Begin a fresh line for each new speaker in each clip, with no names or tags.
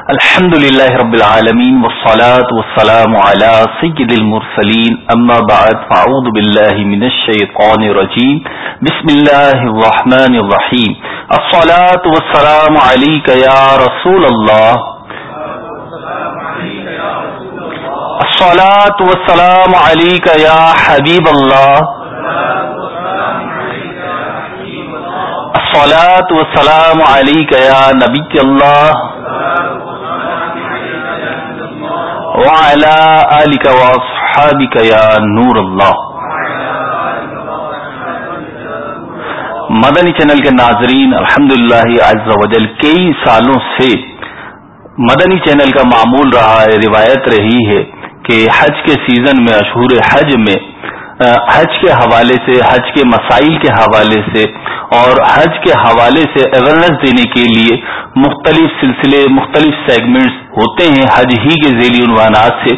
الحمد لله رب العالمين والصلاة والسلام على سيد المرسلين أما بعد فأعوذ بالله من الشيطان الرجيم بسم الله الرحمن الرحيم الصلاة والسلام عليك يا رسول الله الصلاة والسلام عليك يا حبيب الله الصلاة والسلام عليك يا نبي الله وعلى آلك وأصحابك يا نور الله. مدنی چینل کے ناظرین الحمد للہ وجل کئی سالوں سے مدنی چینل کا معمول رہا ہے، روایت رہی ہے کہ حج کے سیزن میں اشہور حج میں حج کے حوالے سے، حج کے مسائل کے حوالے سے اور حج کے حوالے سے اویئرنیس دینے کے لیے مختلف سلسلے، مختلف سیگمنٹس ہوتے ہیں حج ہی کے ذیلی عنوانات سے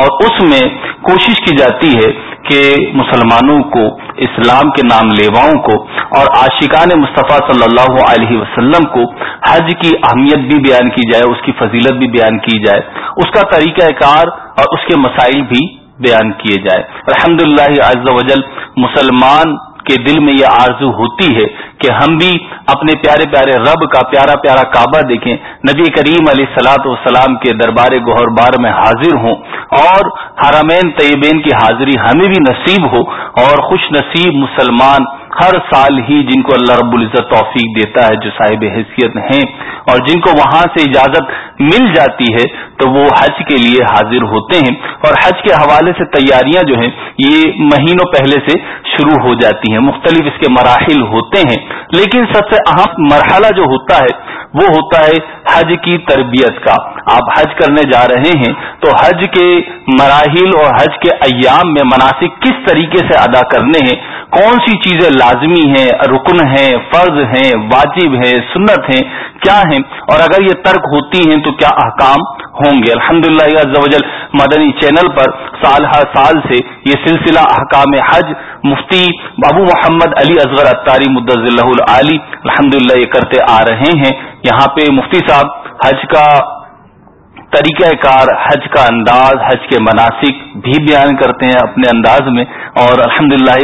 اور اس میں کوشش کی جاتی ہے کہ مسلمانوں کو، اسلام کے نام لیواؤں کو اور عاشقان مصطفیٰ صلی اللہ علیہ وسلم کو حج کی اہمیت بھی بیان کی جائے، اس کی فضیلت بھی بیان کی جائے، اس کا طریقہ کار اور اس کے مسائل بھی بیان کیے جائے۔ الحمد للہ وجل مسلمان کے دل میں یہ آرزو ہوتی ہے کہ ہم بھی اپنے پیارے پیارے رب کا پیارا پیارا کعبہ دیکھیں۔ نبی کریم علیہ سلاۃ والسلام کے دربار گہر بار میں حاضر ہوں اور حرمین طیبین کی حاضری ہمیں بھی نصیب ہو اور خوش نصیب مسلمان ہر سال ہی جن کو اللہ رب العزت توفیق دیتا ہے، جو صاحب حیثیت ہیں اور جن کو وہاں سے اجازت مل جاتی ہے تو وہ حج کے لیے حاضر ہوتے ہیں اور حج کے حوالے سے تیاریاں جو ہیں یہ مہینوں پہلے سے شروع ہو جاتی ہیں، مختلف اس کے مراحل ہوتے ہیں۔ لیکن سب سے اہم مرحلہ جو ہوتا ہے، وہ ہوتا ہے حج کی تربیت کا۔ آپ حج کرنے جا رہے ہیں تو حج کے مراحل اور حج کے ایام میں مناسب کس طریقے سے ادا کرنے ہیں؟ کون سی چیزیں لازمی ہیں؟ رکن ہیں، فرض ہیں، واجب ہیں، سنت ہیں، کیا ہیں؟ اور اگر یہ ترک ہوتی ہیں تو کیا احکام ہوں؟ ہوں گے۔ الحمد للہ مدنی چینل پر سال ہر سال سے یہ سلسلہ احکام حج مفتی بابو محمد علی اصغر اتاری مدض اللہ علی الحمد یہ کرتے آ رہے ہیں۔ یہاں پہ مفتی صاحب حج کا طریقہ کار، حج کا انداز، حج کے مناسب بھی بیان کرتے ہیں اپنے انداز میں اور الحمد للہ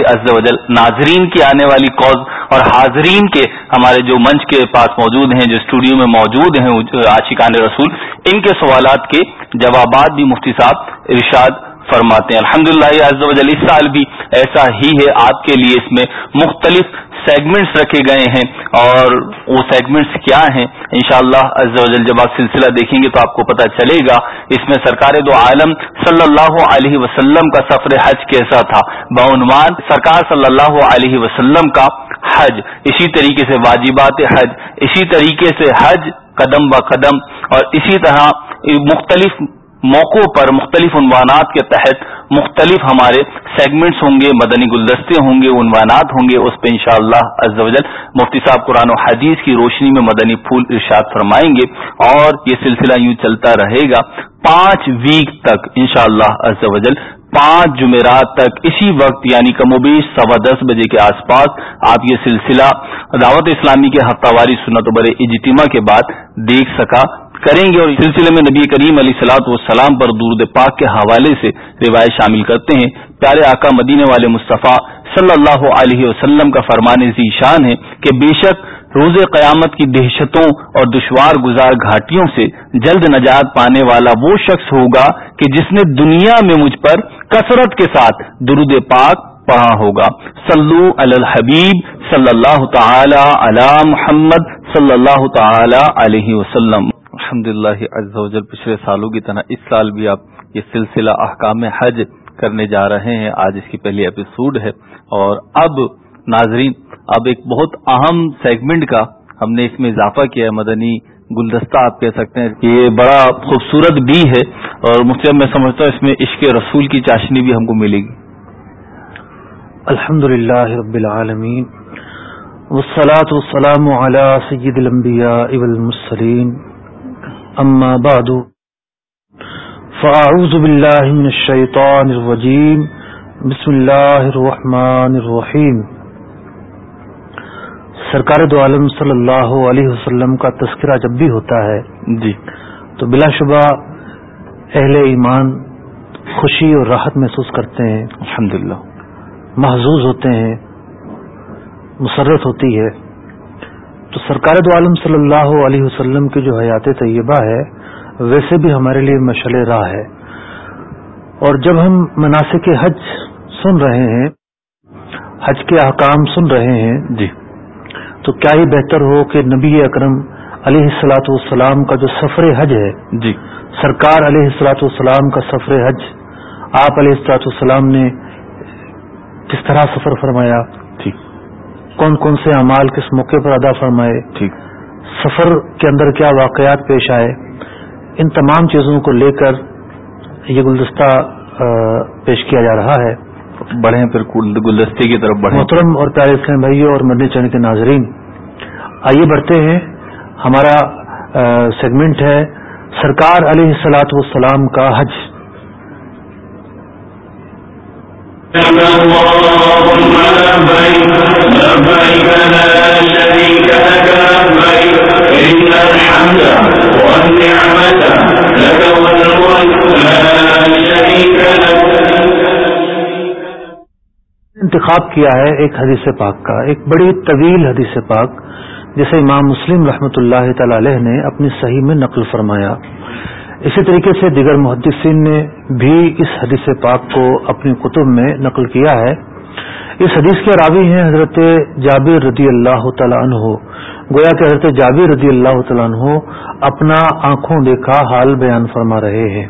ناظرین کی آنے والی کوز اور حاضرین کے ہمارے جو منچ کے پاس موجود ہیں، جو اسٹوڈیو میں موجود ہیں عاشقان رسول، ان کے سوالات کے جوابات بھی مفتی صاحب ارشاد فرماتے ہیں۔ الحمد للہ اس سال بھی ایسا ہی ہے۔ آپ کے لیے اس میں مختلف سیگمنٹس رکھے گئے ہیں۔ اور وہ سیگمنٹس کیا ہیں؟ انشاءاللہ شاء اللہ جب آپ سلسلہ دیکھیں گے تو آپ کو پتہ چلے گا۔ اس میں سرکار دو عالم صلی اللہ علیہ وسلم کا سفر حج کیسا تھا۔ بعنوان سرکار صلی اللہ علیہ وسلم کا حج۔ اسی طریقے سے واجبات حج۔ اسی طریقے سے حج قدم ب قدم۔ اور اسی طرح مختلف موقعوں پر مختلف عنوانات کے تحت مختلف ہمارے سیگمنٹس ہوں گے، مدنی گلدستے ہوں گے، عنوانات ہوں گے، اس پہ انشاءاللہ شاء اللہ مفتی صاحب قرآن و حدیث کی روشنی میں مدنی پھول ارشاد فرمائیں گے اور یہ سلسلہ یوں چلتا رہے گا پانچ ویک تک، انشاءاللہ شاء اللہ پانچ جمعرات تک، اسی وقت یعنی کم و بیش سوا دس بجے کے آس پاس آپ یہ سلسلہ دعوت اسلامی کے ہفتہ واری سنت و بڑے اجتماع کے بعد دیکھ سکا کریں گے اور اس سلسلے میں نبی کریم علیہ سلاط والسلام پر درد پاک کے حوالے سے روایت شامل کرتے ہیں۔ پیارے آقا مدینے والے مصطفیٰ صلی اللہ علیہ وسلم کا فرمان ذی شان ہے کہ بے شک روز قیامت کی دہشتوں اور دشوار گزار گھاٹیوں سے جلد نجات پانے والا وہ شخص ہوگا کہ جس نے دنیا میں مجھ پر کثرت کے ساتھ درود پاک پڑھا ہوگا۔ صلو علی الحبیب صلی اللہ تعالی علی محمد صلی اللہ تعالی علیہ وسلم۔ الحمد للہ پچھلے سالوں کی طرح اس سال بھی آپ یہ سلسلہ احکام حج کرنے جا رہے ہیں۔ آج اس کی پہلی ایپیسوڈ ہے۔ اور اب ناظرین، اب ایک بہت اہم سیگمنٹ کا ہم نے اس میں اضافہ کیا ہے۔ مدنی گلدستہ آپ کہہ سکتے ہیں کہ یہ بڑا خوبصورت بھی ہے۔ اور مجھے میں سمجھتا ہوں اس میں عشق رسول کی چاشنی بھی ہم کو ملے گی۔
الحمد للہ رب العالمین۔ والصلاة والسلام على سید الانبیاء والمسلین اما بعد فاعوذ باللہ من الشیطان الرجیم بسم اللہ الرحمن الرحیم سرکار دو عالم صلی اللہ علیہ وسلم کا تذکرہ جب بھی ہوتا ہے
جی۔
تو بلا شبہ اہل ایمان خوشی اور راحت محسوس کرتے ہیں۔
الحمد
محظوظ ہوتے ہیں۔ مسرت ہوتی ہے۔ تو سرکار دو عالم صلی اللہ علیہ وسلم کی جو حیات طیبہ ہے، ویسے بھی ہمارے لیے مشل راہ ہے۔ اور جب ہم مناسب حج سن رہے ہیں، حج کے احکام سن رہے ہیں
جی
تو کیا ہی بہتر ہو کہ نبی اکرم علیہ السلاۃ والسلام کا جو سفر حج ہے
جی
سرکار علیہ السلاۃ والسلام کا سفر حج، آپ علیہ السلاۃ والسلام نے کس طرح سفر فرمایا؟ کون کون سے اعمال کس موقع پر ادا فرمائے
ٹھیک۔
سفر کے اندر کیا واقعات پیش آئے ان تمام چیزوں کو لے کر یہ گلدستہ پیش کیا جا رہا ہے۔
بڑھیں پھر گلدستے کی طرف بڑھیں۔
محترم اور پیارے اسلام بھائیوں اور مدنی چین کے ناظرین آئیے بڑھتے ہیں۔ ہمارا سیگمنٹ ہے سرکار علیہ السلاط والسلام کا حج۔ انتخاب کیا ہے ایک حدیث پاک کا، ایک بڑی طویل حدیث پاک، جسے امام مسلم رحمۃ اللہ تعالی علیہ نے اپنی صحیح میں نقل فرمایا۔ اسی طریقے سے دیگر محدثین نے بھی اس حدیث پاک کو اپنی کتب میں نقل کیا ہے۔ اس حدیث کے راوی ہیں حضرت جابر رضی اللہ تعالیٰ عنہ۔ گویا کہ حضرت جابر رضی اللہ تعالیٰ عنہ اپنا آنکھوں دیکھا حال بیان فرما رہے ہیں۔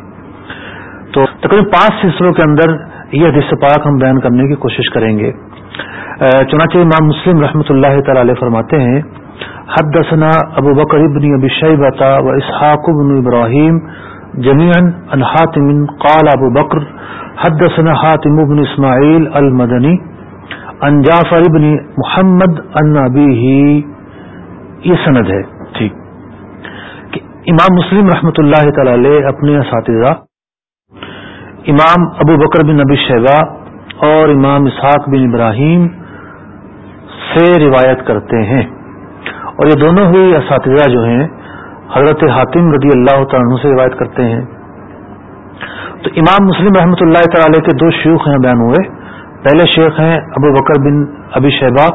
تو تقریباً پانچ سلسلوں کے اندر یہ حدیث پاک ہم بیان کرنے کی کوشش کریں گے۔ چنانچہ امام مسلم رحمۃ اللہ تعالی علیہ فرماتے ہیں حد دسنا ابو بکر ابن ابی شیبتا و اسحاق بن ابراہیم جمیعن ان حاتم قال ابو بکر حد حاتم بن اسماعیل المدنی ان جعفر ابن محمد ان ابی یہ سند ہے، ٹھیک. امام مسلم رحمۃ اللہ تعالی علیہ اپنے اساتذہ، امام ابو بکر بن نبی شیبہ اور امام اسحاق بن ابراہیم سے روایت کرتے ہیں۔ اور یہ دونوں ہی اساتذہ جو ہیں حضرت حاتم رضی اللہ تعالیٰ سے روایت کرتے ہیں۔ تو امام مسلم رحمۃ اللہ تعالی کے دو شیوخ ہیں بیان ہوئے۔ پہلے شیخ ہیں ابو بکر بن ابی شہبہ۔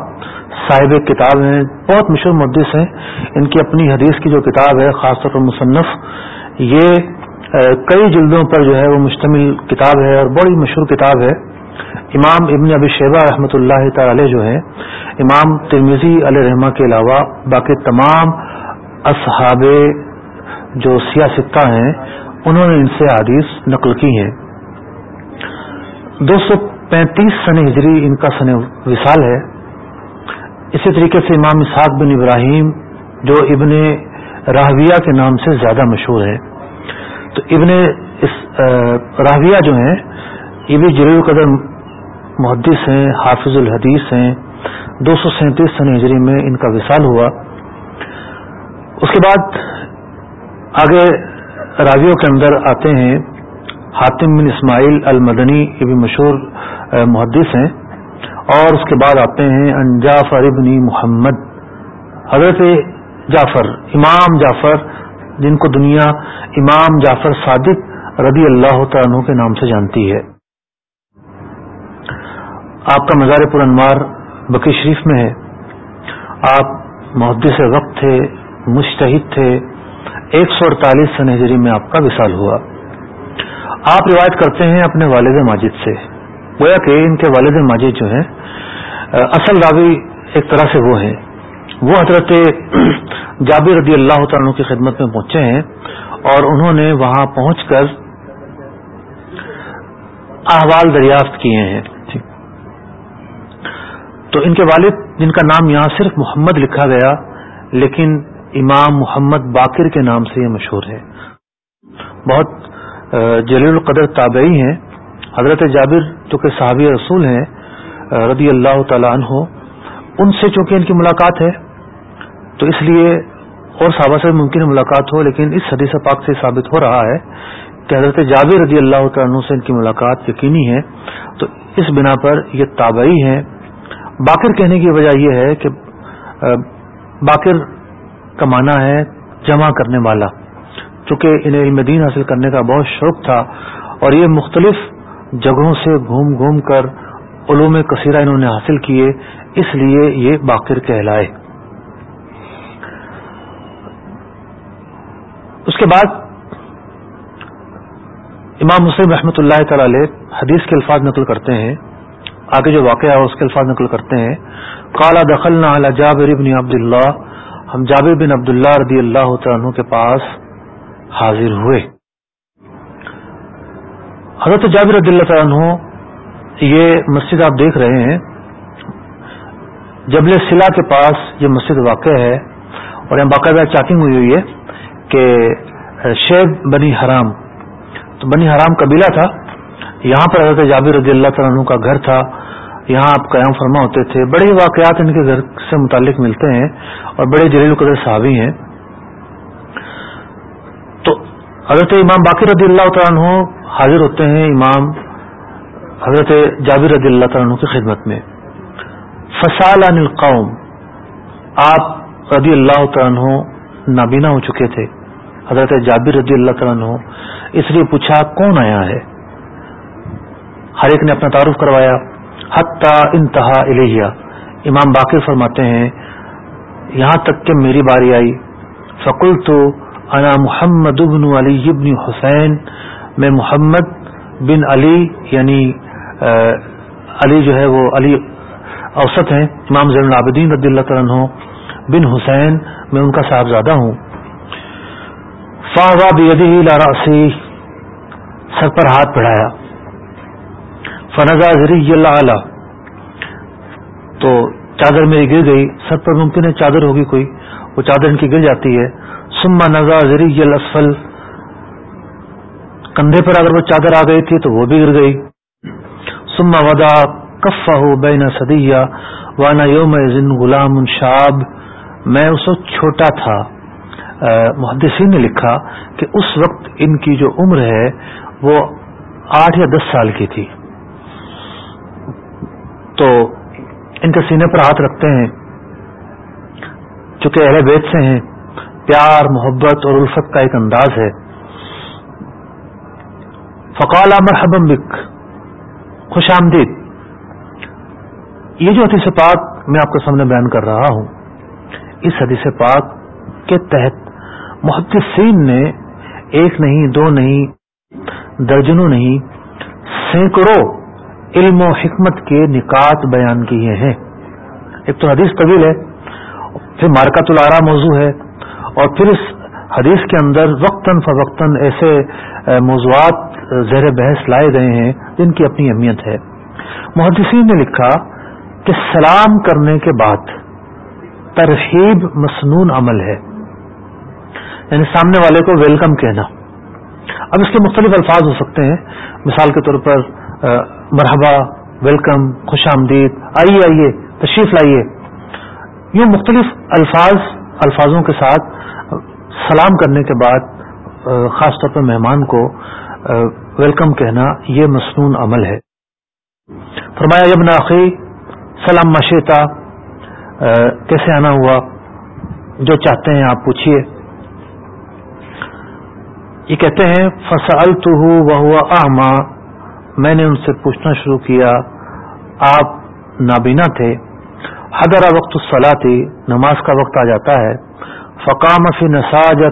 صاحب کتاب ہیں، بہت مشہور مدس ہیں۔ ان کی اپنی حدیث کی جو کتاب ہے خاص طور پر مصنف یہ کئی جلدوں پر جو ہے وہ مشتمل کتاب ہے اور بڑی مشہور کتاب ہے۔ امام ابن ابی شیبہ رحمۃ اللہ تعالی جو ہے امام ترمیزی علیہ رحمہ کے علاوہ باقی تمام اصحاب جو سیاستہ ہیں، انہوں نے ان سے حدیث نقل کی ہیں۔ دو سو پینتیس سن ہجری ان کا سن وصال ہے۔ اسی طریقے سے امام اسحاق بن ابراہیم، جو ابن راہویہ کے نام سے زیادہ مشہور ہے تو ابن اس جو ہیں، یہ بھی جلیل القدر محدث ہیں، حافظ الحدیث ہیں۔ دو سو سینتیس سن ہجری میں ان کا وصال ہوا۔ اس کے بعد آگے راویوں کے اندر آتے ہیں۔ حاتم بن اسماعیل المدنی یہ بھی مشہور محدث ہیں۔ اور اس کے بعد آتے ہیں انجافر ابن محمد۔ حضرت جعفر، امام جعفر، جن کو دنیا امام جعفر صادق رضی اللہ تعالیٰ کے نام سے جانتی ہے۔ آپ کا مزار پر انوار بکی شریف میں ہے۔ آپ محدث وقت تھے۔ مشتحد تھے۔ ایک سو اڑتالیس سن ہجری میں آپ کا وصال ہوا۔ آپ روایت کرتے ہیں اپنے والد ماجد سے۔ گویا کہ ان کے والد ماجد جو ہیں، اصل راوی ایک طرح سے وہ ہیں۔ وہ حضرت جابر رضی اللہ تعالیٰ کی خدمت میں پہنچے ہیں اور انہوں نے وہاں پہنچ کر احوال دریافت کیے ہیں۔ تو ان کے والد، جن کا نام یہاں صرف محمد لکھا گیا، لیکن امام محمد باقر کے نام سے یہ مشہور ہے۔ بہت جلیل القدر تابعی ہیں۔ حضرت جابر جو کہ صحابی رسول ہیں رضی اللہ تعالیٰ عنہ، ان سے چونکہ ان کی ملاقات ہے، تو اس لیے اور صحابہ سے ممکن ملاقات ہو، لیکن اس حدیث پاک سے ثابت ہو رہا ہے کہ حضرت جاوید رضی اللہ تعالیٰ سے ان کی ملاقات یقینی ہے۔ تو اس بنا پر یہ تابعی ہیں۔ باقر کہنے کی وجہ یہ ہے کہ باقر کا معنی ہے جمع کرنے والا۔ چونکہ انہیں علم دین حاصل کرنے کا بہت شوق تھا اور یہ مختلف جگہوں سے گھوم گھوم کر علوم کثیرہ انہوں نے حاصل کیے، اس لیے یہ باقر کہلائے۔ اس کے بعد امام مسلم رحمۃ اللہ تعالی علیہ حدیث کے الفاظ نقل کرتے ہیں۔ آگے جو واقعہ ہے اس کے الفاظ نقل کرتے ہیں۔ کالا دخل نہ جابر بن عبد اللہ ہم جابر بن عبد اللہ رضی اللہ عنہ کے پاس حاضر ہوئے۔ حضرت جابر رضی اللہ عنہ یہ مسجد آپ دیکھ رہے ہیں، جبل سلا کے پاس یہ مسجد واقع ہے اور یہاں باقاعدہ چاکنگ ہوئی ہوئی ہے کہ شیب بنی حرام، تو بنی حرام قبیلہ تھا، یہاں پر حضرت جابر رضی اللہ تعالیٰ عنہ کا گھر تھا۔ یہاں آپ قیام فرما ہوتے تھے۔ بڑے واقعات ان کے گھر سے متعلق ملتے ہیں اور بڑے جلیل قدر صحابی ہیں۔ تو حضرت امام باقی رضی اللہ تعالیٰ عنہ حاضر ہوتے ہیں امام حضرت جابر رضی اللہ تعالیٰ عنہ کی خدمت میں۔ فسال عن القوم، آپ رضی اللہ تعالیٰ عنہ نابینا ہو چکے تھے۔ حضرت جابر رضی اللہ تعالیٰ عنہ اس لیے پوچھا کون آیا ہے؟ ہر ایک نے اپنا تعارف کروایا۔ حتیٰ انتہا الہیہ امام باقر فرماتے ہیں، یہاں تک کہ میری باری آئی۔ فکل تو انا محمد ابن علی ابن حسین، میں محمد بن علی یعنی علی جو ہے وہ علی اوسط ہیں، امام زین العابدین رضی اللہ تعالیٰ عنہ بن حسین، میں ان کا صاحبزادہ ہوں۔ فاوا بیدی لاراسی سر پر ہاتھ بڑھایا۔ فنزا ذری جی اللہ تو چادر میری گر گئی، سر پر ممکن ہے چادر ہوگی کوئی، وہ چادر ان کی گر جاتی ہے۔ سما نزا ذری جی الاسفل۔ کندھے پر اگر وہ چادر آ گئی تھی تو وہ بھی گر گئی۔ سما ودا کفا ہو بین صدیہ۔ وانا یوم غلام شاب میں اس وقت چھوٹا تھا۔ محدثین نے لکھا کہ اس وقت ان کی جو عمر ہے وہ آٹھ یا دس سال کی تھی۔ تو ان کے سینے پر ہاتھ رکھتے ہیں، چونکہ اہل بیت سے ہیں۔ پیار، محبت اور الفت کا ایک انداز ہے۔ فقال مرحبا بک، خوش آمدید۔ یہ جو حدیث پاک میں آپ کے سامنے بیان کر رہا ہوں، اس حدیث پاک کے تحت محدثین نے ایک نہیں، دو نہیں، درجنوں نہیں، سینکڑوں علم و حکمت کے نکات بیان کیے ہیں۔ ایک تو حدیث طویل ہے، پھر مارکت العرا موضوع ہے، اور پھر اس حدیث کے اندر وقتاً فوقتاً ایسے موضوعات زیر بحث لائے گئے ہیں جن کی اپنی اہمیت ہے۔ محدثین نے لکھا کہ سلام کرنے کے بعد ترغیب مصنون عمل ہے۔ یعنی سامنے والے کو ویلکم کہنا۔ اب اس کے مختلف الفاظ ہو سکتے ہیں۔ مثال کے طور پر مرحبا، ویلکم، خوش آمدید، آئیے آئیے، تشریف لائیے۔ یہ مختلف الفاظ، الفاظوں کے ساتھ سلام کرنے کے بعد خاص طور پر مہمان کو ویلکم کہنا یہ مصنون عمل ہے۔ فرمایا جب ناخی سلام مشیتا کیسے آنا ہوا؟ جو چاہتے ہیں آپ پوچھیے یہ کہتے ہیں فصل تو ہوں میں نے ان سے پوچھنا شروع کیا، آپ نابینا تھے۔ حضر وقت الصلاح تھی نماز کا وقت آ جاتا ہے۔ فقام فی نساج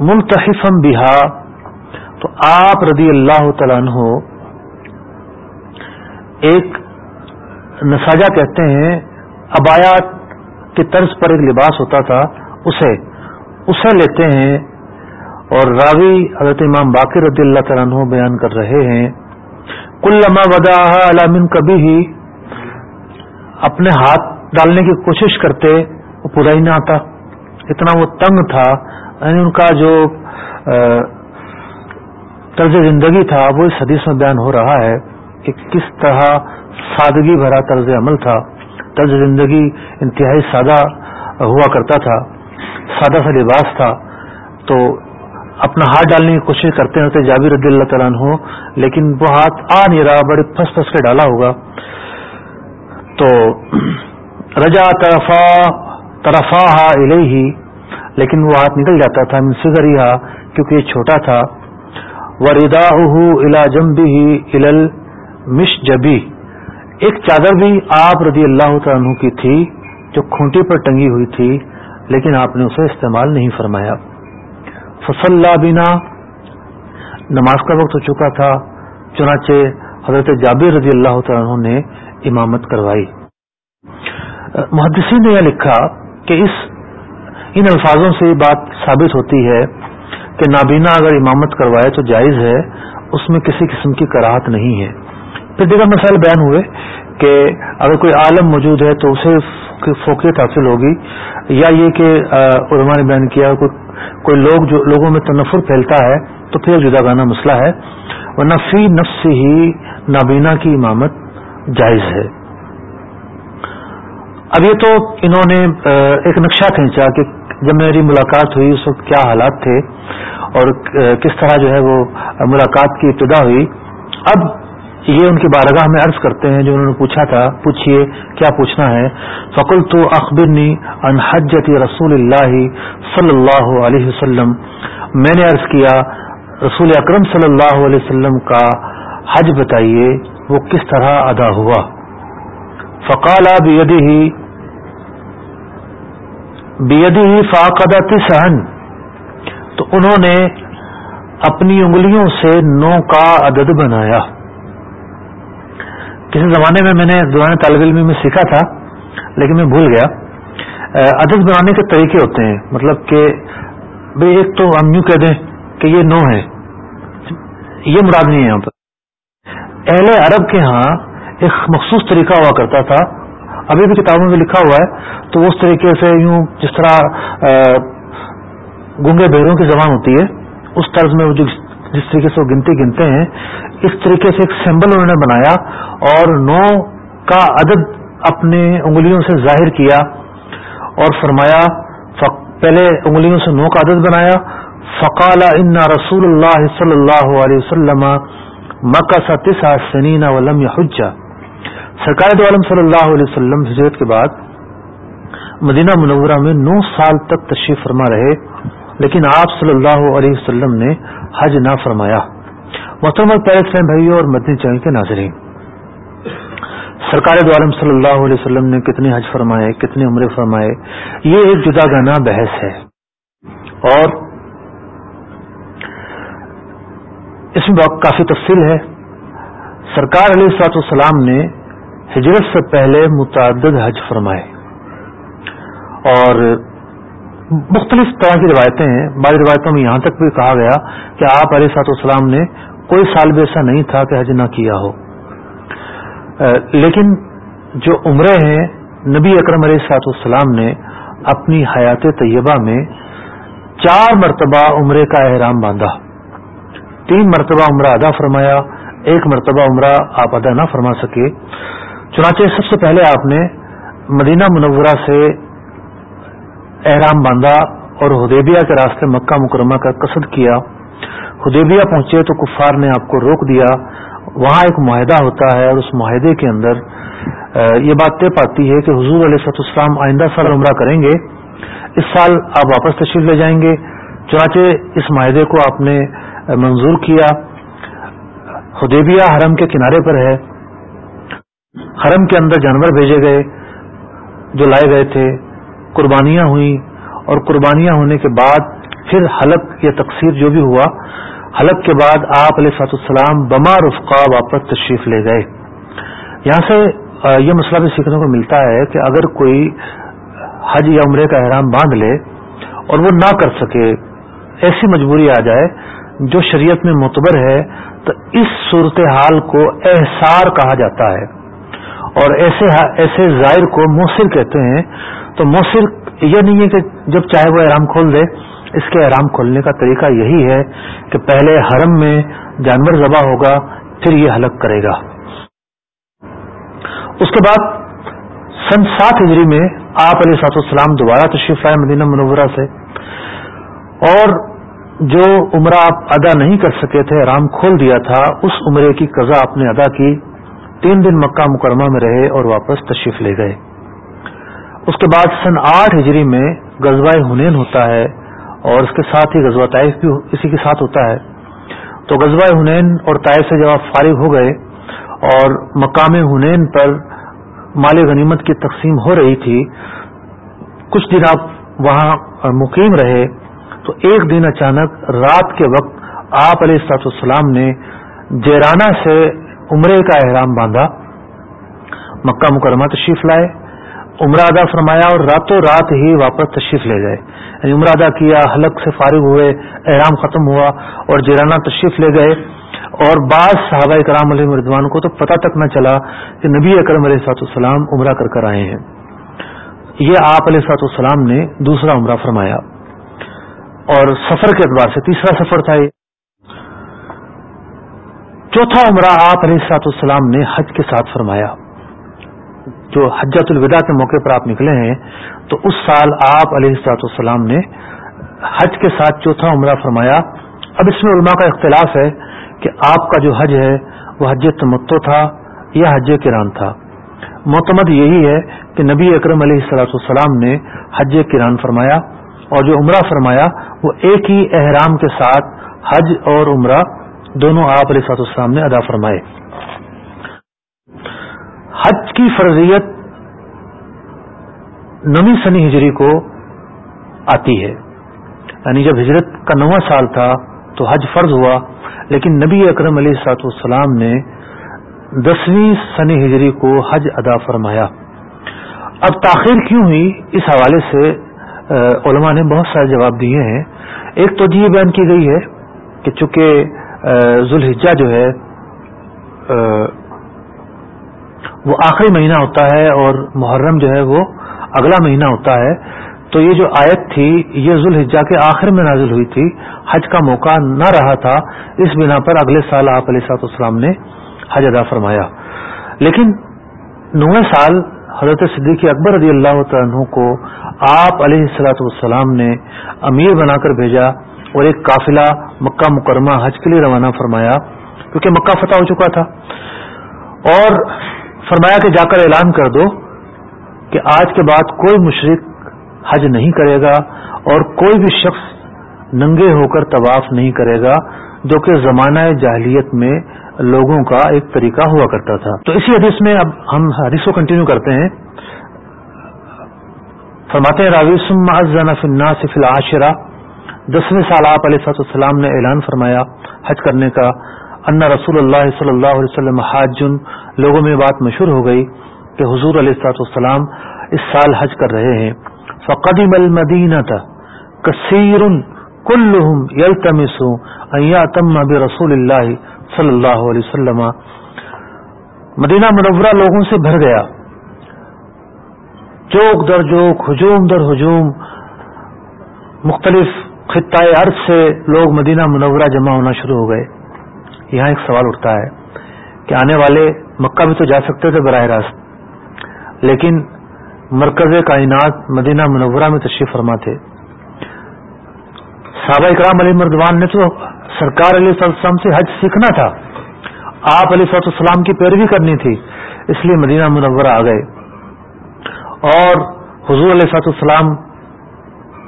ملتحفم بہا۔ تو آپ رضی اللہ تعالیٰ عنہ ایک نساجہ کہتے ہیں، ابایات کی طرز پر ایک لباس ہوتا تھا، اسے اسے لیتے ہیں اور راوی حضرت امام باقر رضی اللہ تعالیٰ عنہ بیان کر رہے ہیں کل لما ودا علامن کبھی ہی اپنے ہاتھ ڈالنے کی کوشش کرتے، وہ پورا ہی نہ آتا، اتنا وہ تنگ تھا یعنی ان کا جو طرز زندگی تھا، وہ اس حدیث میں بیان ہو رہا ہے کہ کس طرح سادگی بھرا طرز عمل تھا، طرز زندگی انتہائی سادہ ہوا کرتا تھا، سادہ سا لباس تھا، تو اپنا ہاتھ ڈالنے کی کوشش کرتے ہیں جابر رضی اللہ تعالیٰ عنہ، لیکن وہ ہاتھ آ نہیں رہا، بڑے پھنس پھنس کے ڈالا ہوگا۔ تو رجا طرفا طرفا ہا ہی لیکن وہ ہاتھ نکل جاتا تھا من سگریہ کیونکہ یہ چھوٹا تھا۔ وردا الا جمبی الل مش جبی ایک چادر بھی آپ رضی اللہ عنہ کی تھی، جو کھونٹی پر ٹنگی ہوئی تھی، لیکن آپ نے اسے استعمال نہیں فرمایا۔ فصل بنا۔ نماز کا وقت ہو چکا تھا، چنانچہ حضرت جابر رضی اللہ عنہ نے امامت کروائی۔ محدثین نے یہ لکھا کہ اس، ان الفاظوں سے یہ بات ثابت ہوتی ہے کہ نابینا اگر امامت کروائے تو جائز ہے، اس میں کسی قسم کی کراہت نہیں ہے۔ پھر دیگر مسائل بیان ہوئے کہ اگر کوئی عالم موجود ہے تو اسے فوقیت حاصل ہوگی، یا یہ کہ علماء نے بیان کیا کوئی لوگ جو لوگوں میں تنفر پھیلتا ہے، تو پھر جدا گانا مسئلہ ہے۔ ورنہ فی نفس ہی نابینا کی امامت جائز ہے۔ اب یہ تو انہوں نے ایک نقشہ کھینچا کہ جب میری ملاقات ہوئی، اس وقت کیا حالات تھے اور کس طرح جو ہے وہ ملاقات کی ابتدا ہوئی۔ اب یہ ان کی بارگاہ میں عرض کرتے ہیں جو انہوں نے پوچھا تھا، پوچھئے کیا پوچھنا ہے؟ فقل تو اخبرنی ان رسول اللہ صلی اللہ علیہ وسلم۔ میں نے عرض کیا، رسول اکرم صلی اللہ علیہ وسلم کا حج بتائیے، وہ کس طرح ادا ہوا؟ فقال بیدی ہی بیدی فاقدہ سہن تو انہوں نے اپنی انگلیوں سے نو کا عدد بنایا۔ کسی زمانے میں میں نے دوران طالب علم میں سیکھا تھا، لیکن میں بھول گیا۔ عدد بنانے کے طریقے ہوتے ہیں۔ مطلب کہ بھائی ایک تو ہم یوں کہہ دیں کہ یہ نو ہے۔ یہ مراد نہیں ہے یہاں پر۔ اہل عرب کے ہاں ایک مخصوص طریقہ ہوا کرتا تھا۔ ابھی بھی کتابوں میں لکھا ہوا ہے، تو اس طریقے سے یوں جس طرح گنگے بہروں کی زبان ہوتی ہے، اس طرز میں وہ جو جس طریقے سے وہ گنتی گنتے ہیں، اس طریقے سے ایک سمبل انہوں نے بنایا اور نو کا عدد اپنے انگلیوں سے ظاہر کیا اور فرمایا پہلے انگلیوں سے نو کا عدد بنایا، فقال ان رسول اللہ صلی اللہ علیہ وسلم مکہ ستسا سنین ولم حجا سرکار دو عالم صلی اللہ علیہ وسلم ہجرت کے بعد مدینہ منورہ میں نو سال تک تشریف فرما رہے۔ لیکن آپ صلی اللہ علیہ وسلم نے حج نہ فرمایا۔ محترمہ پیرس بھائی اور مدنی چین کے ناظرین، سرکار دو عالم صلی اللہ علیہ وسلم نے کتنے حج فرمائے کتنے عمرے فرمائے، یہ ایک جدا گانا بحث ہے۔ اور اس میں کافی تفصیل ہے۔ سرکار علیہ السلاط والسلام نے ہجرت سے پہلے متعدد حج فرمائے۔ اور مختلف طرح کی روایتیں ہیں۔ بعض روایتوں میں یہاں تک بھی کہا گیا کہ آپ علیہ سات والسلام نے کوئی سال بھی ایسا نہیں تھا کہ حج نہ کیا ہو۔ لیکن جو عمرے ہیں، نبی اکرم علیہ سات والسلام نے اپنی حیات طیبہ میں چار مرتبہ عمرے کا احرام باندھا۔ تین مرتبہ عمرہ ادا فرمایا، ایک مرتبہ عمرہ آپ ادا نہ فرما سکے۔ چنانچہ سب سے پہلے آپ نے مدینہ منورہ سے احرام باندھا اور ہدیبیہ کے راستے مکہ مکرمہ کا قصد کیا۔ ہدیبیہ پہنچے تو کفار نے آپ کو روک دیا۔ وہاں ایک معاہدہ ہوتا ہے اور اس معاہدے کے اندر یہ بات طے پاتی ہے کہ حضور علیہ سط اسلام آئندہ سال عمرہ کریں گے۔ اس سال آپ واپس تشریف لے جائیں گے۔ چنانچہ اس معاہدے کو آپ نے منظور کیا۔ ہدیبیہ حرم کے کنارے پر ہے۔ حرم کے اندر جانور بھیجے گئے جو لائے گئے تھے۔ قربانیاں ہوئیں اور قربانیاں ہونے کے بعد پھر حلق یا تقسیر جو بھی ہوا، حلق کے بعد آپ علیہ سات السلام بما رفقا واپس تشریف لے گئے۔ یہاں سے یہ مسئلہ بھی سیکھنے کو ملتا ہے کہ اگر کوئی حج یا عمرے کا احرام باندھ لے اور وہ نہ کر سکے، ایسی مجبوری آ جائے جو شریعت میں معتبر ہے، تو اس صورتحال کو احسار کہا جاتا ہے۔ اور ایسے ایسے ظاہر کو مؤثر کہتے ہیں تو مؤثر یہ نہیں ہے کہ جب چاہے وہ احرام کھول دے، اس کے احرام کھولنے کا طریقہ یہی ہے کہ پہلے حرم میں جانور ذبح ہوگا، پھر یہ حلق کرے گا۔ اس کے بعد سن سات ہجری میں آپ علیہ سات السلام دوبارہ تشریف لائے مدینہ منورہ سے۔ اور جو عمرہ آپ ادا نہیں کر سکے تھے رام کھول دیا تھا، اس عمرے کی قضا آپ نے ادا کی۔ تین دن مکہ مکرمہ میں رہے اور واپس تشریف لے گئے۔ اس کے بعد سن آٹھ ہجری میں غزوہ ہنین ہوتا ہے اور اس کے ساتھ ہی غزوہ طائف بھی اسی کے ساتھ ہوتا ہے۔ تو غزوہ ہنین اور طائف سے جب آپ فارغ ہو گئے اور مقام ہنین پر مال غنیمت کی تقسیم ہو رہی تھی، کچھ دن آپ وہاں مقیم رہے تو ایک دن اچانک رات کے وقت آپ علیہ السلاط السلام نے جیرانہ سے عمرے کا احرام باندھا، مکہ مکرمہ تشریف لائے۔ عمرہ ادا فرمایا اور راتوں رات ہی واپس تشریف لے گئے۔ یعنی عمرہ ادا کیا، حلق سے فارغ ہوئے، احرام ختم ہوا اور جیرانہ تشریف لے گئے۔ اور بعض صحابہ کرام علیہ مردوان کو تو پتہ تک نہ چلا کہ نبی اکرم علیہ سات السلام عمرہ کر کر آئے ہیں۔ یہ آپ علیہ سات السلام نے دوسرا عمرہ فرمایا۔ اور سفر کے اعتبار سے تیسرا سفر تھا یہ۔ چوتھا عمرہ آپ علیہ سات السلام نے حج کے ساتھ فرمایا۔ جو حجت الوداع کے موقع پر آپ نکلے ہیں، تو اس سال آپ علیہ السلاط السلام نے حج کے ساتھ چوتھا عمرہ فرمایا۔ اب اس میں علماء کا اختلاف ہے کہ آپ کا جو حج ہے، وہ حج تمتو تھا یا حج کران تھا۔ معتمد یہی ہے کہ نبی اکرم علیہ السلاط السلام نے حج کران فرمایا اور جو عمرہ فرمایا، وہ ایک ہی احرام کے ساتھ حج اور عمرہ دونوں آپ علیہ السلاط السلام نے ادا فرمائے۔ حج کی فرضیت نویں سنی ہجری کو آتی ہے۔ یعنی جب ہجرت کا نواں سال تھا تو حج فرض ہوا، لیکن نبی اکرم علیہ سات والسلام نے دسویں سنی ہجری کو حج ادا فرمایا۔ اب تاخیر کیوں ہوئی؟ اس حوالے سے علماء نے بہت سارے جواب دیے ہیں۔ ایک تو جی یہ بیان کی گئی ہے کہ چونکہ ذوالحجہ جو ہے وہ آخری مہینہ ہوتا ہے اور محرم جو ہے وہ اگلا مہینہ ہوتا ہے۔ تو یہ جو آیت تھی، یہ ذوالحجا کے آخر میں نازل ہوئی تھی، حج کا موقع نہ رہا تھا، اس بنا پر اگلے سال آپ علیہ سات اسلام نے حج ادا فرمایا۔ لیکن نویں سال حضرت صدیق اکبر رضی اللہ عنہ کو آپ علیہ السلاۃ والسلام نے امیر بنا کر بھیجا اور ایک قافلہ مکہ مکرمہ حج کے لیے روانہ فرمایا، کیونکہ مکہ فتح ہو چکا تھا۔ اور فرمایا کہ جا کر اعلان کر دو کہ آج کے بعد کوئی مشرق حج نہیں کرے گا اور کوئی بھی شخص ننگے ہو کر طواف نہیں کرے گا، جو کہ زمانہ جاہلیت میں لوگوں کا ایک طریقہ ہوا کرتا تھا۔ تو اسی حدیث میں اب ہم حدیث کو کنٹینیو کرتے ہیں۔ فرماتے ہیں، راوی فنا صف العاشرہ۔ دسویں سال آپ علیہ السلام نے اعلان فرمایا حج کرنے کا۔ ان رسول اللہ صلی اللہ علیہ وسلم حاجن لوگوں میں بات مشہور ہو گئی کہ حضور علیہ السلاط والسلام اس سال حج کر رہے ہیں۔ فقدیم المدینہ کثیر کلهم يلتمسوا ان يتم برسول اللہ صلی اللہ علیہ وسلم۔ مدینہ منورہ لوگوں سے بھر گیا۔ جوک در جوک ہجوم در ہجوم، مختلف خطۂ عرض سے لوگ مدینہ منورہ جمع ہونا شروع ہو گئے۔ یہاں ایک سوال اٹھتا ہے کہ آنے والے مکہ بھی تو جا سکتے تھے براہ راست، لیکن مرکز کائنات مدینہ منورہ میں تشریف فرما تھے۔ صحابہ اکرام علی مردوان نے تو سرکار علیہ السلام سے حج سیکھنا تھا۔ آپ علیہ صلاح السلام کی پیروی کرنی تھی، اس لیے مدینہ منورہ آ گئے۔ اور حضور علیہ صاحب السلام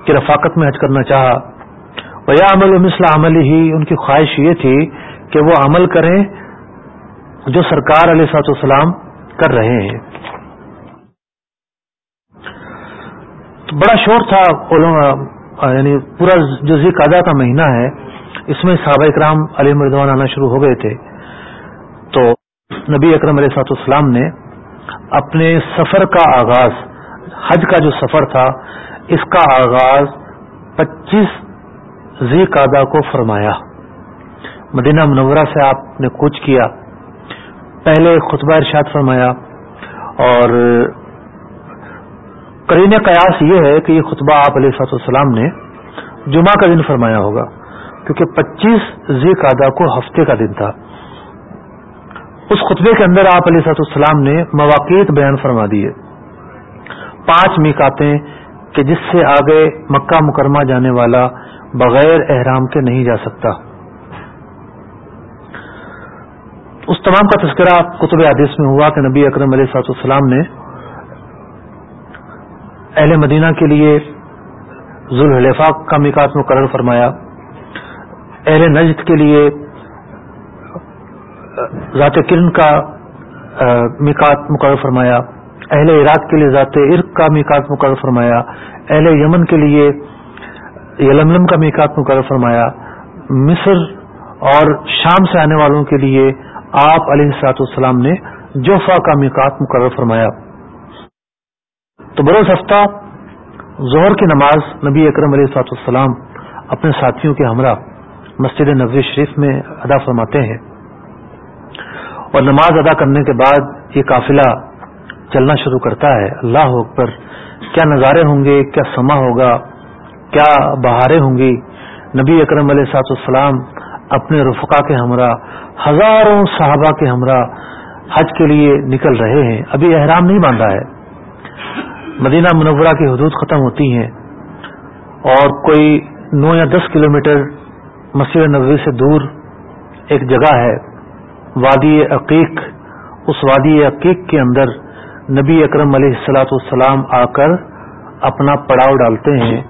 کی رفاقت میں حج کرنا چاہا۔ ویا عمل و مثلا عمل ہی ان کی خواہش یہ تھی کہ وہ عمل کریں جو سرکار علیہ سات والسلام کر رہے ہیں۔ تو بڑا شور تھا یعنی پورا جو قادہ کا مہینہ ہے، اس میں صحابہ اکرام علی مردوان آنا شروع ہو گئے تھے۔ تو نبی اکرم علیہ سات السلام نے اپنے سفر کا آغاز، حج کا جو سفر تھا، اس کا آغاز پچیس ذی قادہ کو فرمایا۔ مدینہ منورہ سے آپ نے کوچ کیا، پہلے خطبہ ارشاد فرمایا اور کرین قیاس یہ ہے کہ یہ خطبہ آپ علیہ صاحب السلام نے جمعہ کا دن فرمایا ہوگا، کیونکہ پچیس ذی قادہ کو ہفتے کا دن تھا۔ اس خطبے کے اندر آپ علیہ صاحب السلام نے مواقع بیان فرما دیے پانچ میکاتیں کہ جس سے آگے مکہ مکرمہ جانے والا بغیر احرام کے نہیں جا سکتا۔ اس تمام کا تذکرہ کتب حدیث میں ہوا کہ نبی اکرم علیہ سات السلام نے اہل مدینہ کے لیے ذوالحلیفہ کا میکات مقرر فرمایا۔ اہل نجد کے لیے ذات کرن کا میکات مقرر فرمایا۔ اہل عراق کے لیے ذات عرق کا میکات مقرر فرمایا۔ اہل یمن کے لیے یلملم کا میکات مقرر فرمایا۔ مصر اور شام سے آنے والوں کے لیے آپ علیہ السلاط السلام نے جوفا کا میکات مقرر فرمایا۔ تو بروز ہفتہ ظہر کی نماز نبی اکرم علیہ السلاط السلام اپنے ساتھیوں کے ہمراہ مسجد نبوی شریف میں ادا فرماتے ہیں۔ اور نماز ادا کرنے کے بعد یہ قافلہ چلنا شروع کرتا ہے۔ اللہ اکبر، کیا نظارے ہوں گے؟ کیا سما ہوگا؟ کیا بہاریں ہوں گی؟ نبی اکرم علیہ سات السلام اپنے رفقا کے ہمراہ، ہزاروں صحابہ کے ہمراہ حج کے لیے نکل رہے ہیں۔ ابھی احرام نہیں باندھا ہے۔ مدینہ منورہ کی حدود ختم ہوتی ہیں اور کوئی نو یا دس کلومیٹر مسجد نبوی سے دور ایک جگہ ہے۔ وادی عقیق، اس وادی عقیق کے اندر نبی اکرم علیہ السلاۃ والسلام آ کر اپنا پڑاؤ ڈالتے ہیں۔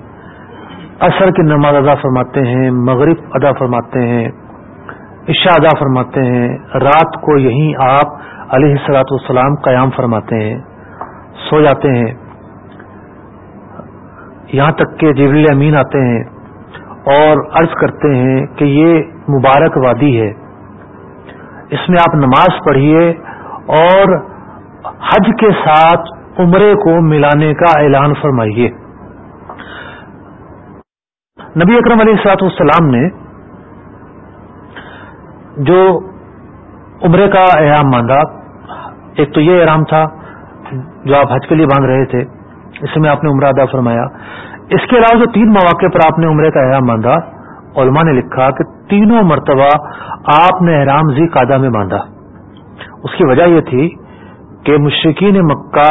عصر کی نماز ادا فرماتے ہیں، مغرب ادا فرماتے ہیں، عشاء ادا فرماتے ہیں، رات کو یہیں آپ علیہ السلاۃ والسلام قیام فرماتے ہیں، سو جاتے ہیں۔ یہاں تک کہ جبریل امین آتے ہیں اور عرض کرتے ہیں کہ یہ مبارک وادی ہے۔ اس میں آپ نماز پڑھیے اور حج کے ساتھ عمرے کو ملانے کا اعلان فرمائیے۔ نبی اکرم علیہ السلاط والسلام نے جو عمرے کا احرام باندھا ایک تو یہ احرام تھا جو آپ حج کے لیے باندھ رہے تھے، اس میں آپ نے عمرہ ادا فرمایا۔ اس کے علاوہ جو تین مواقع پر آپ نے عمرے کا احرام باندھا علماء نے لکھا کہ تینوں مرتبہ آپ نے احرام زی قادہ میں باندھا اس کی وجہ یہ تھی کہ مشرقین مکہ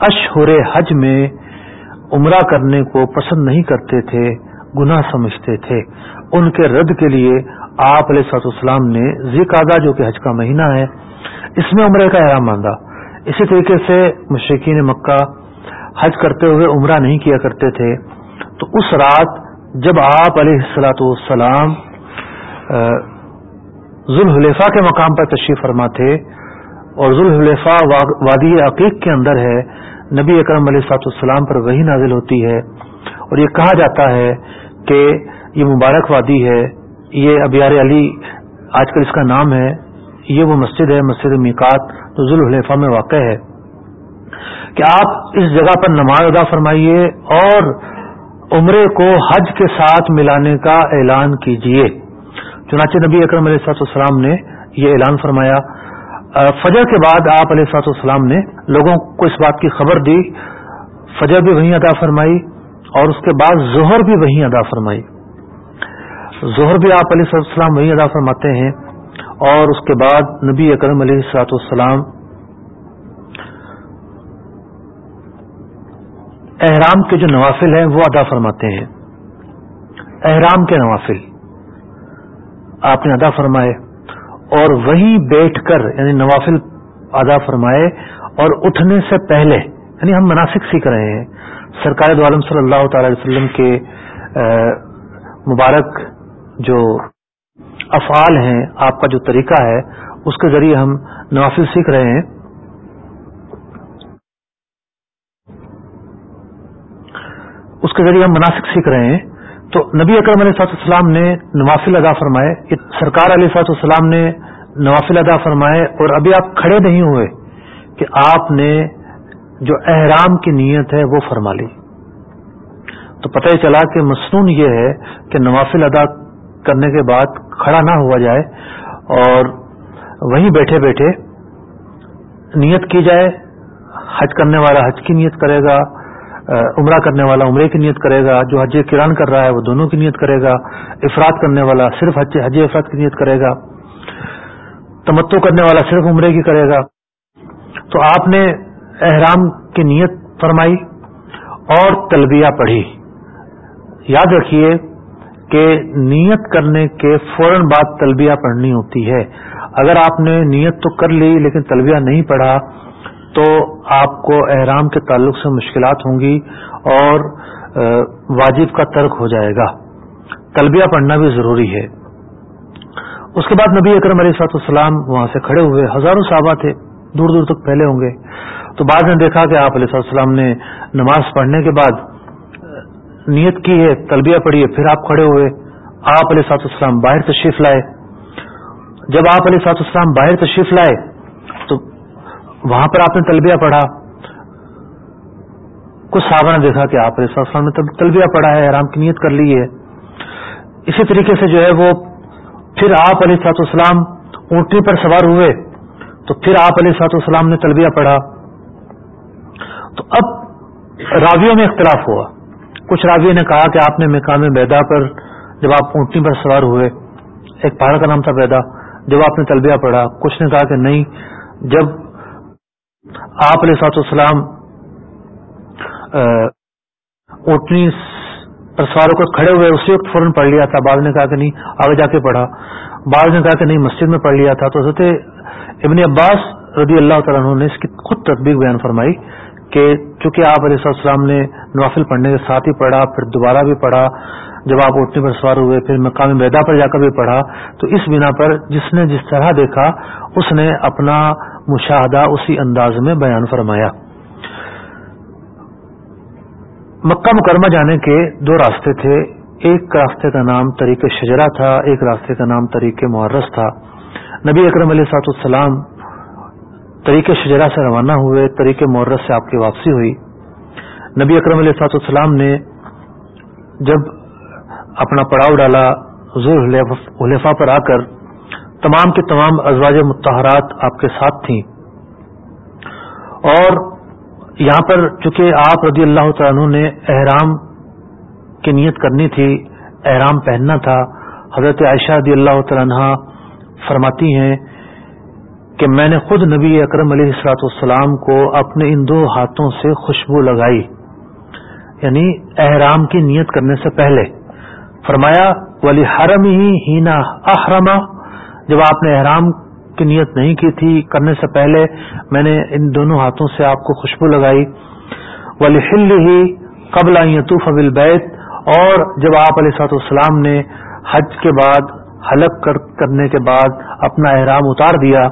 اشہر حج میں عمرہ کرنے کو پسند نہیں کرتے تھے۔ گناہ سمجھتے تھے۔ ان کے رد کے لیے آپ علیہ سات اسلام نے زی جو کہ حج کا مہینہ ہے، اس میں عمرے کا احرام باندھا اسی طریقے سے مشرقین مکہ حج کرتے ہوئے عمرہ نہیں کیا کرتے تھے۔ تو اس رات جب آپ علیہ السلاۃ والسلام ذوالحلیفہ کے مقام پر تشریف فرما تھے اور ذوالحلیفہ وادی عقیق کے اندر ہے، نبی اکرم علیہ سات السلام پر وہی نازل ہوتی ہے۔ اور یہ کہا جاتا ہے کہ یہ مبارک وادی ہے، یہ ابیار علی آج کل اس کا نام ہے، یہ وہ مسجد ہے، مسجد میکات جو ذوالحلیفہ میں واقع ہے۔ کہ آپ اس جگہ پر نماز ادا فرمائیے اور عمرے کو حج کے ساتھ ملانے کا اعلان کیجیے چنانچہ نبی اکرم علیہ سات السلام نے یہ اعلان فرمایا۔ فجر کے بعد آپ علیہ سات السلام نے لوگوں کو اس بات کی خبر دی۔ فجر بھی وہیں ادا فرمائی۔ اور اس کے بعد ظہر بھی وہیں ادا فرمائی۔ ظہر بھی آپ علیہ السلام وہیں ادا فرماتے ہیں۔ اور اس کے بعد نبی اکرم علیہ السلاط السلام احرام کے جو نوافل ہیں وہ ادا فرماتے ہیں۔ احرام کے نوافل۔ آپ نے ادا فرمائے اور وہیں بیٹھ کر یعنی نوافل ادا فرمائے اور اٹھنے سے پہلے یعنی ہم مناسب سیکھ رہے ہیں۔ سرکار دعالم صلی اللہ تعالی علیہ وسلم کے مبارک جو افعال ہیں، آپ کا جو طریقہ ہے، اس کے ذریعے ہم نوافل سیکھ رہے ہیں۔ اس کے ذریعے ہم مناسب سیکھ رہے ہیں۔ تو نبی اکرم علیہ صاحب السلام نے نوافل ادا فرمائے۔ سرکار علیہ صاحب السلام نے نوافل ادا فرمائے۔ اور ابھی آپ کھڑے نہیں ہوئے کہ آپ نے جو احرام کی نیت ہے وہ فرما لی۔ تو پتہ ہی چلا کہ مصنون یہ ہے کہ نوافل ادا کرنے کے بعد کھڑا نہ ہوا جائے اور وہیں بیٹھے بیٹھے نیت کی جائے، حج کرنے والا حج کی نیت کرے گا عمرہ کرنے والا عمرے کی نیت کرے گا، جو حج کران کر رہا ہے وہ دونوں کی نیت کرے گا، افراد کرنے والا صرف حج حج افراد کی نیت کرے گا تمتو کرنے والا صرف عمرے کی کرے گا۔ تو آپ نے احرام کی نیت فرمائی اور تلبیہ پڑھی۔ یاد رکھیے کہ نیت کرنے کے فوراً بعد تلبیہ پڑھنی ہوتی ہے۔ اگر آپ نے نیت تو کر لی لیکن تلبیہ نہیں پڑھا تو آپ کو احرام کے تعلق سے مشکلات ہوں گی اور واجب کا ترک ہو جائے گا۔ تلبیہ پڑھنا بھی ضروری ہے۔ اس کے بعد نبی اکرم علیہ صاحب السلام وہاں سے کھڑے ہوئے۔ ہزاروں صحابہ تھے۔ دور دور تک پہلے ہوں گے۔ تو بعد نے دیکھا کہ آپ علیہ السلام نے نماز پڑھنے کے بعد، نیت کی ہے، تلبیہ پڑھی ہے، پھر آپ کھڑے ہوئے، آپ علیہ صاحب السلام باہر تشریف لائے۔ جب آپ علیہ صاحب السلام باہر تشریف لائے، تو وہاں پر آپ نے تلبیہ پڑھا۔ کچھ صحابہ نے دیکھا کہ آپ علیہ السلام نے تلبیہ پڑھا ہے آرام کی نیت کر لی ہے۔ اسی طریقے سے جو ہے وہ پھر آپ علیہ سات اسلام اونٹنی پر سوار ہوئے۔ تو پھر آپ علیہ سات اسلام نے تلبیہ پڑھا۔ تو اب راویوں میں اختلاف ہوا۔ کچھ راویوں نے کہا کہ آپ نے مقام بیدا پر جب آپ اونٹنی پر سوار ہوئے، ایک پہاڑ کا نام تھا بیدا جب آپ نے تلبیہ پڑھا، کچھ نے کہا کہ نہیں، جب آپ علیہ سات اسلام اونٹنی پر سواروں کو کھڑے ہوئے، اسی وقت فوراً پڑھ لیا تھا۔ بعض نے کہا کہ نہیں، آگے جا کے پڑھا۔ بعض نے کہا کہ نہیں، مسجد میں پڑھ لیا تھا۔ تو حضرت ابن عباس رضی اللہ تعالیٰ عنہ نے اس کی خود تدبیق بیان فرمائی کہ چونکہ آپ علیہ السلام نے نوافل پڑھنے کے ساتھ ہی پڑھا، پھر دوبارہ بھی پڑھا، جب آپ اٹھنے پر سوار ہوئے، پھر مقامی میدا پر جا کر بھی پڑھا، تو اس بنا پر جس نے جس طرح دیکھا، اس نے اپنا مشاہدہ اسی انداز میں بیان فرمایا۔ مکہ مکرمہ جانے کے دو راستے تھے۔ ایک راستے کا نام طریق شجرا تھا، ایک راستے کا نام طریق معرس تھا۔ نبی اکرم علیہ سات السلام طریق شجرا سے روانہ ہوئے طریق معرس سے آپ کی واپسی ہوئی۔ نبی اکرم علیہ سات السلام نے جب اپنا پڑاؤ ڈالا، حضور حلیفہ پر آ کر تمام کے تمام ازواج متحرات آپ کے ساتھ تھیں۔ اور یہاں پر چونکہ آپ رضی اللہ تعالیٰ نے احرام کی نیت کرنی تھی، احرام پہننا تھا، حضرت عائشہ رضی اللہ تعالیٰ فرماتی ہیں کہ میں نے خود نبی اکرم علیہ السلاط والسلام کو اپنے ان دو ہاتھوں سے خوشبو لگائی یعنی احرام کی نیت کرنے سے پہلے۔ فرمایا ولی حرم ہی ہینا احرما جب آپ نے احرام کی نیت نہیں کی تھی کرنے سے پہلے، میں نے ان دونوں ہاتھوں سے آپ کو خوشبو لگائی۔ ولی ہل ہی قبل یتوف بیت اور جب آپ علیہ سات السلام نے حج کے بعد حلق کرنے کے بعد اپنا احرام اتار دیا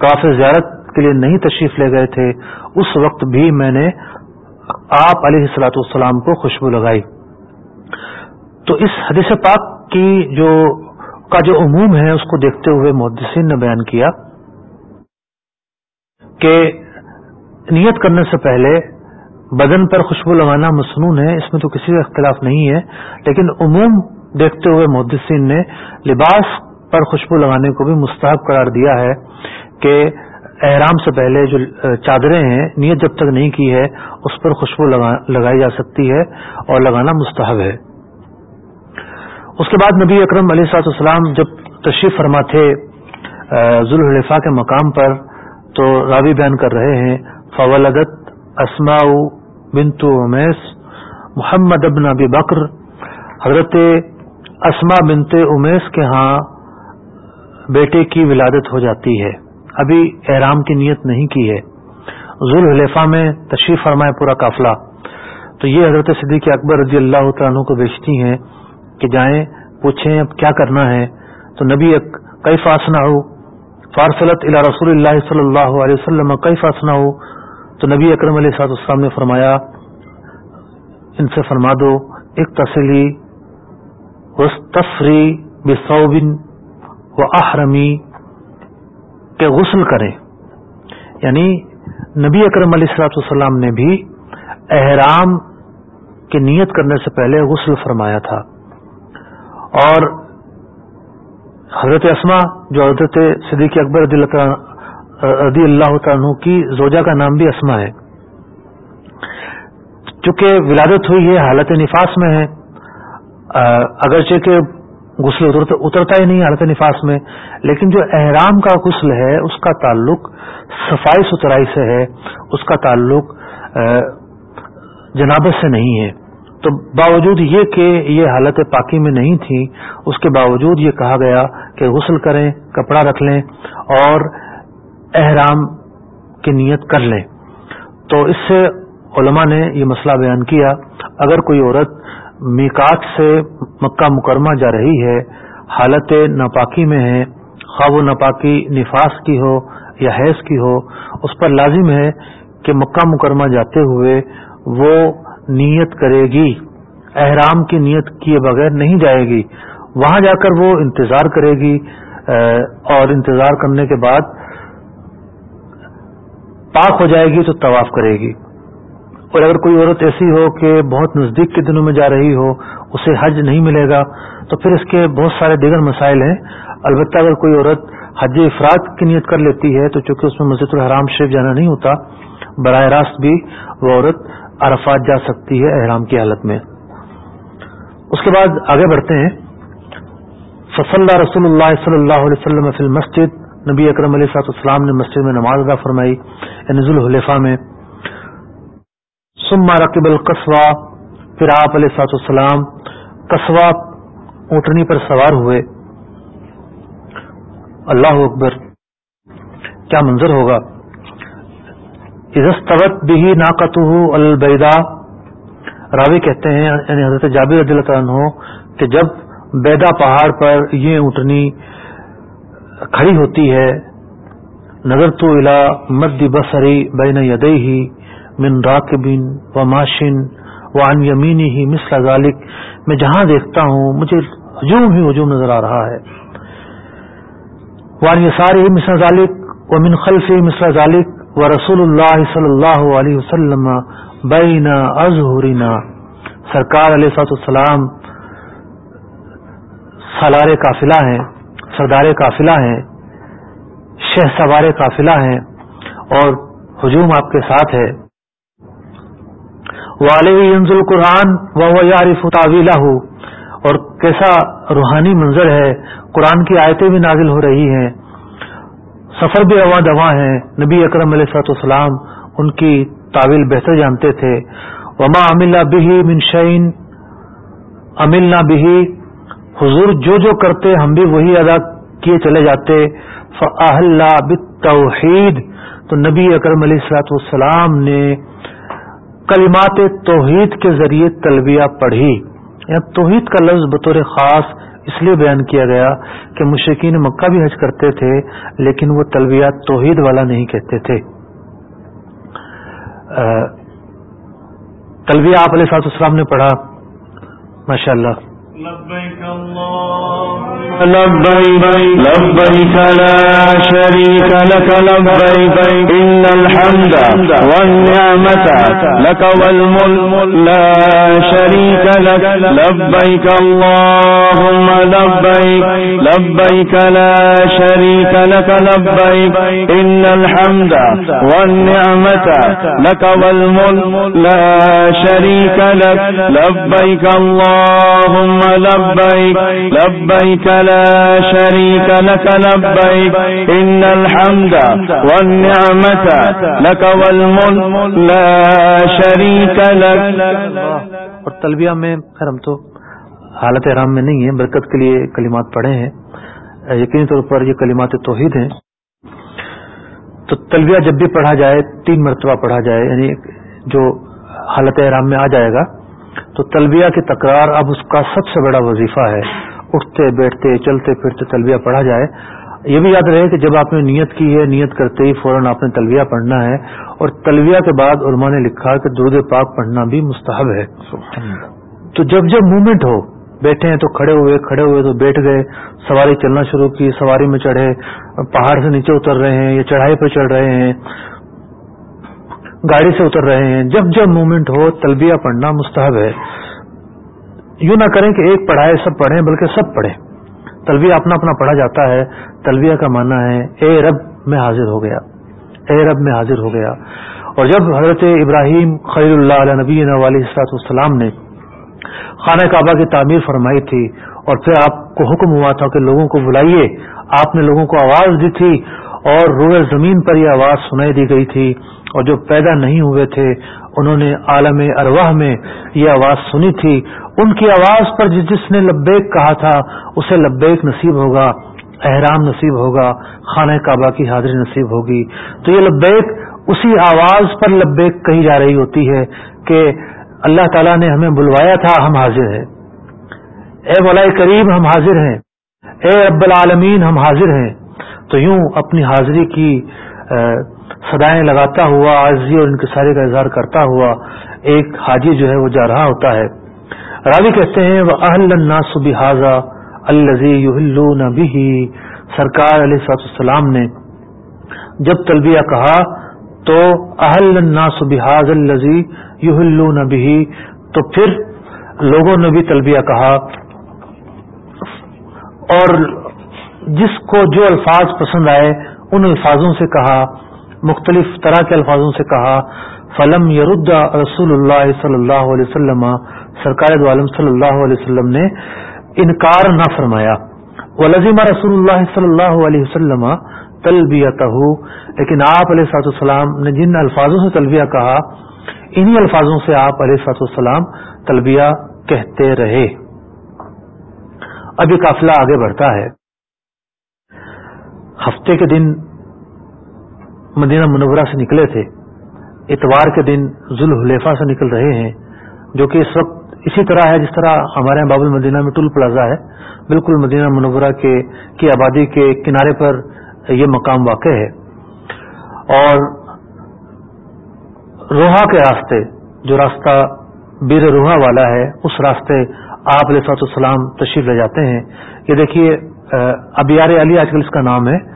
کافی زیارت کے لیے نہیں تشریف لے گئے تھے، اس وقت بھی میں نے آپ علیہ السلاۃ السلام کو خوشبو لگائی۔ تو اس حدیث پاک کی جو کا جو عموم ہے، اس کو دیکھتے ہوئے محدثین نے بیان کیا کہ نیت کرنے سے پہلے بدن پر خوشبو لگانا مصنون ہے، اس میں تو کسی کا اختلاف نہیں ہے، لیکن عموم دیکھتے ہوئے محدثین نے لباس پر خوشبو لگانے کو بھی مستحب قرار دیا ہے کہ احرام سے پہلے جو چادریں ہیں، نیت جب تک نہیں کی ہے، اس پر خوشبو لگائی جا سکتی ہے اور لگانا مستحب ہے۔ اس کے بعد نبی اکرم علیہ سات السلام جب تشریف فرما تھے ذوالحلیفہ کے مقام پر، تو راوی بیان کر رہے ہیں، فولدت اسماء بنت امیس محمد ابن ابی بکر حضرت اسما بنت امیس کے ہاں بیٹے کی ولادت ہو جاتی ہے۔ ابھی احرام کی نیت نہیں کی ہے۔ ذوالحلیفہ میں تشریف فرمائے پورا قافلہ۔ تو یہ حضرت صدیق اکبر رضی اللہ تعالیٰ کو بیچتی ہیں کہ جائیں، پوچھیں اب کیا کرنا ہے۔ تو نبی کئی فاسنا ہو فارسلت الا رسول اللہ صلی اللہ علیہ وسلم کئی فاسنا ہو تو نبی اکرم علیہ صاحب السلام نے فرمایا، ان سے فرما دو ایک تسلی تفری بصوبن و احرمی کے غسل کریں یعنی نبی اکرم علیہ السلاط والسلام نے بھی احرام کی نیت کرنے سے پہلے غسل فرمایا تھا۔ اور حضرت اسما جو حضرت صدیق اکبر رضی اللہ تعالیٰ کی زوجہ کا نام بھی اسما ہے۔ چونکہ ولادت ہوئی ہے، حالت نفاس میں ہے اگرچہ کہ غسل اترتا ہی نہیں حالت نفاس میں، لیکن جو احرام کا غسل ہے، اس کا تعلق صفائی ستھرائی سے ہے، اس کا تعلق جنابت سے نہیں ہے۔ تو باوجود یہ کہ یہ حالت پاکی میں نہیں تھی، اس کے باوجود یہ کہا گیا کہ غسل کریں، کپڑا رکھ لیں اور احرام کی نیت کر لیں۔ تو اس سے علماء نے یہ مسئلہ بیان کیا، اگر کوئی عورت میکات سے مکہ مکرمہ جا رہی ہے، حالت ناپاکی میں ہے، خواب و ناپاکی نفاس کی ہو یا حیض کی ہو، اس پر لازم ہے کہ مکہ مکرمہ جاتے ہوئے وہ نیت کرے گی۔ احرام کی نیت کیے بغیر نہیں جائے گی۔ وہاں جا کر وہ انتظار کرے گی اور انتظار کرنے کے بعد پاک ہو جائے گی تو طواف کرے گی۔ اور اگر کوئی عورت ایسی ہو کہ بہت نزدیک کے دنوں میں جا رہی ہو، اسے حج نہیں ملے گا، تو پھر اس کے بہت سارے دیگر مسائل ہیں۔ البتہ اگر کوئی عورت حج افراد کی نیت کر لیتی ہے، تو چونکہ اس میں مسجد الحرام شریف جانا نہیں ہوتا، براہ راست بھی وہ عورت عرفات جا سکتی ہے احرام کی حالت میں۔ اس کے بعد آگے بڑھتے ہیں۔ فصل رسول اللہ صلی اللہ علیہ وسلم فی المسجد۔ نبی اکرم علیہ صاحب السلام نے مسجد میں نماز ادا فرمائی یعنی نزول الحلفہ میں۔ سما رقب القصوا پھر آپ علیہ صاحب السلام قصوا اونٹنی پر سوار ہوئے۔ اللہ اکبر، کیا منظر ہوگا؟ عزت بھی ناقت البیدا راوی کہتے ہیں یعنی حضرت جابر رضی اللہ عنہ، کہ جب بیدا پہاڑ پر یہ اونٹنی کھڑی ہوتی ہے نظر تو الا مد بسری بین یدئی من راکبین و ماشن و ان یمینی ہی مثل ذالک۔ میں جہاں دیکھتا ہوں، مجھے ہجوم ہی ہجوم نظر آ رہا ہے۔ وان یساری مثل ذالک، و من خلفی مثل ذالک۔ و رسول اللہ صلی اللہ علیہ وسلم بین ازہرنا سرکار علیہ السلام سالار قافلہ ہیں سردار قافلہ ہیں شہ سوار قافلہ ہیں اور ہجوم آپ کے ساتھ ہے۔ والنزل قرآن و یارف تعویلہ۔ اور کیسا روحانی منظر ہے، قرآن کی آیتیں بھی نازل ہو رہی ہیں۔ سفر بھی اوا دوا ہیں۔ نبی اکرم علیہ سات السلام ان کی تعویل بہتر جانتے تھے۔ وما امل بہی منشین امل بہی حضور جو جو کرتے، ہم بھی وہی ادا کیے چلے جاتے۔ فہل توحید تو نبی اکرم علیہ السلاۃ والسلام نے کلمات توحید کے ذریعے تلبیہ پڑھی۔ یا توحید کا لفظ بطور خاص اس لیے بیان کیا گیا کہ مشکین مکہ بھی حج کرتے تھے، لیکن وہ تلبیہ توحید والا نہیں کہتے تھے۔ تلبیہ آپ علیہ صاحب السلام نے پڑھا۔ ماشاء اللہ۔
لبيك لبيك لا شريك لك، لبيك، إن الحمد والنعمة لك والملك لا شريك لك. لبيك اللهم لبيك لبيك لا شريك لك، لبيك، إن الحمد والنعمة لك والملك لا شريك لك. لبيك اللهم لبيك لبيك لا شريك لك لبيك. إن الحمد والنعمة لك والملك. لا شريك لك.
اور تلبیہ میں، خیر ہم تو حالت احرام میں نہیں ہے برکت کے لیے کلمات پڑھے ہیں۔ یقینی طور پر یہ کلمات توحید ہیں۔ تو تلبیہ جب بھی پڑھا جائے، تین مرتبہ پڑھا جائے یعنی جو حالت احرام میں آ جائے گا، تو تلبیہ کی تکرار اب اس کا سب سے بڑا وظیفہ ہے۔ اٹھتے بیٹھتے چلتے پھرتے تلبیہ پڑھا جائے۔ یہ بھی یاد رہے کہ جب آپ نے نیت کی ہے نیت کرتے ہی فوراً آپ نے تلبیہ پڑھنا ہے۔ اور تلبیہ کے بعد علماء نے لکھا کہ درود پاک پڑھنا بھی مستحب ہے۔ تو جب جب موومنٹ ہو بیٹھے ہیں تو کھڑے ہوئے کھڑے ہوئے تو بیٹھ گئے سواری چلنا شروع کی سواری میں چڑھے پہاڑ سے نیچے اتر رہے ہیں یا چڑھائی پہ چڑھ رہے ہیں گاڑی سے اتر رہے ہیں۔ جب جب موومنٹ ہو تلبیہ پڑھنا مستحب ہے۔ یوں نہ کریں کہ ایک پڑھائے سب پڑھیں بلکہ سب پڑھیں۔ تلبیہ اپنا اپنا پڑھا جاتا ہے۔ تلبیہ کا معنی ہے، اے رب میں حاضر ہو گیا۔ اے رب میں حاضر ہو گیا۔ اور جب حضرت ابراہیم خیر اللہ علیہ نبی علیہ السلام نے خانہ کعبہ کی تعمیر فرمائی تھی اور پھر آپ کو حکم ہوا تھا کہ لوگوں کو بلائیے، آپ نے لوگوں کو آواز دی تھی اور روئے زمین پر یہ آواز سنائی دی گئی تھی اور جو پیدا نہیں ہوئے تھے، انہوں نے عالم ارواح میں یہ آواز سنی تھی۔ ان کی آواز پر جس نے لبیک کہا تھا، اسے لبیک نصیب ہوگا، احرام نصیب ہوگا، خانہ کعبہ کی حاضری نصیب ہوگی۔ تو یہ لبیک اسی آواز پر لبیک کہی جا رہی ہوتی ہے کہ اللہ تعالیٰ نے ہمیں بلوایا تھا، ہم حاضر ہیں۔ اے مولا کریم، ہم حاضر ہیں۔ اے رب العالمین، ہم حاضر ہیں۔ تو یوں اپنی حاضری کی سدائیں لگاتا ہوا عرضی اور انکساری کا اظہار کرتا ہوا ایک حاجی جو ہے وہ جا رہا ہوتا ہے۔ راوی کہتے ہیں وہ اہل الناس بحاظہ الزی سرکار علیہ صاحب السلام نے جب تلبیہ کہا تو اہل الناس بحاظ الزی یو بھی تو پھر لوگوں نے بھی تلبیہ کہا۔ اور جس کو جو الفاظ پسند آئے، ان الفاظوں سے کہا، مختلف طرح کے الفاظوں سے کہا، فلم یرد رسول اللہ صلی اللہ علیہ وسلم، سرکار عالم صلی اللہ علیہ وسلم نے انکار نہ فرمایا۔ وہ لذیمہ رسول اللہ صلی اللہ علیہ وسلم تلبیہ لیکن آپ علیہ سات السلام نے جن الفاظوں سے تلبیہ کہا، انہی الفاظوں سے آپ علیہ سات السلام تلبیہ کہتے رہے۔ اب یہ قافلہ آگے بڑھتا ہے۔ ہفتے کے دن مدینہ منورہ سے نکلے تھے، اتوار کے دن ذوالحلیفہ سے نکل رہے ہیں، جو کہ اس وقت اسی طرح ہے جس طرح ہمارے یہاں باب المدینہ میں ٹول پلازا ہے۔ بالکل مدینہ منورہ کے، کی آبادی کے کنارے پر یہ مقام واقع ہے۔ اور روحا کے راستے، جو راستہ بیر روحا والا ہے، اس راستے آپ علیہ السلام تشریف لے جاتے ہیں۔ یہ دیکھیے ابیار علی آج کل اس کا نام ہے۔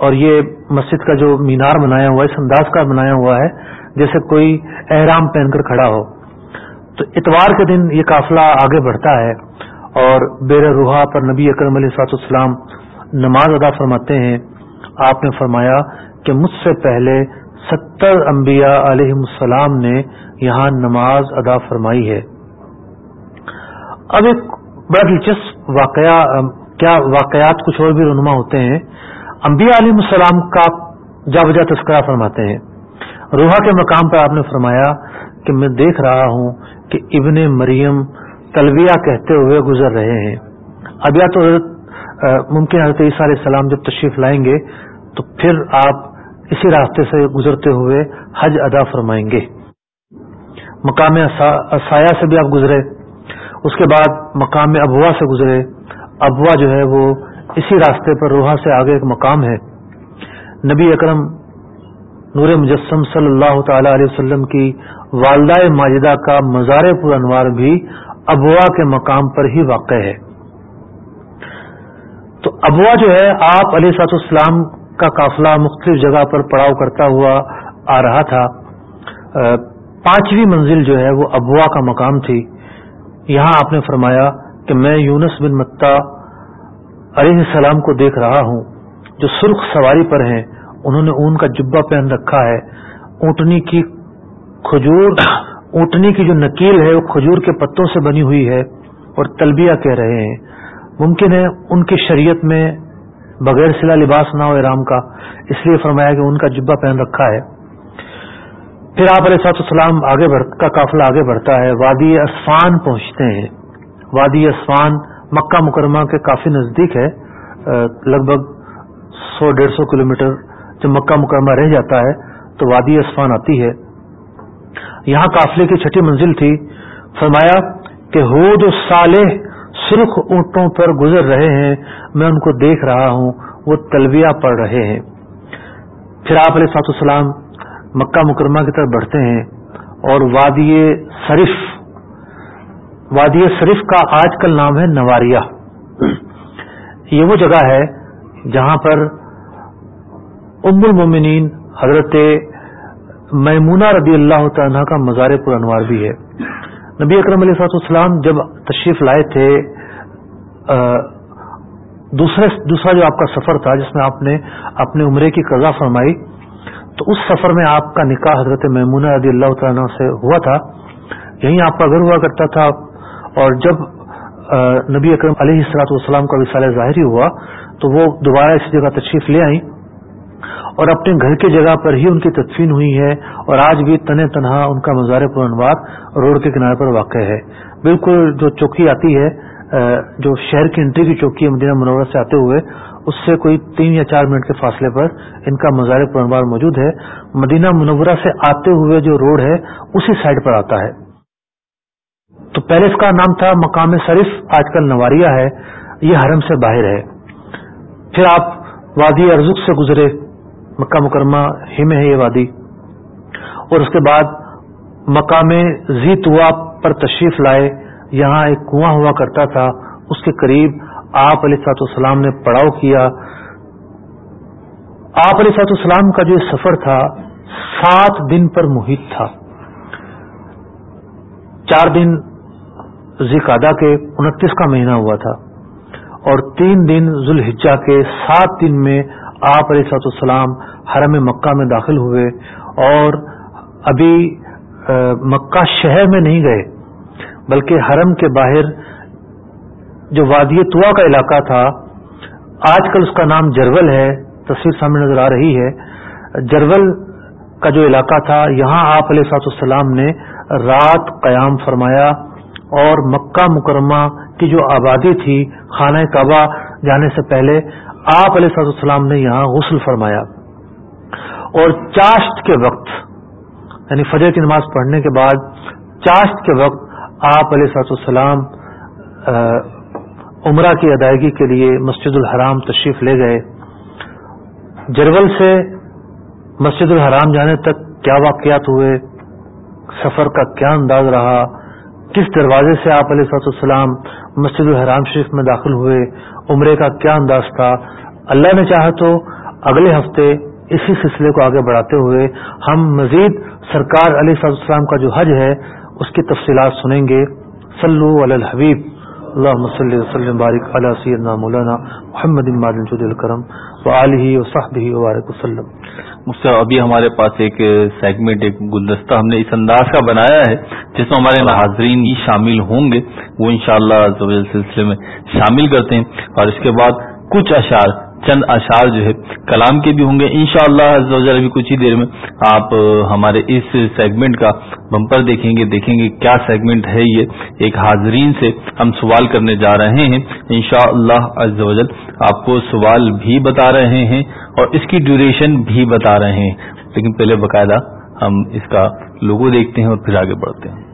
اور یہ مسجد کا جو مینار بنایا ہوا ہے، اس انداز کا بنایا ہوا ہے، جیسے کوئی احرام پہن کر کھڑا ہو۔ تو اتوار کے دن یہ قافلہ آگے بڑھتا ہے اور بیر روحا پر نبی اکرم علیہ سات السلام نماز ادا فرماتے ہیں۔ آپ نے فرمایا کہ مجھ سے پہلے ستر انبیاء علیہ السلام نے یہاں نماز ادا فرمائی ہے۔ اب ایک بڑا دلچسپ واقعہ، کیا واقعات کچھ اور بھی رونما ہوتے ہیں۔ انبیاء علیہ السلام کا جا بجا تذکرہ فرماتے ہیں۔ روحا کے مقام پر آپ نے فرمایا کہ میں دیکھ رہا ہوں کہ ابن مریم تلویہ کہتے ہوئے گزر رہے ہیں۔ اب یا تو ممکن حضرت عیسیٰ علیہ السلام جب تشریف لائیں گے تو پھر آپ اسی راستے سے گزرتے ہوئے حج ادا فرمائیں گے۔ مقام سایہ سے بھی آپ گزرے، اس کے بعد مقام ابوا سے گزرے۔ ابوا جو ہے وہ اسی راستے پر روحا سے آگے ایک مقام ہے۔ نبی اکرم نور مجسم صلی اللہ تعالی علیہ وسلم کی والدہ ماجدہ کا مزار پر انوار بھی ابوا کے مقام پر ہی واقع ہے۔ تو ابوا جو ہے، آپ علیہ سات اسلام کا قافلہ مختلف جگہ پر پڑاؤ کرتا ہوا آ رہا تھا۔ پانچویں منزل جو ہے، وہ ابوا کا مقام تھی۔ یہاں آپ نے فرمایا کہ میں یونس بن متا علیہ السلام کو دیکھ رہا ہوں، جو سرخ سواری پر ہیں، انہوں نے اون کا جبا پہن رکھا ہے۔ اونٹنی کی کھجور، اونٹنی کی جو نکیل ہے، وہ کھجور کے پتوں سے بنی ہوئی ہے اور تلبیہ کہہ رہے ہیں۔ ممکن ہے ان کی شریعت میں بغیر سلا لباس نہ ہو ارام کا، اس لیے فرمایا کہ ان کا جبا پہن رکھا ہے۔ پھر آپ علیہ صاحب السلام آگے کا قافلہ آگے بڑھتا ہے۔ وادی اسفان پہنچتے ہیں۔ وادی اسفان مکہ مکرمہ کے کافی نزدیک ہے لگ بھگ سو ڈیڑھ سو کلو جب مکہ مکرمہ رہ جاتا ہے تو وادی اسفان آتی ہے۔ یہاں قافلے کی چھٹی منزل تھی۔ فرمایا کہ ہود صالح سرخ اونٹوں پر گزر رہے ہیں، میں ان کو دیکھ رہا ہوں، وہ تلبیہ پڑھ رہے ہیں۔ پھر آپ علیہ سات السلام مکہ مکرمہ کی طرف بڑھتے ہیں اور وادی شریف وادی شریف کا آج کل نام ہے نواریہ۔ یہ وہ جگہ ہے جہاں پر ام المومنین حضرت میمونہ رضی اللہ تعالیٰ کا مزار پر انوار بھی ہے۔ نبی اکرم علیہ صاحب السلام جب تشریف لائے تھے دوسرے، دوسرا جو آپ کا سفر تھا، جس میں آپ نے اپنے عمرے کی قضا فرمائی، تو اس سفر میں آپ کا نکاح حضرت میمونہ رضی اللہ تعالیٰ سے ہوا تھا۔ یہیں آپ کا گھر ہوا کرتا تھا۔ اور جب نبی اکرم علیہ السلاط والسلام کا وصال ظاہری ہوا، تو وہ دوبارہ اسی جگہ تشریف لے آئیں اور اپنے گھر کی جگہ پر ہی ان کی تدفین ہوئی ہے اور آج بھی تن تنہا ان کا مزار پرانواد روڈ کے کنارے پر واقع ہے۔ بالکل جو چوکی آتی ہے جو شہر کی انٹری کی چوکی ہے، مدینہ منورہ سے آتے ہوئے، اس سے کوئی تین یا چار منٹ کے فاصلے پر ان کا مزار پرنوار موجود ہے۔ مدینہ منورہ سے آتے ہوئے جو روڈ ہے، اسی سائڈ پر آتا ہے۔ تو پہلے اس کا نام تھا مقام شریف آج کل نواریہ ہے، یہ حرم سے باہر ہے۔ پھر آپ وادی ارزق سے گزرے، مکہ مکرمہ ہی میں ہے یہ وادی۔ اور اس کے بعد مقام زی توا پر تشریف لائے، یہاں ایک کنواں ہوا کرتا تھا۔ اس کے قریب آپ علیہ سات السلام نے پڑاؤ کیا۔ آپ علیہ سات السلام کا جو سفر تھا، سات دن پر محیط تھا۔ چار دن ذکا کے انتیس کا مہینہ ہوا تھا اور تین دن ذوالحجہ کے سات دن میں آپ علیہ سات السلام حرم مکہ میں داخل ہوئے اور ابھی مکہ شہر میں نہیں گئے، بلکہ حرم کے باہر جو وادی توا کا علاقہ تھا، آج کل اس کا نام جرول ہے، تصویر سامنے نظر آ رہی ہے۔ جرول کا جو علاقہ تھا، یہاں آپ علیہ سات السلام نے رات قیام فرمایا۔ اور مکہ مکرمہ کی جو آبادی تھی خانہ کعبہ جانے سے پہلے، آپ علیہ سات السلام نے یہاں غسل فرمایا۔ اور چاشت کے وقت یعنی فجر کی نماز پڑھنے کے بعد چاشت کے وقت آپ علیہ سات السلام عمرہ کی ادائیگی کے لیے مسجد الحرام تشریف لے گئے۔ جرول سے مسجد الحرام جانے تک کیا واقعات ہوئے؟ سفر کا کیا انداز رہا؟ کس دروازے سے آپ علیہ صاحب السلام مسجد الحرام شریف میں داخل ہوئے؟ عمرے کا کیا انداز تھا؟ اللہ نے چاہا تو اگلے ہفتے اسی سلسلے کو آگے بڑھاتے ہوئے ہم مزید سرکار علیہ صاحب السلام کا جو حج ہے، اس کی تفصیلات سنیں گے۔ سلو الحبیب۔ اللهم صل وسلم بارک على سيدنا مولانا محمد الکرم و علیہ وصحبہ وبارک وسلم.
مجھ ابھی ہمارے پاس ایک سیگمنٹ ایک گلدستہ ہم نے اس انداز کا بنایا ہے جس میں ہمارے ناظرین ہی شامل ہوں گے، وہ انشاءاللہ شاء سلسلے میں شامل کرتے ہیں اور اس کے بعد کچھ اشعار چند اشعار جو ہے کلام کے بھی ہوں گے۔ ان شاء اللہ ابھی کچھ ہی دیر میں آپ ہمارے اس سیگمنٹ کا بمپر دیکھیں گے دیکھیں گے کیا سیگمنٹ ہے یہ۔ ایک حاضرین سے ہم سوال کرنے جا رہے ہیں۔ ان شاء اللہ آپ کو سوال بھی بتا رہے ہیں اور اس کی ڈیوریشن بھی بتا رہے ہیں۔ لیکن پہلے باقاعدہ ہم اس کا لوگو دیکھتے ہیں اور پھر آگے بڑھتے ہیں۔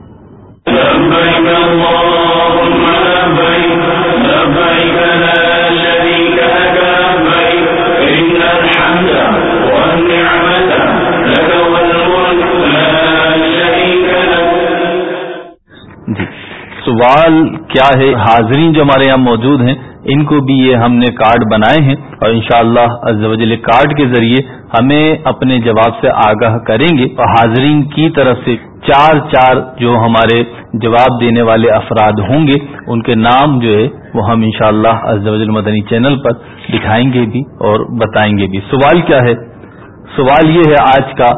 جی۔ سوال کیا ہے؟ حاضرین جو ہمارے یہاں موجود ہیں، ان کو بھی یہ ہم نے کارڈ بنائے ہیں اور انشاءاللہ شاء اللہ کارڈ کے ذریعے ہمیں اپنے جواب سے آگاہ کریں گے۔ اور حاضرین کی طرف سے چار چار جو ہمارے جواب دینے والے افراد ہوں گے، ان کے نام جو ہے، وہ ہم انشاءاللہ شاء اللہ مدنی چینل پر دکھائیں گے بھی اور بتائیں گے بھی۔ سوال کیا ہے؟ سوال یہ ہے آج کا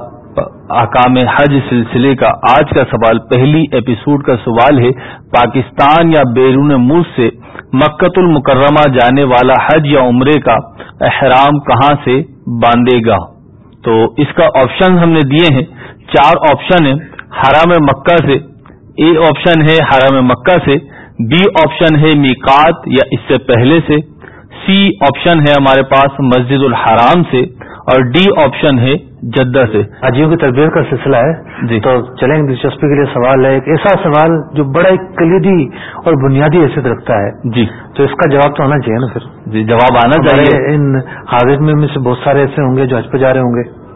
احکام حج سلسلے کا، آج کا سوال، پہلی ایپیسوڈ کا سوال ہے، پاکستان یا بیرون ملک سے مکت المکرمہ جانے والا حج یا عمرے کا احرام کہاں سے باندھے گا؟ تو اس کا آپشن ہم نے دیے ہیں، چار آپشن ہیں، حرام مکہ سے، اے آپشن ہے حرام مکہ سے، بی آپشن ہے میکات یا اس سے پہلے سے سی آپشن ہے ہمارے پاس مسجد الحرام سے اور ڈی آپشن ہے جدہ سے۔
حاجیوں کی تربیت کا سلسلہ ہے۔ جی۔ تو چلیں دلچسپی کے لیے سوال ہے۔ ایک ایسا سوال جو بڑا ایک کلیدی اور بنیادی حیثیت رکھتا ہے۔
جی۔
تو اس کا جواب تو آنا چاہیے نا پھر۔
جی جواب آنا چاہیے۔
ان حاضر میں سے بہت سارے ایسے ہوں گے جو حج پہ جا رہے ہوں گے۔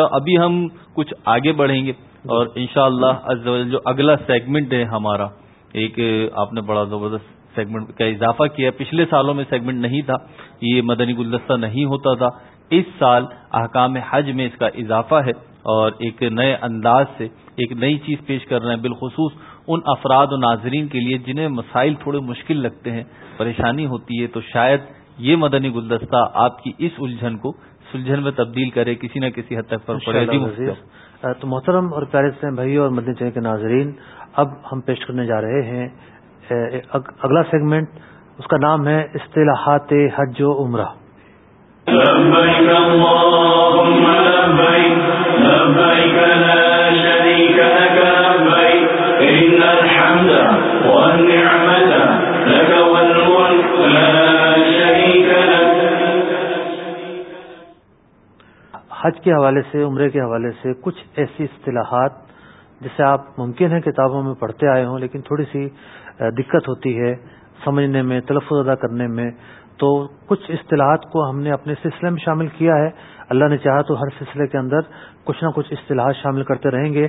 ابھی ہم کچھ آگے بڑھیں گے اور انشاءاللہ اللہ جو اگلا سیگمنٹ ہے ہمارا ایک آپ نے بڑا زبردست سیگمنٹ کا اضافہ کیا پچھلے سالوں میں سیگمنٹ نہیں تھا۔ یہ مدنی گلدستہ نہیں ہوتا تھا۔ اس سال احکام حج میں اس کا اضافہ ہے اور ایک نئے انداز سے ایک نئی چیز پیش کر رہے ہیں۔ بالخصوص ان افراد و ناظرین کے لیے جنہیں مسائل تھوڑے مشکل لگتے ہیں پریشانی ہوتی ہے تو شاید یہ مدنی گلدستہ آپ کی اس الجھن کو سلجھن میں تبدیل کرے کسی نہ کسی حد تک
پر تو محترم اور پیارے سے بھائی اور مدنی چین کے ناظرین اب ہم پیش کرنے جا رہے ہیں اگلا سیگمنٹ اس کا نام ہے اصطلاحات حج و عمرہ۔ حج کے حوالے سے عمرے کے حوالے سے کچھ ایسی اصطلاحات جسے آپ ممکن ہے کتابوں میں پڑھتے آئے ہوں لیکن تھوڑی سی دقت ہوتی ہے سمجھنے میں، تلفظ ادا کرنے میں۔ تو کچھ اصطلاحات کو ہم نے اپنے سلسلے میں شامل کیا ہے۔ اللہ نے چاہا تو ہر سلسلے کے اندر کچھ نہ کچھ اصطلاحات شامل کرتے رہیں گے۔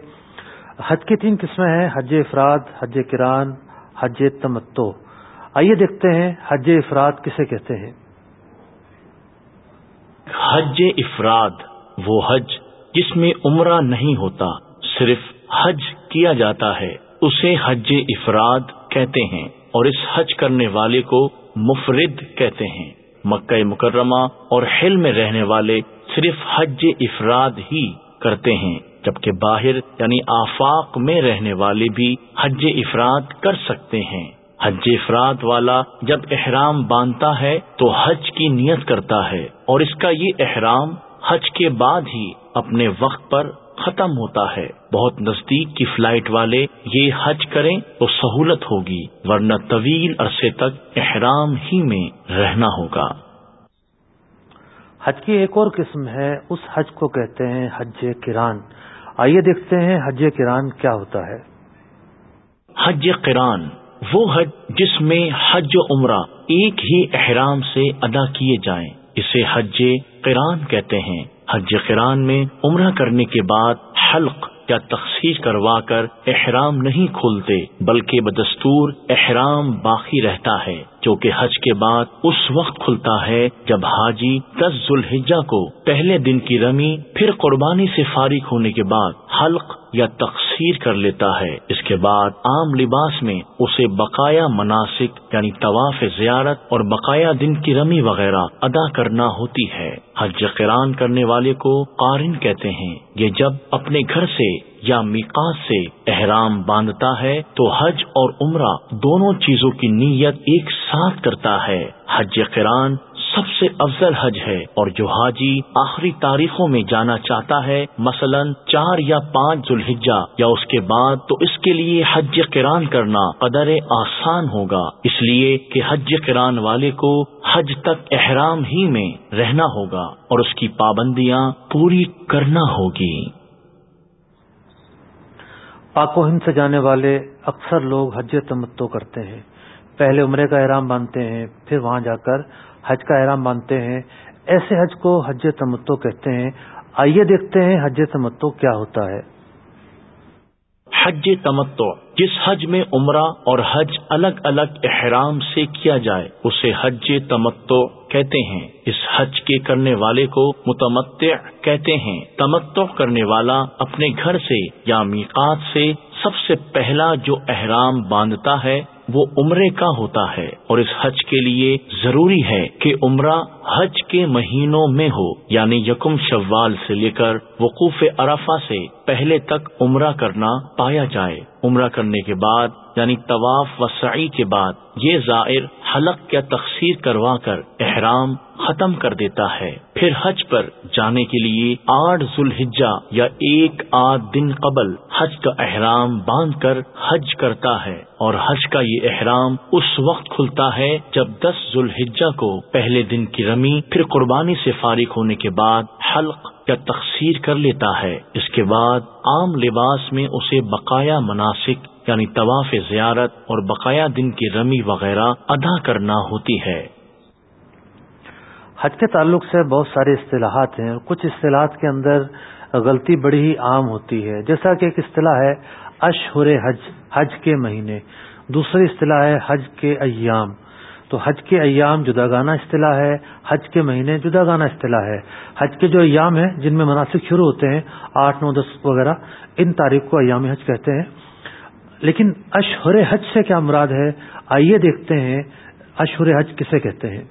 حج کی تین قسمیں ہیں، حج افراد، حج کران، حج تمتو آئیے دیکھتے ہیں حج افراد کسے کہتے ہیں۔
حج افراد، وہ حج جس میں عمرہ نہیں ہوتا، صرف حج کیا جاتا ہے۔ اسے حج افراد کہتے ہیں اور اس حج کرنے والے کو مفرد کہتے ہیں۔ مکہ مکرمہ اور حل میں رہنے والے صرف حج افراد ہی کرتے ہیں، جبکہ باہر یعنی آفاق میں رہنے والے بھی حج افراد کر سکتے ہیں۔ حج افراد والا جب احرام باندھتا ہے تو حج کی نیت کرتا ہے اور اس کا یہ احرام حج کے بعد ہی اپنے وقت پر ختم ہوتا ہے۔ بہت نزدیک کی فلائٹ والے یہ حج کریں تو سہولت ہوگی ورنہ طویل عرصے تک احرام ہی میں رہنا ہوگا۔
حج کی ایک اور قسم ہے اس حج کو کہتے ہیں حج کران آئیے دیکھتے ہیں حج کران کیا ہوتا ہے۔
حج کران وہ حج جس میں حج و عمرہ ایک ہی احرام سے ادا کیے جائیں اسے حج قران کہتے ہیں۔ حج قران میں عمرہ کرنے کے بعد حلق یا تخصیص کروا کر احرام نہیں کھولتے، بلکہ بدستور احرام باقی رہتا ہے۔ جو کہ حج کے بعد اس وقت کھلتا ہے جب حاجی دس ذوالحجہ کو پہلے دن کی رمی، پھر قربانی سے فارغ ہونے کے بعد حلق یا تقسیر کر لیتا ہے۔ اس کے بعد عام لباس میں اسے بقایا مناسک یعنی طواف زیارت اور بقایا دن کی رمی وغیرہ ادا کرنا ہوتی ہے۔ حج قران کرنے والے کو قارن کہتے ہیں، یہ جب اپنے گھر سے یا میقات سے احرام باندھتا ہے تو حج اور عمرہ دونوں چیزوں کی نیت ایک ساتھ کرتا ہے۔ حج قران سب سے افضل حج ہے اور جو حاجی آخری تاریخوں میں جانا چاہتا ہے، مثلا چار یا پانچ ذوالحجہ یا اس کے بعد تو اس کے لیے حج کران کرنا قدر آسان ہوگا۔ اس لیے کہ حج کران والے کو حج تک احرام ہی میں رہنا ہوگا اور اس کی پابندیاں پوری کرنا ہوگی۔
پاک و ہند سے جانے والے اکثر لوگ حج تمتو کرتے ہیں۔ پہلے عمرے کا احرام باندھتے ہیں، پھر وہاں جا کر حج کا احرام باندھتے ہیں۔ ایسے حج کو حج تمتو کہتے ہیں۔ آئیے دیکھتے ہیں حج تمتو کیا ہوتا ہے۔
حج تمتو جس حج میں عمرہ اور حج الگ الگ احرام سے کیا جائے، اسے حج تمتو کہتے ہیں۔ اس حج کے کرنے والے کو متمتع کہتے ہیں۔ تمتع کرنے والا اپنے گھر سے یا میقات سے سب سے پہلا جو احرام باندھتا ہے وہ عمرے کا ہوتا ہے اور اس حج کے لیے ضروری ہے کہ عمرہ حج کے مہینوں میں ہو یعنی یکم شوال سے لے کر وقوف ارفا سے پہلے تک عمرہ کرنا پایا جائے۔ عمرہ کرنے کے بعد یعنی طواف و سعی کے بعد، یہ زائر حلق یا تقسیر کروا کر احرام ختم کر دیتا ہے۔ پھر حج پر جانے کے لیے آٹھ ذوالحجہ یا ایک آدھ دن قبل حج کا احرام باندھ کر حج کرتا ہے۔ اور حج کا یہ احرام اس وقت کھلتا ہے جب دس ذوالحجہ کو پہلے دن کی رمی، پھر قربانی سے فارغ ہونے کے بعد حلق یا تقسیر کر لیتا ہے۔ اس کے بعد عام لباس میں اسے بقایا مناسک یعنی طواف زیارت اور بقایا دن کی رمی وغیرہ ادا کرنا ہوتی ہے۔
حج کے تعلق سے بہت سارے اصطلاحات ہیں کچھ اصطلاحات کے اندر غلطی بڑی ہی عام ہوتی ہے۔ جیسا کہ ایک اصطلاح ہے اشہر حج حج کے مہینے۔ دوسری اصطلاح ہے حج کے ایام۔ تو حج کے ایام جدا گانا اصطلاح ہے، حج کے مہینے جدا گانا اصطلاح ہے۔ حج کے جو ایام ہیں جن میں مناسب شروع ہوتے ہیں، آٹھ، نو، دس وغیرہ، ان تاریخ کو ایام حج کہتے ہیں۔ لیکن اشہر حج سے کیا مراد ہے؟ آئیے دیکھتے ہیں اشہر حج کسے کہتے ہیں۔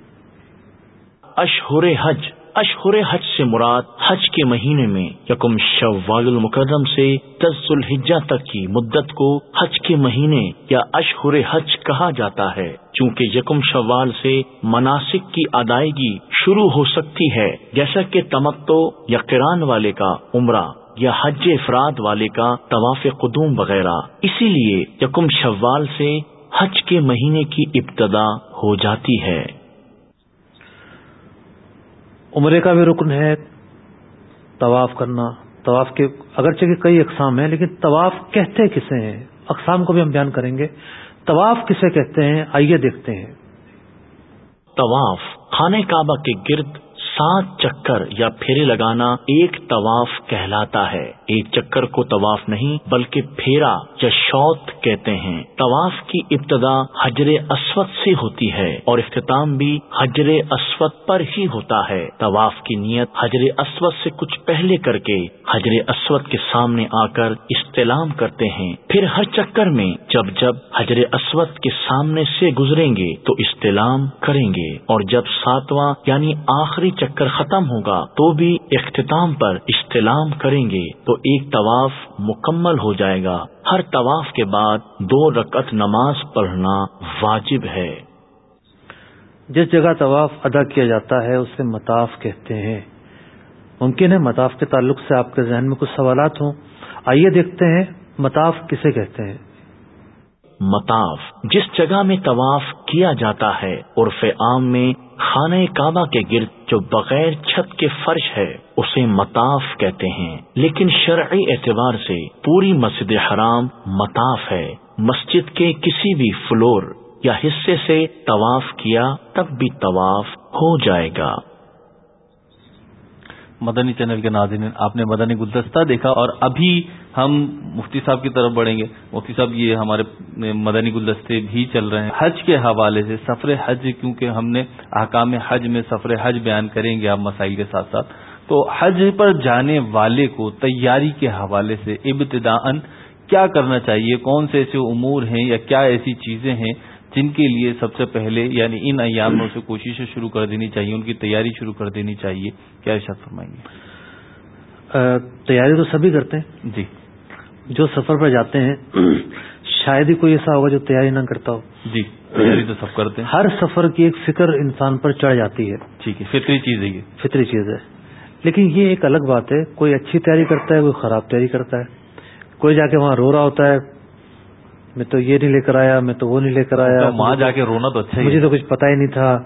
اشہر حج اشہر حج سے مراد حج کے مہینے میں یکم شوال المکرم سے دس الحجہ تک کی مدت کو حج کے مہینے یا اشہر حج کہا جاتا ہے۔ چونکہ یکم شوال سے مناسک کی ادائیگی شروع ہو سکتی ہے، جیسا کہ تمتو یا کران والے کا عمرہ۔ یا حج افراد والے کا طواف قدوم وغیرہ۔ اسی لیے یکم شوال سے حج کے مہینے کی ابتدا ہو جاتی ہے۔
عمرے کا بھی رکن ہے طواف کرنا۔ طواف کے اگرچہ کہ کئی اقسام ہیں لیکن طواف کہتے کسے ہیں؟ اقسام کو بھی ہم بیان کریں گے۔ طواف کسے کہتے ہیں؟ آئیے دیکھتے ہیں۔
طواف خانہ کعبہ کے گرد سات چکر یا پھیرے لگانا ایک طواف کہلاتا ہے۔ ایک چکر کو طواف نہیں بلکہ پھیرا یا شوت کہتے ہیں۔ طواف کی ابتدا حجر اسود سے ہوتی ہے اور اختتام بھی حجر اسود پر ہی ہوتا ہے۔ طواف کی نیت حجر اسود سے کچھ پہلے کر کے حجر اسود کے سامنے آ کر استعلام کرتے ہیں۔ پھر ہر چکر میں جب جب حجر اسود کے سامنے سے گزریں گے تو استعلام کریں گے اور جب ساتواں یعنی آخری چکر ختم ہوگا تو بھی اختتام پر استعلام کریں گے تو ایک طواف مکمل ہو جائے گا۔ ہر طواف کے بعد دو رکعت نماز پڑھنا واجب ہے۔
جس جگہ طواف ادا کیا جاتا ہے، اسے مطاف کہتے ہیں۔ ممکن ہے مطاف کے تعلق سے آپ کے ذہن میں کچھ سوالات ہوں۔ آئیے دیکھتے ہیں مطاف کسے کہتے ہیں۔
مطاف، جس جگہ میں طواف کیا جاتا ہے، عرف عام میں خانہ کعبہ کے گرد جو بغیر چھت کے فرش ہے، اسے مطاف کہتے ہیں۔ لیکن شرعی اعتبار سے پوری مسجد حرام مطاف ہے۔ مسجد کے کسی بھی فلور یا حصے سے طواف کیا تب بھی طواف ہو جائے گا۔
مدنی چینل کے ناظرین، آپ نے مدنی گلدستہ دیکھا اور ابھی ہم مفتی صاحب کی طرف بڑھیں گے۔ مفتی صاحب یہ ہمارے مدنی گلدستے بھی چل رہے ہیں۔ حج کے حوالے سے سفر حج کیونکہ ہم نے احکام حج میں سفر حج بیان کریں گے آپ مسائل کے ساتھ ساتھ۔ تو حج پر جانے والے کو تیاری کے حوالے سے ابتدا کیا کرنا چاہیے؟ کون سے ایسے امور ہیں یا کیا ایسی چیزیں ہیں جن کے لیے سب سے پہلے یعنی ان ایام میں اسے کوششیں شروع کر دینی چاہیے ان کی تیاری شروع کر دینی چاہیے؟ کیا ارشاد فرمائیں گے؟
تیاری تو سبھی کرتے ہیں۔
جی۔
جو سفر پر جاتے ہیں شاید ہی کوئی ایسا ہوگا جو تیاری نہ کرتا ہو۔
جی تیاری تو سب کرتے ہیں۔
ہر سفر کی ایک فکر انسان پر چڑھ جاتی ہے۔
ٹھیک ہے فطری چیز ہے یہ۔
فطری چیز ہے۔ لیکن یہ ایک الگ بات ہے کوئی اچھی تیاری کرتا ہے کوئی خراب تیاری کرتا ہے۔ کوئی جا کے وہاں رو رہا ہوتا ہے میں تو یہ نہیں لے کر آیا میں تو وہ نہیں لے کر آیا۔
وہاں جا کے رونا تو اچھا
مجھے تو کچھ پتا ہی نہیں تھا۔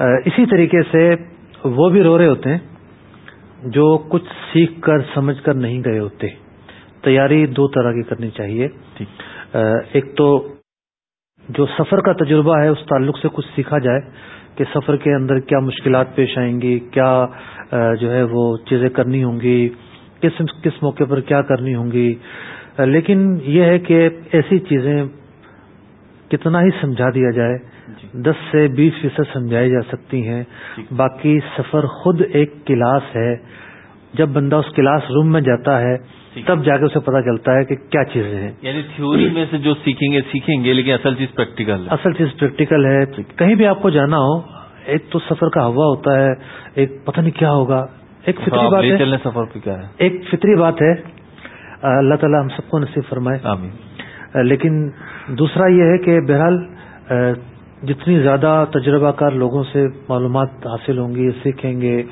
اسی طریقے سے وہ بھی رو رہے ہوتے ہیں جو کچھ سیکھ کر سمجھ کر نہیں گئے ہوتے۔ تیاری دو طرح کی کرنی چاہیے۔ ایک تو جو سفر کا تجربہ ہے اس تعلق سے کچھ سیکھا جائے کہ سفر کے اندر کیا مشکلات پیش آئیں گی کیا جو ہے وہ چیزیں کرنی ہوں گی کس کس موقع پر کیا کرنی ہوں گی۔ لیکن یہ ہے کہ ایسی چیزیں کتنا ہی سمجھا دیا جائے جی۔ دس سے بیس فیصد سمجھائی جا سکتی ہیں۔ باقی سفر خود ایک کلاس ہے۔ جب بندہ اس کلاس روم میں جاتا ہے تب جا کے اسے پتا چلتا ہے کہ کیا چیزیں ہیں۔
یعنی تھیوری میں سے جو سیکھیں گے سیکھیں گے لیکن اصل چیز پریکٹیکل ہے۔
اصل چیز پریکٹیکل ہے۔ کہیں بھی آپ کو جانا ہو ایک تو سفر کا ہوا ہوتا ہے ایک پتہ نہیں کیا ہوگا۔ ایک فطری بات ہے۔
سفر پہ کیا ہے۔
ایک فطری بات ہے۔ اللہ تعالیٰ ہم سب کو نصیب فرمائے۔
آمین۔
لیکن دوسرا یہ ہے کہ بہرحال جتنی زیادہ تجربہ کار لوگوں سے معلومات حاصل ہوں گی سیکھیں گے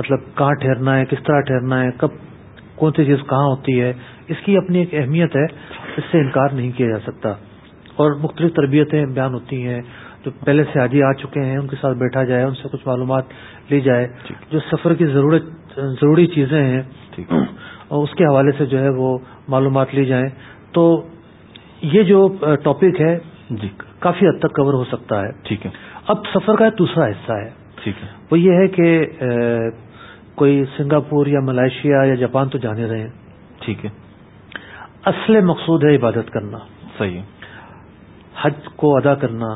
مطلب کہاں ٹھہرنا ہے کس طرح ٹھہرنا ہے کب کون سی چیز کہاں ہوتی ہے اس کی اپنی ایک اہمیت ہے اس سے انکار نہیں کیا جا سکتا۔ اور مختلف تربیتیں بیان ہوتی ہیں جو پہلے سے حاجی آ چکے ہیں ان کے ساتھ بیٹھا جائے ان سے کچھ معلومات لی جائے۔ جو سفر کی ضرورت ضروری چیزیں ہیں اور اس کے حوالے سے جو ہے وہ معلومات لی جائیں۔ تو یہ جو ٹاپک ہے
جی۔
کافی حد تک کور ہو سکتا ہے۔
ٹھیک ہے۔
اب سفر کا دوسرا حصہ ہے۔
ٹھیک ہے۔
وہ یہ ہے کہ کوئی سنگاپور یا ملائیشیا یا جاپان تو جانے رہے ہیں۔
ٹھیک ہے۔
اصل مقصود ہے عبادت کرنا۔
صحیح
حج کو ادا کرنا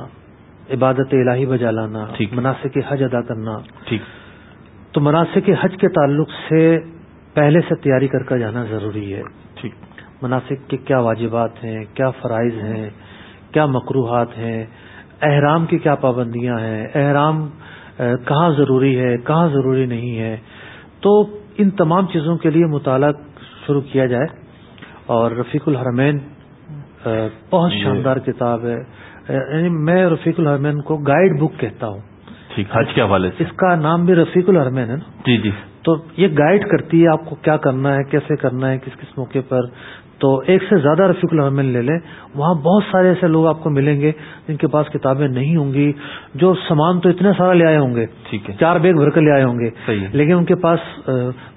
عبادت الہی بجا لانا مناسب حج ادا کرنا۔
ٹھیک۔
تو مناسب حج کے تعلق سے پہلے سے تیاری کر کر جانا ضروری ہے۔
ٹھیک۔
مناسب کے کیا واجبات ہیں کیا فرائض ہیں کیا مقروحات ہیں احرام کی کیا پابندیاں ہیں احرام کہاں ضروری ہے کہاں ضروری نہیں ہے تو ان تمام چیزوں کے لیے مطالعہ شروع کیا جائے اور رفیق الحرمین بہت۔ شاندار کتاب ہے۔ یعنی میں رفیق الحرمین کو گائیڈ بک کہتا ہوں۔
ٹھیک حج کے حوالے سے۔
اس کا نام بھی رفیق الحرمین ہے نا؟
جی جی۔
تو یہ گائیڈ کرتی ہے آپ کو کیا کرنا ہے کیسے کرنا ہے کس کس موقع پر۔ تو ایک سے زیادہ رفیق الحمل لے لیں۔ وہاں بہت سارے ایسے لوگ آپ کو ملیں گے جن کے پاس کتابیں نہیں ہوں گی جو سامان تو اتنے سارا لے آئے ہوں گے۔
ٹھیک ہے۔
چار بیگ بھر کر لے آئے ہوں گے۔ لیکن ان کے پاس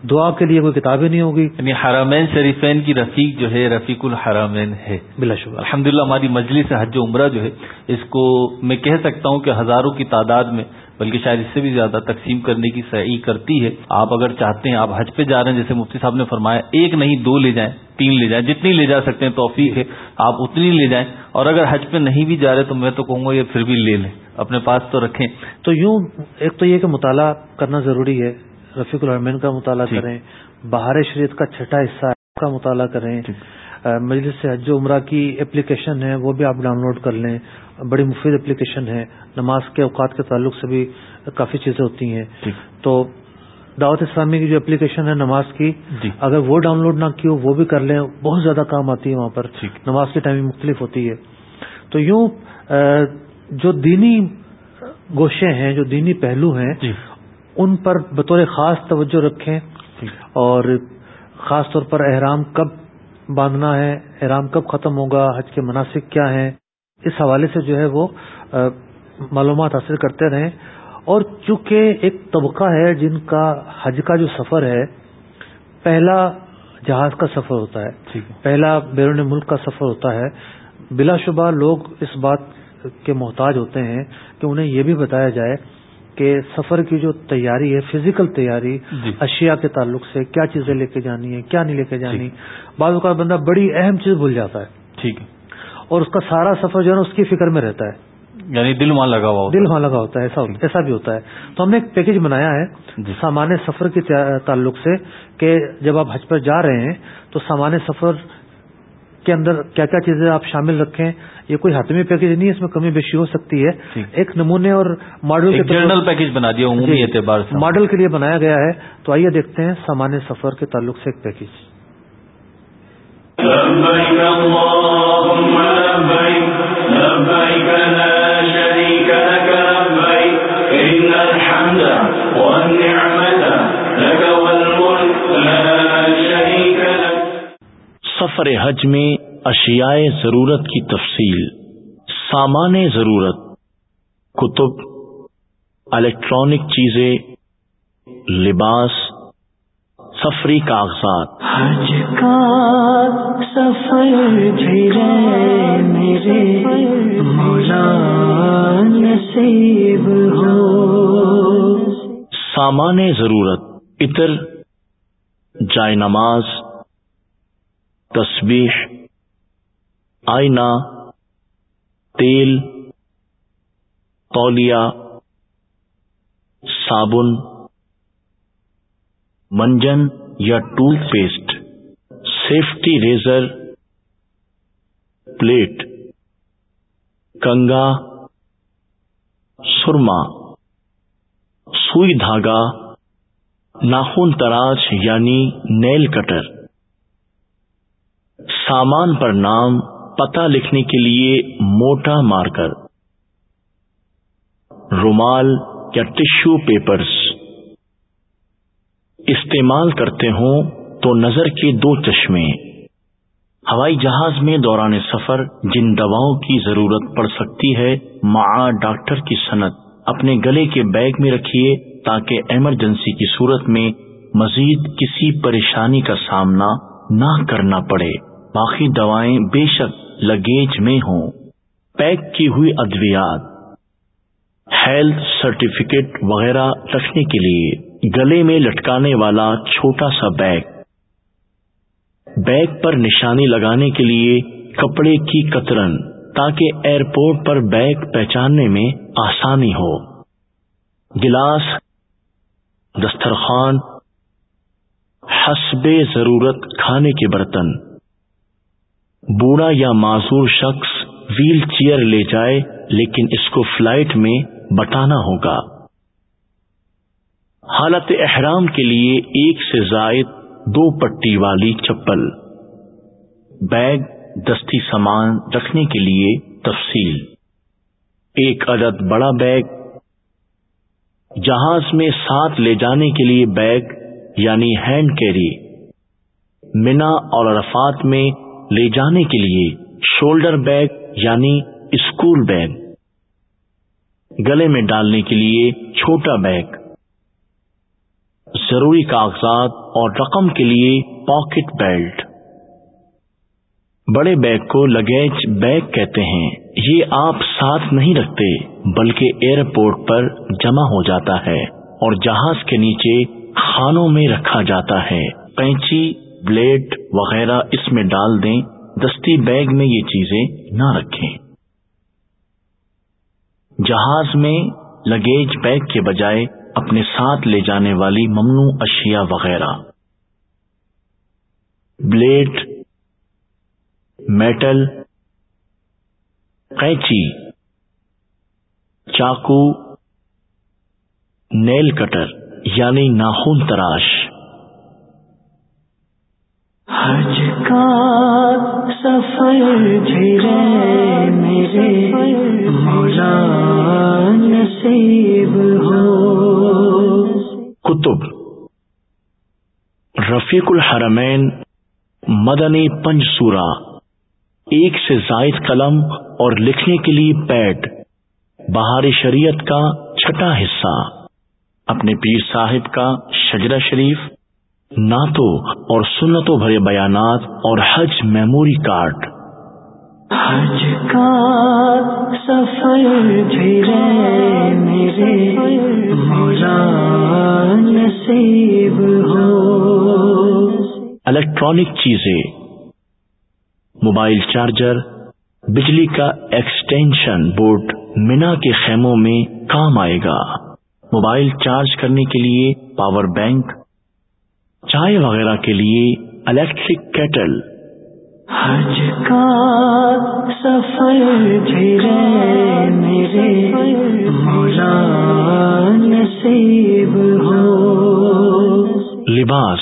دعا کے لیے کوئی کتابیں نہیں ہوگی۔
یعنی حرامین شریفین کی رفیق جو ہے رفیق الحرامین ہے۔
بلا شبہ۔
الحمد ہماری مجلس حج عمرہ جو ہے اس کو میں کہہ سکتا ہوں کہ ہزاروں کی تعداد میں بلکہ شاید اس سے بھی زیادہ تقسیم کرنے کی صحیح کرتی ہے آپ اگر چاہتے ہیں آپ حج پہ جا رہے ہیں جیسے مفتی صاحب نے فرمایا ایک نہیں دو لے جائیں تین لے جائیں جتنی لے جا سکتے ہیں توفیق ہے آپ اتنی لے جائیں اور اگر حج پہ نہیں بھی جا رہے تو میں تو کہوں گا یہ پھر بھی لے لیں اپنے پاس تو رکھیں
تو یوں ایک تو یہ کہ مطالعہ کرنا ضروری ہے رفیق الرحمین کا مطالعہ جی۔ کریں بہار شریعت کا چھٹا حصہ کا مطالعہ کریں جی۔ مجلس حج عمرہ کی اپلیکیشن ہے وہ بھی آپ ڈاؤن لوڈ کر لیں۔ بڑی مفید اپلیکیشن ہے۔ نماز کے اوقات کے تعلق سے بھی کافی چیزیں ہوتی ہیں۔ تو دعوت اسلامی کی جو اپلیکیشن ہے نماز کی جی۔ اگر وہ ڈاؤن لوڈ نہ کی ہو وہ بھی کر لیں۔ بہت زیادہ کام آتی ہے وہاں پر۔ نماز کی ٹائمنگ مختلف ہوتی ہے۔ تو یوں جو دینی گوشے ہیں جو دینی پہلو ہیں جی۔ ان پر بطور خاص توجہ رکھیں۔ اور خاص طور پر احرام کب باندھنا ہے احرام کب ختم ہوگا حج کے مناسب کیا ہیں؟ اس حوالے سے جو ہے وہ معلومات حاصل کرتے رہیں۔ اور چونکہ ایک طبقہ ہے جن کا حج کا جو سفر ہے پہلا جہاز کا سفر ہوتا ہے۔ پہلا بیرون ملک کا سفر ہوتا ہے۔ بلا شبہ لوگ اس بات کے محتاج ہوتے ہیں کہ انہیں یہ بھی بتایا جائے کہ سفر کی جو تیاری ہے فزیکل تیاری جی۔ اشیاء کے تعلق سے کیا چیزیں لے کے جانی ہے کیا نہیں لے کے جانی۔ بعض اوقات بندہ بڑی اہم چیز بھول جاتا ہے۔ ٹھیک ہے۔ اور اس کا سارا سفر جو ہے نا اس کی فکر میں رہتا ہے۔
یعنی دل وہاں لگا ہوا
دل وہاں لگا ہوتا ہے ایسا ایسا بھی ہوتا ہے۔ تو ہم نے ایک پیکج بنایا ہے جی۔ سامان سفر کے تعلق سے کہ جب آپ حج پر جا رہے ہیں تو سامان سفر کے اندر کیا کیا چیزیں آپ شامل رکھیں یہ کوئی حتمی پیکج نہیں ہے اس میں کمی بیشی ہو سکتی ہے۔ ایک نمونے اور ماڈل
جنرل پیکج بنا دیا عمومی جی، اعتبار
سے۔ ماڈل کے لیے بنایا گیا ہے۔ تو آئیے دیکھتے ہیں سامان سفر کے تعلق سے ایک پیکج
سفر حج میں اشیاء ضرورت کی تفصیل سامان ضرورت کتب الیکٹرانک چیزیں لباس سفری کاغذات۔
حج کا سفر میرے مولا نصیب ہو۔
سامان ضرورت عطر جائے نماز تصویر آئینہ، تیل، تولیہ، صابن، منجن یا tooth paste, safety razor, plate, کنگا، سرما، سوئی دھاگا، ناخن تراش یعنی نیل کٹر۔ سامان پر نام پتہ لکھنے کے لیے موٹا مارکر رومال یا ٹشو پیپرز۔ استعمال کرتے ہوں تو نظر کے دو چشمے۔ ہوائی جہاز میں دوران سفر جن دواؤں کی ضرورت پڑ سکتی ہے، مع ڈاکٹر کی صنعت۔ اپنے گلے کے بیگ میں رکھیے تاکہ ایمرجنسی کی صورت میں مزید کسی پریشانی کا سامنا نہ کرنا پڑے۔ باقی دوائیں بے شک لگیج میں ہوں۔ پیک کی ہوئی ادویات ہیلتھ سرٹیفکیٹ وغیرہ رکھنے کے لیے گلے میں لٹکانے والا چھوٹا سا بیگ۔ بیگ پر نشانی لگانے کے لیے کپڑے کی کترن تاکہ ایئرپورٹ پر بیگ پہچاننے میں آسانی ہو۔ گلاس، دسترخوان، حسب ضرورت کھانے کے برتن۔ بوڑھا یا معذور شخص ویل چیئر لے جائے، لیکن اس کو فلائٹ میں بٹانا ہوگا۔ حالت احرام کے لیے ایک سے زائد دو پٹی والی چپل۔ بیگ، دستی سامان رکھنے کے لیے تفصیل۔ ایک عدد بڑا بیگ۔ جہاز میں ساتھ لے جانے کے لیے بیگ یعنی ہینڈ کیری۔ مینا اور عرفات میں لے جانے کے لیے شولڈر بیگ یعنی اسکول بیگ، گلے میں ڈالنے کے لیے چھوٹا بیگ، ضروری کاغذات اور رقم کے لیے پاکٹ بیلٹ۔ بڑے بیگ کو لگیج بیگ کہتے ہیں۔ یہ آپ ساتھ نہیں رکھتے، بلکہ ایئرپورٹ پر جمع ہو جاتا ہے اور جہاز کے نیچے خانوں میں رکھا جاتا ہے۔ پینچی بلیڈ وغیرہ اس میں ڈال دیں، دستی بیگ میں یہ چیزیں نہ رکھیں۔ جہاز میں لگیج بیگ کے بجائے اپنے ساتھ لے جانے والی ممنوع اشیاء وغیرہ۔ بلیڈ، میٹل قینچی چاقو، نیل کٹر یعنی ناخون تراش۔
حج کا سفر میرے مولا نصیب ہو۔
کتب رفیق الحرمین، مدنی پنج سورہ، ایک سے زائد قلم اور لکھنے کے لیے پیڈ، بہار شریعت کا چھٹا حصہ، اپنے پیر صاحب کا شجرا شریف نعتوں اور سنتوں بھرے بیانات اور حج میموری کارڈ۔
حج کا سفر میرے مولا نصیب ہو۔
الیکٹرانک چیزیں۔ موبائل چارجر بجلی کا ایکسٹینشن بورڈ مینا کے خیموں میں کام آئے گا۔ موبائل چارج کرنے کے لیے پاور بینک چائے وغیرہ کے لیے الیکٹرک کیٹل
حج کا سفر میرے مولا نصیب ہو۔
لباس.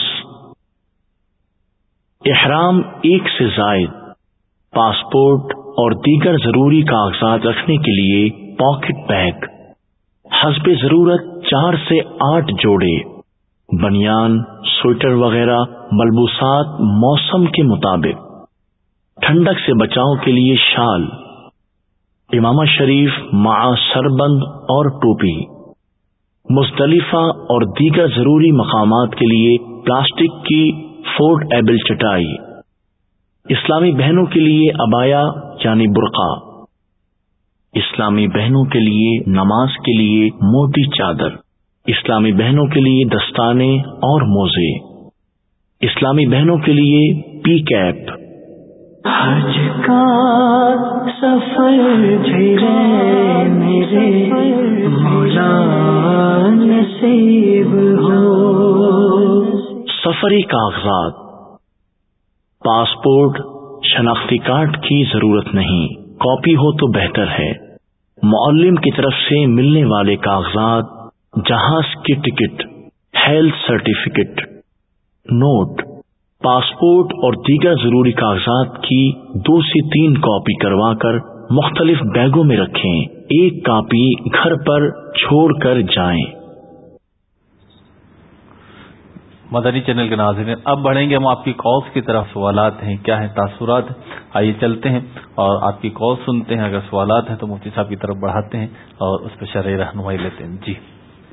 احرام ایک سے زائد. پاسپورٹ اور دیگر ضروری کاغذات رکھنے کے لیے پاکٹ بیگ حسب ضرورت چار سے آٹھ جوڑے. بنیان، سویٹر وغیرہ، ملبوسات موسم کے مطابق، ٹھنڈک سے بچاؤ کے لیے شال امام شریف مع سربند اور ٹوپی مستلفہ اور دیگر ضروری مقامات کے لیے پلاسٹک کی فورٹ ایبل چٹائی، اسلامی بہنوں کے لیے ابایا یعنی برقع، اسلامی بہنوں کے لیے نماز کے لیے موٹی چادر۔ اسلامی بہنوں کے لیے دستانے اور موزے۔ اسلامی بہنوں کے لیے پی کیپ
حج کا سفر میرے مولا نصیب ہو۔
سفری کاغذات۔ پاسپورٹ شناختی کارڈ کی ضرورت نہیں۔ کاپی ہو تو بہتر ہے۔ معلم کی طرف سے ملنے والے کاغذات جہاز کی ticket, health certificate, note, passport اور دیگر ضروری کاغذات کی دو سے تین کاپی کروا کر مختلف بیگوں میں رکھیں۔ ایک کاپی گھر پر چھوڑ کر جائیں۔
مدنی چینل کے ناظرین، اب بڑھیں گے ہم آپ کی کالس کی طرف۔ سوالات ہیں، کیا ہیں تاثرات؟ آئیے چلتے ہیں اور آپ کی کال سنتے ہیں۔ اگر سوالات ہیں تو مفتی صاحب کی طرف بڑھاتے ہیں اور اس پہ شرح رہنمائی لیتے ہیں۔ جی۔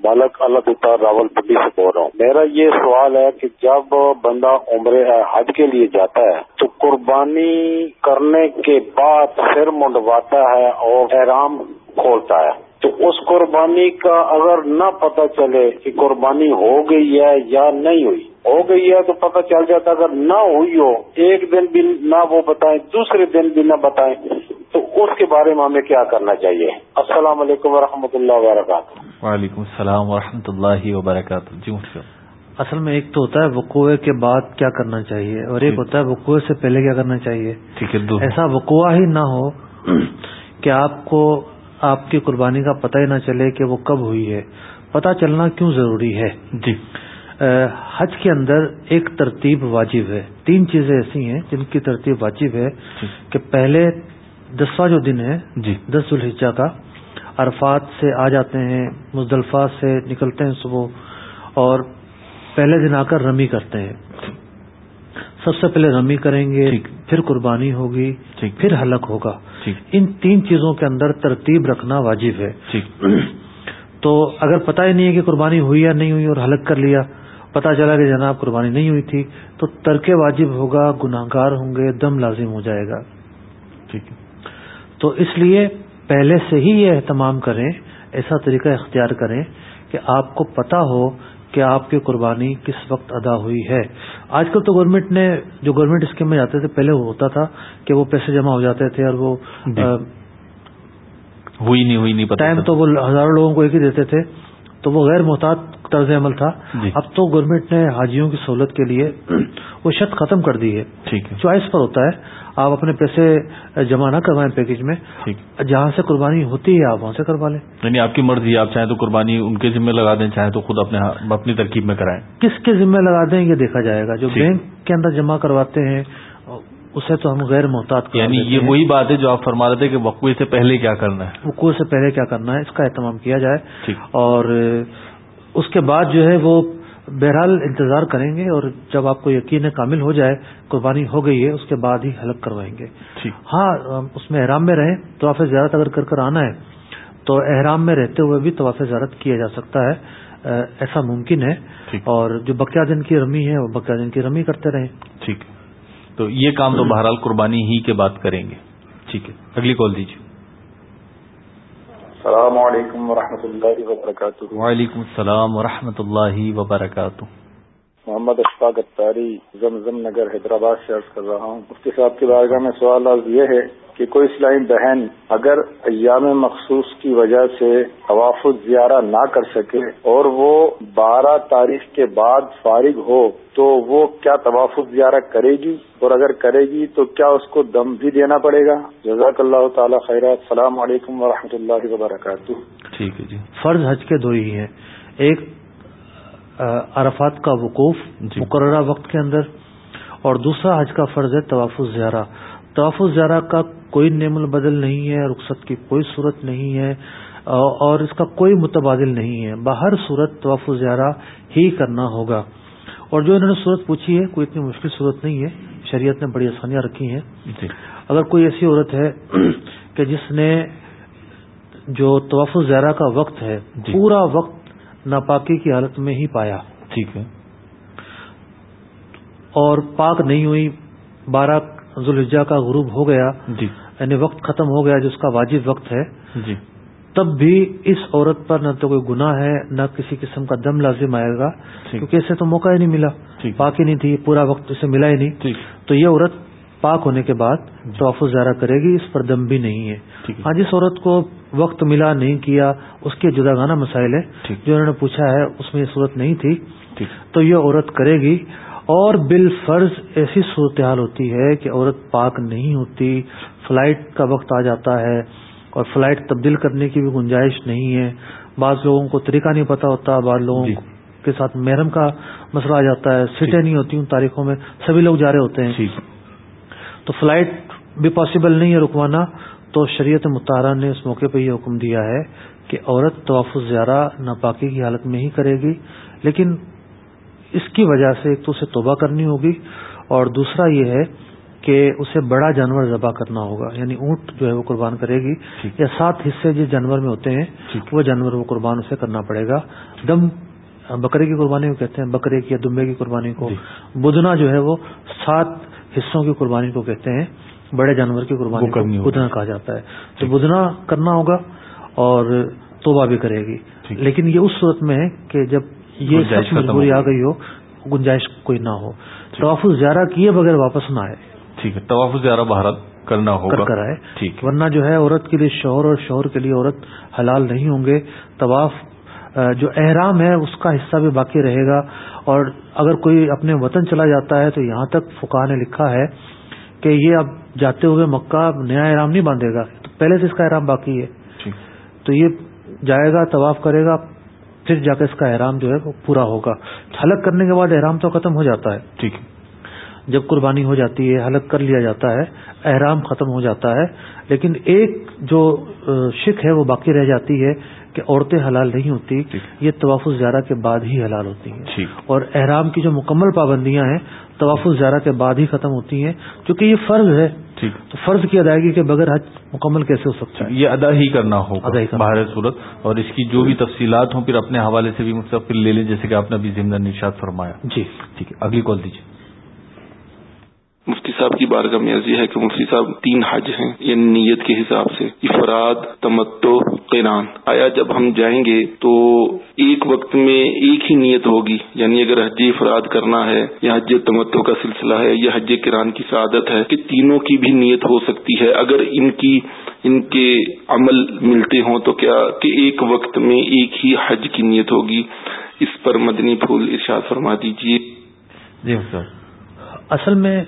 بالک اللہ دتا راول پنڈی سے بول رہا ہوں۔ میرا یہ سوال ہے کہ جب بندہ عمر حج کے لیے جاتا ہے، تو قربانی کرنے کے بعد سر منڈواتا ہے اور احرام کھولتا ہے۔ تو اس قربانی کا اگر نہ پتہ چلے کہ قربانی ہو گئی ہے یا نہیں ہوئی ہو گئی ہے تو پتہ چل جاتا اگر نہ ہوئی ہو ایک دن بھی نہ وہ بتائیں دوسرے دن بھی نہ بتائیں تو اس کے بارے میں ہمیں کیا کرنا چاہیے؟ السلام علیکم ورحمۃ اللہ وبرکاتہ۔
وعلیکم السلام ورحمۃ اللہ وبرکاتہ۔ جی
اصل میں ایک تو ہوتا ہے وقوع کے بعد کیا کرنا چاہیے اور ایک جی۔ ہوتا ہے وقوع سے پہلے کیا کرنا چاہیے؟ ٹھیک ہے ایسا وقوع ہی نہ ہو کہ آپ کو آپ کی قربانی کا پتہ ہی نہ چلے کہ وہ کب ہوئی ہے۔ پتہ چلنا کیوں ضروری ہے؟ جی۔ حج کے اندر ایک ترتیب واجب ہے۔ تین چیزیں ایسی ہیں جن کی ترتیب واجب ہے جی۔ کہ پہلے دسواں جو دن ہے جی۔ دس الحجہ کا عرفات سے آ جاتے ہیں مزدلفہ سے نکلتے ہیں صبح اور پہلے دن آ کر رمی کرتے ہیں۔ سب سے پہلے رمی کریں گے۔ پھر قربانی ہوگی۔ پھر حلق ہوگا۔ ان تین چیزوں کے اندر ترتیب رکھنا واجب ہے۔ تو اگر پتہ ہی نہیں ہے کہ قربانی ہوئی یا نہیں ہوئی اور حلق کر لیا پتہ چلا کہ جناب قربانی نہیں ہوئی تھی تو ترک واجب ہوگا گناہ گار ہوں گے دم لازم ہو جائے گا۔
ٹھیک ہے۔
تو اس لیے پہلے سے ہی یہ اہتمام کریں ایسا طریقہ اختیار کریں کہ آپ کو پتا ہو کہ آپ کی قربانی کس وقت ادا ہوئی ہے۔ آج کل تو گورنمنٹ نے جو گورنمنٹ اسکیم میں جاتے تھے پہلے وہ ہوتا تھا کہ وہ پیسے جمع ہو جاتے تھے اور وہ
جی۔ ہوئی نہیں ہوئی نہیں پتا
ٹائم تو وہ ہزاروں لوگوں کو ایک ہی دیتے تھے۔ تو وہ غیر محتاط طرز عمل تھا۔
جی۔
اب تو گورنمنٹ نے حاجیوں کی سہولت کے لیے وہ شرط ختم کر دی ہے۔
ٹھیک ہے۔
چوائس پر ہوتا ہے۔ آپ اپنے پیسے جمع نہ کروائیں پیکج میں۔ جہاں سے قربانی ہوتی ہے آپ وہاں سے کروا لیں۔
یعنی آپ کی مرضی ہے آپ چاہیں تو قربانی ان کے ذمہ لگا دیں چاہیں تو خود اپنے ہاں- اپنی ترکیب میں کرائیں۔
کس کے ذمہ لگا دیں یہ دیکھا جائے گا۔ جو۔ بینک کے اندر جمع کرواتے ہیں اسے تو ہم غیر محتاط
یعنی یہ۔ وہی بات ہے جو آپ فرما رہے تھے کہ وقوع سے پہلے کیا کرنا ہے۔
وقوع سے پہلے کیا کرنا ہے؟ اس کا اہتمام کیا جائے۔ اور اس کے بعد جو ہے وہ بہرحال انتظار کریں گے اور جب آپ کو یقین کامل ہو جائے قربانی ہو گئی ہے اس کے بعد ہی حلق کروائیں گے۔ ہاں اس میں احرام میں رہیں طواف زیارت اگر کر کر آنا ہے تو احرام میں رہتے ہوئے بھی طواف زیارت کیا جا سکتا ہے۔ ایسا ممکن ہے۔ اور جو بقیہ دن کی رمی ہے وہ بقیہ دن کی رمی کرتے رہیں۔
ٹھیک۔ تو یہ کام تو بہرحال قربانی ہی کے بعد کریں گے۔ ٹھیک ہے۔ اگلی کال دیجیے۔
السلام علیکم ورحمۃ اللہ وبرکاتہ۔
وعلیکم السلام ورحمۃ اللہ وبرکاتہ۔
محمد اشفاق اتاری زمزم نگر حیدرآباد سے عرض کر رہا ہوں۔ مفتی صاحب کی بارگاہ میں سوال عرض یہ ہے کہ کوئی اسلامی بہن اگر ایام مخصوص کی وجہ سے طواف زیارہ نہ کر سکے اور وہ بارہ تاریخ کے بعد فارغ ہو تو وہ کیا طواف زیارہ کرے گی؟ اور اگر کرے گی تو کیا اس کو دم بھی دینا پڑے گا؟ جزاک اللہ تعالی خیرات۔ السلام علیکم ورحمۃ اللہ وبرکاتہ۔
ٹھیک ہے جی۔
فرض حج کے دو ہی ہیں۔ ایک عرفات کا وقوف
جی۔
مقررہ وقت کے اندر اور دوسرا حج کا فرض ہے طواف زیارہ طواف زیارہ کا کوئی نعم البدل نہیں ہے رخصت کی کوئی صورت نہیں ہے اور اس کا کوئی متبادل نہیں ہے۔ باہر صورت طواف زیارہ ہی کرنا ہوگا۔ اور جو انہوں نے صورت پوچھی ہے کوئی اتنی مشکل صورت نہیں ہے۔ شریعت نے بڑی آسانیاں رکھی ہیں۔
جی۔
اگر کوئی ایسی عورت ہے کہ جس نے جو طواف زیارہ کا وقت ہے
جی۔
پورا وقت ناپاکی کی حالت میں ہی پایا۔
ٹھیک ہے۔
اور پاک نہیں ہوئی بارہ ذوالحجہ کا غروب ہو گیا۔
جی۔
یعنی وقت ختم ہو گیا جس کا واجب وقت ہے۔
جی۔
تب بھی اس عورت پر نہ تو کوئی گناہ ہے نہ کسی قسم کا دم لازم آئے گا۔ کیونکہ اسے تو موقع ہی نہیں ملا۔ پاک ہی نہیں تھی پورا وقت اسے ملا ہی نہیں۔ تو یہ عورت پاک ہونے کے بعد طواف زیارہ کرے گی اس پر دم بھی نہیں ہے۔ ہاں جس عورت کو وقت ملا نہیں کیا اس کے جدا گانا مسائل ہے
ٹھیک۔
جو انہوں نے پوچھا ہے اس میں یہ صورت نہیں تھی۔ تو یہ عورت کرے گی۔ اور بالفرض ایسی صورتحال ہوتی ہے کہ عورت پاک نہیں ہوتی فلائٹ کا وقت آ جاتا ہے اور فلائٹ تبدیل کرنے کی بھی گنجائش نہیں ہے۔ بعض لوگوں کو طریقہ نہیں پتا ہوتا بعض لوگوں
جی۔
کے ساتھ محرم کا مسئلہ آ جاتا ہے۔ سیٹیں نہیں ہوتی ان تاریخوں میں۔ سبھی لوگ جا رہے ہوتے ہیں۔ تو فلائٹ بھی پاسبل نہیں ہے رکوانا۔ تو شریعت مطالعہ نے اس موقع پہ یہ حکم دیا ہے کہ عورت طواف زیارہ ناپاکی کی حالت میں ہی کرے گی لیکن اس کی وجہ سے ایک تو اسے توبہ کرنی ہوگی اور دوسرا یہ ہے کہ اسے بڑا جانور ذبح کرنا ہوگا یعنی اونٹ جو ہے وہ قربان کرے گی۔ یا سات حصے جس جانور میں ہوتے ہیں۔ وہ جانور وہ قربان اسے کرنا پڑے گا دم بکرے کی قربانی کو کہتے ہیں بکرے کی یا دمبے کی قربانی کو
جی۔
بدنا جو ہے وہ سات حصوں کی قربانی کو کہتے ہیں بڑے جانور کی قربانی کو۔ بدنا کہا جاتا ہے۔ تو بدنا کرنا ہوگا اور توبہ بھی کرے گی۔ لیکن یہ اس صورت میں ہے کہ جب یہ
ختم
مجبوری آ
گئی۔
ہو گنجائش کوئی نہ ہو۔ توافظ زیارہ کیے بغیر واپس نہ آئے۔
ٹھیک ہے۔ طواف زیارہ بہرحال کرنا ہوگا۔
کر کر آئے۔
ٹھیک
ورنہ جو ہے عورت کے لیے شوہر اور شوہر کے لیے عورت حلال نہیں ہوں گے۔ طواف جو احرام ہے اس کا حصہ بھی باقی رہے گا۔ اور اگر کوئی اپنے وطن چلا جاتا ہے تو یہاں تک فقہ نے لکھا ہے کہ یہ اب جاتے ہوئے مکہ نیا احرام نہیں باندھے گا تو پہلے سے اس کا احرام باقی ہے۔
ٹھیک
تو یہ جائے گا طواف کرے گا پھر جا کے اس کا احرام جو ہے وہ پورا ہوگا۔ حلق کرنے کے بعد احرام تو ختم ہو جاتا ہے۔
ٹھیک۔
جب قربانی ہو جاتی ہے حلق کر لیا جاتا ہے احرام ختم ہو جاتا ہے۔ لیکن ایک جو شک ہے وہ باقی رہ جاتی ہے کہ عورتیں حلال نہیں ہوتی۔ یہ طواف زیارہ کے بعد ہی حلال ہوتی ہیں۔ اور احرام کی جو مکمل پابندیاں ہیں طواف زیارہ کے بعد ہی ختم ہوتی ہیں کیونکہ یہ فرض ہے۔ تو فرض کی ادائیگی کے بغیر حج مکمل کیسے ہو سکتا ہے؟
یہ ادا ہی کرنا ہوگا باہر صورت۔ اور اس کی جو بھی تفصیلات ہوں پھر اپنے حوالے سے بھی مستقل لے لیں جیسے کہ آپ نے ابھی ضمن نشاد فرمایا۔
جی۔
ٹھیک ہے اگلی کال دیجیے۔
مفتی صاحب کی بارگاہ میں عرضی ہے کہ مفتی صاحب تین حج ہیں یعنی نیت کے حساب سے، افراد تمتو قیران آیا جب ہم جائیں گے تو ایک وقت میں ایک ہی نیت ہوگی یعنی اگر حج افراد کرنا ہے، یا حج تمتو کا سلسلہ ہے، یا حج کران کی سعادت ہے، کہ تینوں کی بھی نیت ہو سکتی ہے۔ اگر ان کی، ان کے عمل ملتے ہوں تو کیا کہ ایک وقت میں ایک ہی حج کی نیت ہوگی؟ اس پر مدنی پھول ارشاد فرما دیجیے
جی سر۔
اصل میں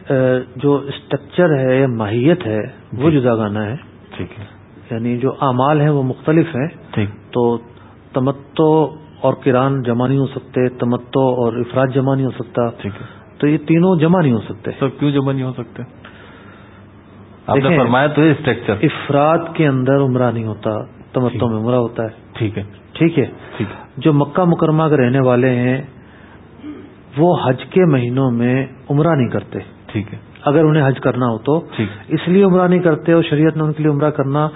جو اسٹرکچر ہے یا ماہیت ہے وہ۔ جدا گانا ہے۔
ٹھیک ہے۔
یعنی جو اعمال ہیں وہ مختلف ہیں۔
ٹھیک۔
تو تمتو اور کران جمع نہیں ہو سکتے تمتو اور افراد جمع نہیں ہو سکتا۔
ٹھیک ہے۔
تو یہ تینوں جمع نہیں ہو سکتے۔
سر کیوں جمع نہیں ہو سکتے؟ آپ نے فرمایا تو اسٹرکچر
افراد کے اندر عمرہ نہیں ہوتا تمتو میں عمرہ ہوتا ہے۔
ٹھیک ہے۔
ٹھیک ہے؟ جو مکہ مکرمہ کے رہنے والے ہیں وہ حج کے مہینوں میں عمرہ نہیں کرتے۔
ٹھیک ہے۔
اگر انہیں حج کرنا ہو تو۔ اس لیے عمرہ نہیں کرتے اور شریعت نے ان کے لیے عمرہ کرنا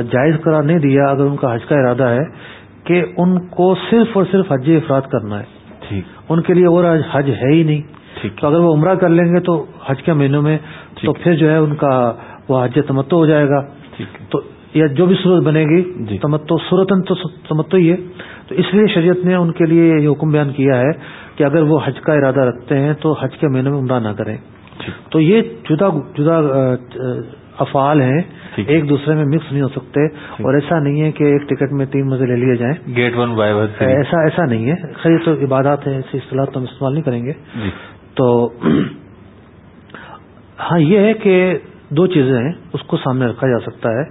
جائز قرار نہیں دیا اگر ان کا حج کا ارادہ ہے کہ ان کو صرف اور صرف حج افراد کرنا ہے۔
ٹھیک۔
ان کے لیے اور حج ہے ہی نہیں۔ تو اگر وہ عمرہ کر لیں گے تو حج کے مہینوں میں تو پھر جو ہے ان کا وہ حج تمتو ہو جائے گا۔ تو یا جو بھی صورت بنے گی
جی۔
تمتو صورتن تو تمتو ہی ہے۔ تو اس لیے شریعت نے ان کے لیے یہ حکم بیان کیا ہے کہ اگر وہ حج کا ارادہ رکھتے ہیں تو حج کے مہینے میں عمرہ نہ کریں۔ تو یہ جدا جدا افعال ہیں۔ ایک دوسرے میں مکس نہیں ہو سکتے۔ اور ایسا نہیں ہے کہ ایک ٹکٹ میں تین مزے لے لیے جائیں۔
گیٹ ون بائی ون
ایسا ایسا نہیں ہے۔ خیر تو عبادات ہے ایسی اصطلاح تو ہم استعمال نہیں کریں گے۔
جی۔
تو ہاں یہ ہے کہ دو چیزیں ہیں اس کو سامنے رکھا جا سکتا ہے۔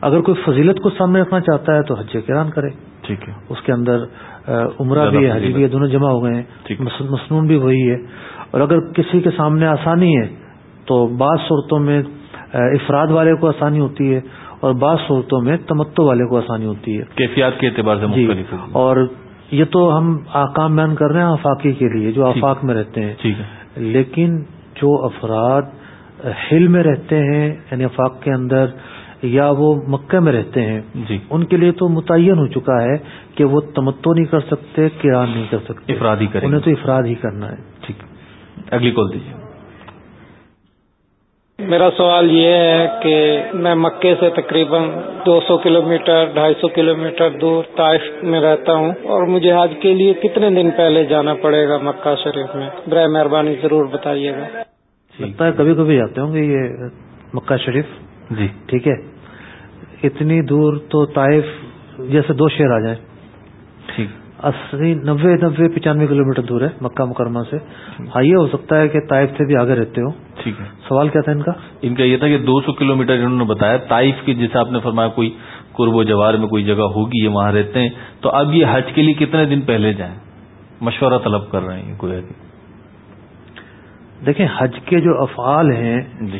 اگر کوئی فضیلت کو سامنے رکھنا چاہتا ہے تو حج کران کرے
ٹھیک ہے۔
اس کے اندر عمرہ بھی ہے حج بھی ہے دونوں جمع ہو گئے ہیں۔ مصنون بھی وہی ہے۔ اور اگر کسی کے سامنے آسانی ہے تو بعض صورتوں میں افراد والے کو آسانی ہوتی ہے اور بعض صورتوں میں تمتو والے کو آسانی ہوتی ہے۔
کیفیات کے اعتبار سے
جی۔
مختلف۔
اور یہ تو ہم آکام بیان کر رہے ہیں آفاقی کے لیے جو۔ آفاق میں رہتے ہیں۔ لیکن جو افراد ہل میں رہتے ہیں یعنی افاق کے اندر یا وہ مکہ میں رہتے ہیں
جی۔
ان کے لیے تو متعین ہو چکا ہے کہ وہ تمتو نہیں کر سکتے کران نہیں کر سکتے۔
افراد ہی کریں
انہیں تو افراد ہی کرنا ہے۔
ٹھیک۔ اگلی کال دیجیے۔
میرا سوال یہ ہے کہ میں مکے سے تقریباً دو سو کلو میٹر ڈھائی سو کلو میٹر دور طائف میں رہتا ہوں اور مجھے حج کے لیے کتنے دن پہلے جانا پڑے گا مکہ شریف میں؟ برائے مہربانی ضرور بتائیے گا۔
لگتا ہے کبھی کبھی جاتے ہوں گے یہ مکہ شریف۔
جی۔
ٹھیک ہے۔ اتنی دور تو طائف جیسے دو شہر آ جائیں۔
ٹھیک۔
اسی نبے نبے پچانوے کلو میٹر دور ہے مکہ مکرمہ سے۔ ہاں یہ ہو سکتا ہے کہ طائف سے بھی آگے رہتے ہو
ٹھیک ہے۔
سوال کیا تھا ان کا؟
ان کا یہ تھا کہ دو سو کلو میٹر انہوں نے بتایا طائف کی جیسے آپ نے فرمایا کوئی قرب و جوار میں کوئی جگہ ہوگی یہ وہاں رہتے ہیں۔ تو اب یہ حج کے لیے کتنے دن پہلے جائیں؟ مشورہ طلب کر رہے ہیں کوئی
دیکھیں حج کے جو افعال ہیں
جی۔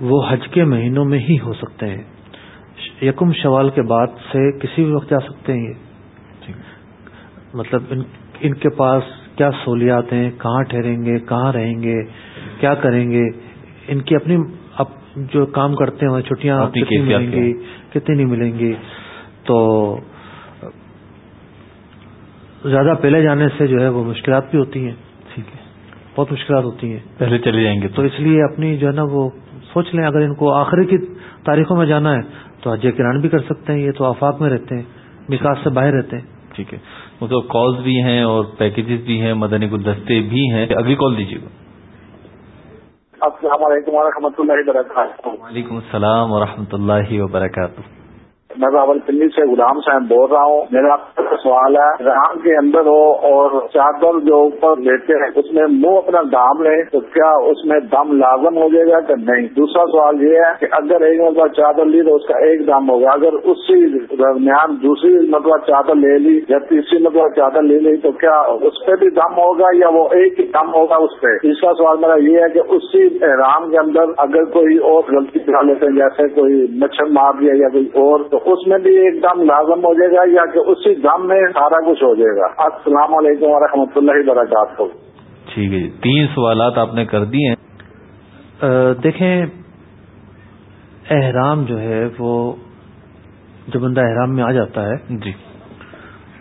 وہ حج کے مہینوں میں ہی ہو سکتے ہیں۔ یکم شوال کے بعد سے کسی بھی وقت جا سکتے ہیں یہ۔ مطلب ان ان کے پاس کیا سہولیات ہیں کہاں ٹھہریں گے کہاں رہیں گے کیا کریں گے؟ ان کی اپنی اب جو کام کرتے ہیں چھٹیاں کتنی ملیں گی؟ کتنی نہیں ملیں گی؟ تو زیادہ پہلے جانے سے جو ہے وہ مشکلات بھی ہوتی ہیں۔
ٹھیک ہے۔
بہت مشکلات ہوتی ہیں۔
پہلے چلے جائیں گے
تو اس لیے اپنی جو ہے نا وہ سوچ لیں اگر ان کو آخری کی تاریخوں میں جانا ہے تو حج کران بھی کر سکتے ہیں یہ تو آفاق میں رہتے ہیں نکاس سے باہر رہتے ہیں۔
ٹھیک ہے۔ مطلب کالز بھی ہیں اور پیکیجز بھی ہیں مدنی گلدستے بھی ہیں۔ اگلی کال دیجیے گا۔
السلام علیکم و رحمۃ اللہ وبرکاتہ۔
وعلیکم السلام ورحمۃ اللہ وبرکاتہ۔
میں راول پنڈی سے غلام صاحب بول رہا ہوں۔ میرا سوال ہے، رام کے اندر ہو اور چادر جو اوپر لیتے ہیں، اس میں منہ اپنا دام لے، تو کیا اس میں دم لازم ہو جائے گا کہ نہیں؟ دوسرا سوال یہ ہے کہ اگر ایک مرتبہ چادر لی تو اس کا ایک دم ہوگا۔ اگر اسی درمیان دوسری مرتبہ چادر لے لی یا تیسری مرتبہ چادر لے لی تو کیا اس پہ بھی دم ہوگا یا وہ ایک ہی دم ہوگا اس پہ؟ تیسرا سوال میرا یہ ہے کہ اسی رام کے اندر اگر کوئی اور غلطی کرا لیتے ہیں، جیسے کوئی مچھر مار دیا یا کوئی اور، تو اس میں بھی ایک دم لازم ہو جائے گا یا کہ اسی دم میں سارا کچھ ہو جائے گا۔ السلام علیکم ورحمۃ اللہ وبرکاتہ۔
ٹھیک ہے جی تین سوالات آپ نے کر دیے ہیں۔
دیکھیں احرام جو ہے وہ جب بندہ احرام میں آ جاتا ہے
جی۔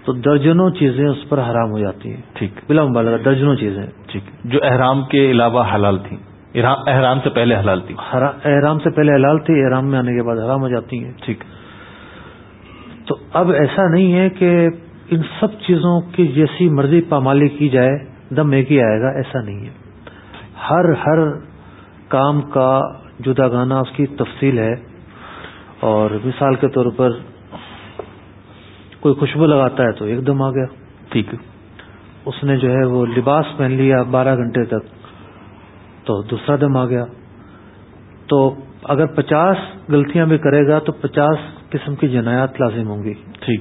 تو درجنوں چیزیں اس پر حرام ہو جاتی ہیں۔
ٹھیک۔
بلا مبالغہ درجنوں چیزیں۔
ٹھیک۔ جو احرام کے علاوہ حلال تھیں۔ احرام سے پہلے حلال تھی۔
احرام سے پہلے حلال تھی احرام میں آنے کے بعد حرام ہو جاتی ہیں۔
ٹھیک۔
تو اب ایسا نہیں ہے کہ ان سب چیزوں کی جیسی مرضی پامالی کی جائے دم ایک ہی آئے گا ایسا نہیں ہے۔ ہر ہر کام کا جدا گانا اس کی تفصیل ہے۔ اور مثال کے طور پر کوئی خوشبو لگاتا ہے تو ایک دم آ گیا۔
ٹھیک
اس نے جو ہے وہ لباس پہن لیا بارہ گھنٹے تک تو دوسرا دم آ گیا۔ تو اگر پچاس غلطیاں بھی کرے گا تو پچاس قسم کی جنایات لازم ہوں گی۔
ٹھیک۔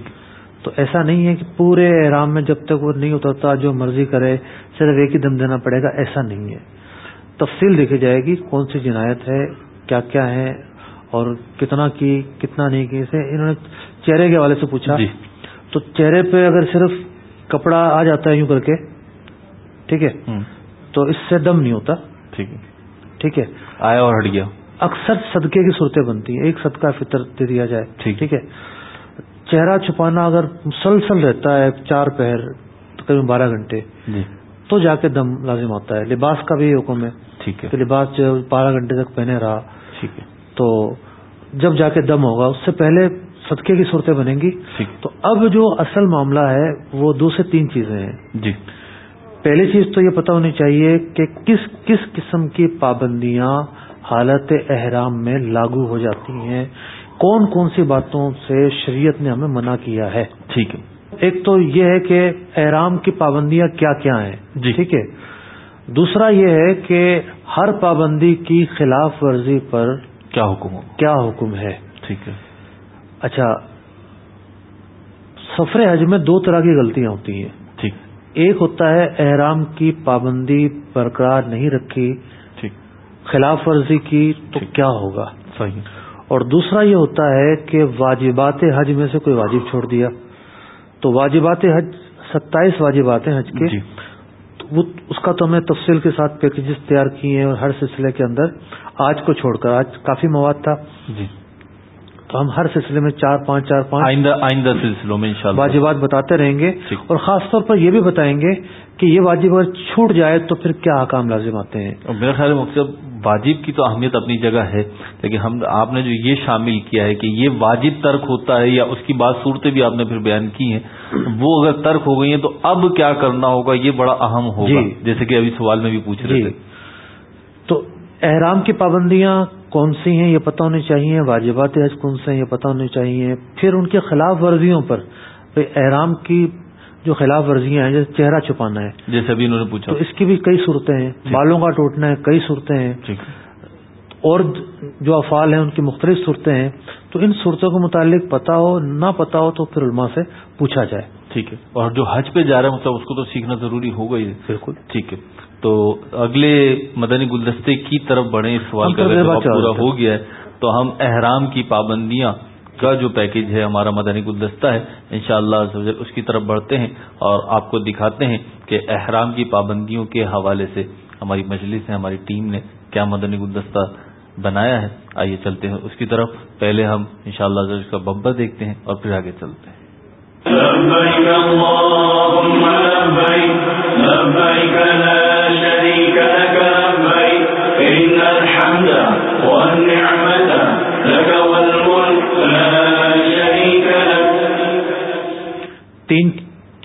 تو ایسا نہیں ہے کہ پورے احرام میں جب تک وہ نہیں اترتا جو مرضی کرے صرف ایک ہی دم دینا پڑے گا ایسا نہیں ہے۔ تفصیل دیکھی جائے گی کون سی جنایت ہے کیا کیا ہے اور کتنا کی کتنا نہیں کی اسے انہوں نے چہرے کے حوالے سے پوچھا۔
جی۔
تو چہرے پہ اگر صرف کپڑا آ جاتا ہے یوں کر کے ٹھیک ہے؟ تو اس سے دم نہیں ہوتا۔
ٹھیک ہے۔
ٹھیک ہے۔
آیا اور ہٹ گیا۔
اکثر صدقے کی صورتیں بنتی ہیں۔ ایک صدقہ فطر دے دیا جائے۔ ٹھیک۔ ہے۔ چہرہ چھپانا اگر مسلسل رہتا ہے چار پہر تقریباً بارہ گھنٹے
جی۔
تو جا کے دم لازم آتا ہے۔ لباس کا بھی حکم ہے
ٹھیک ہے۔
کہ لباس جو بارہ گھنٹے تک پہنے رہا۔
ٹھیک ہے۔
تو جب جا کے دم ہوگا اس سے پہلے صدقے کی صورتیں بنیں گی۔ تو اب جو اصل معاملہ ہے وہ دو سے تین چیزیں ہیں۔
جی۔
پہلی چیز تو یہ پتہ ہونی چاہیے کہ کس کس قسم کی پابندیاں حالت احرام میں لاگو ہو جاتی ہیں۔ کون کون سی باتوں سے شریعت نے ہمیں منع کیا ہے؟
ٹھیک ہے۔
ایک تو یہ ہے کہ احرام کی پابندیاں کیا کیا ہیں؟
جی۔
ٹھیک ہے۔ دوسرا یہ ہے کہ ہر پابندی کی خلاف ورزی پر
کیا حکم
کیا حکم ہے؟
ٹھیک ہے۔
اچھا سفر حج میں دو طرح کی غلطیاں ہوتی ہیں۔
ٹھیک۔
ایک ہوتا ہے احرام کی پابندی برقرار نہیں رکھی خلاف ورزی کی تو کیا ہوگا؟
صحیح۔
اور دوسرا یہ ہوتا ہے کہ واجبات حج میں سے کوئی واجب چھوڑ دیا۔ تو واجبات حج ستائیس واجبات ہیں حج کے۔
جی۔
وہ اس کا تو ہم نے تفصیل کے ساتھ پیکجز تیار کیے ہیں اور ہر سلسلے کے اندر آج کو چھوڑ کر آج کافی مواد تھا۔
جی۔
تو ہم ہر سلسلے میں چار پانچ چار پانچ
آئندہ آئندہ سلسلوں میں انشاءاللہ۔
واجبات بتاتے رہیں گے۔ اور خاص طور پر یہ بھی بتائیں گے کہ یہ واجب اگر چھوٹ جائے تو پھر کیا حکام لازم آتے ہیں؟
میرا خیال مقصد واجب کی تو اہمیت اپنی جگہ ہے لیکن ہم آپ نے جو یہ شامل کیا ہے کہ یہ واجب ترک ہوتا ہے یا اس کی بات صورتیں بھی آپ نے پھر بیان کی ہیں وہ اگر ترک ہو گئی ہیں تو اب کیا کرنا ہوگا؟ یہ بڑا اہم ہوگا۔
جی۔
جیسے کہ ابھی سوال میں بھی پوچھ رہے
جی۔
تھے۔
تو احرام کی پابندیاں کون سی ہیں یہ پتہ ہونی چاہیے؟ واجبات حج کون سے ہیں یہ پتہ ہونی چاہیے؟ پھر ان کے خلاف ورزیوں پر احرام کی جو خلاف ورزیاں ہیں جیسے چہرہ چھپانا ہے۔
جیسے ابھی انہوں نے پوچھا۔
تو اس کی بھی کئی صورتیں ہیں۔ بالوں کا ٹوٹنا ہے کئی صورتیں ہیں۔ اور جو افعال ہیں ان کی مختلف صورتیں ہیں۔ تو ان صورتوں کے متعلق پتا ہو نہ پتا ہو تو پھر علماء سے پوچھا جائے۔
ٹھیک ہے۔ اور جو حج پہ جا رہا ہے مطلب اس کو تو سیکھنا ضروری ہوگا ہی۔
بالکل۔
ٹھیک ہے۔ تو اگلے مدنی گلدستے کی طرف بڑھیں۔ اس سوال کا
رہے
پورا۔ ہو گیا ہے۔ تو ہم احرام کی پابندیاں کا جو پیکج ہے ہمارا مدنی گلدستہ ہے، انشاءاللہ شاء اس کی طرف بڑھتے ہیں اور آپ کو دکھاتے ہیں کہ احرام کی پابندیوں کے حوالے سے ہماری مجلس ہے ہماری ٹیم نے کیا مدنی گلدستہ بنایا ہے۔ آئیے چلتے ہیں اس کی طرف۔ پہلے ہم انشاءاللہ شاء کا بمبر دیکھتے ہیں اور پھر آگے چلتے ہیں۔
اللهم لبيك لا شريك لك لبيك إن الحمد والنعمة لك
تین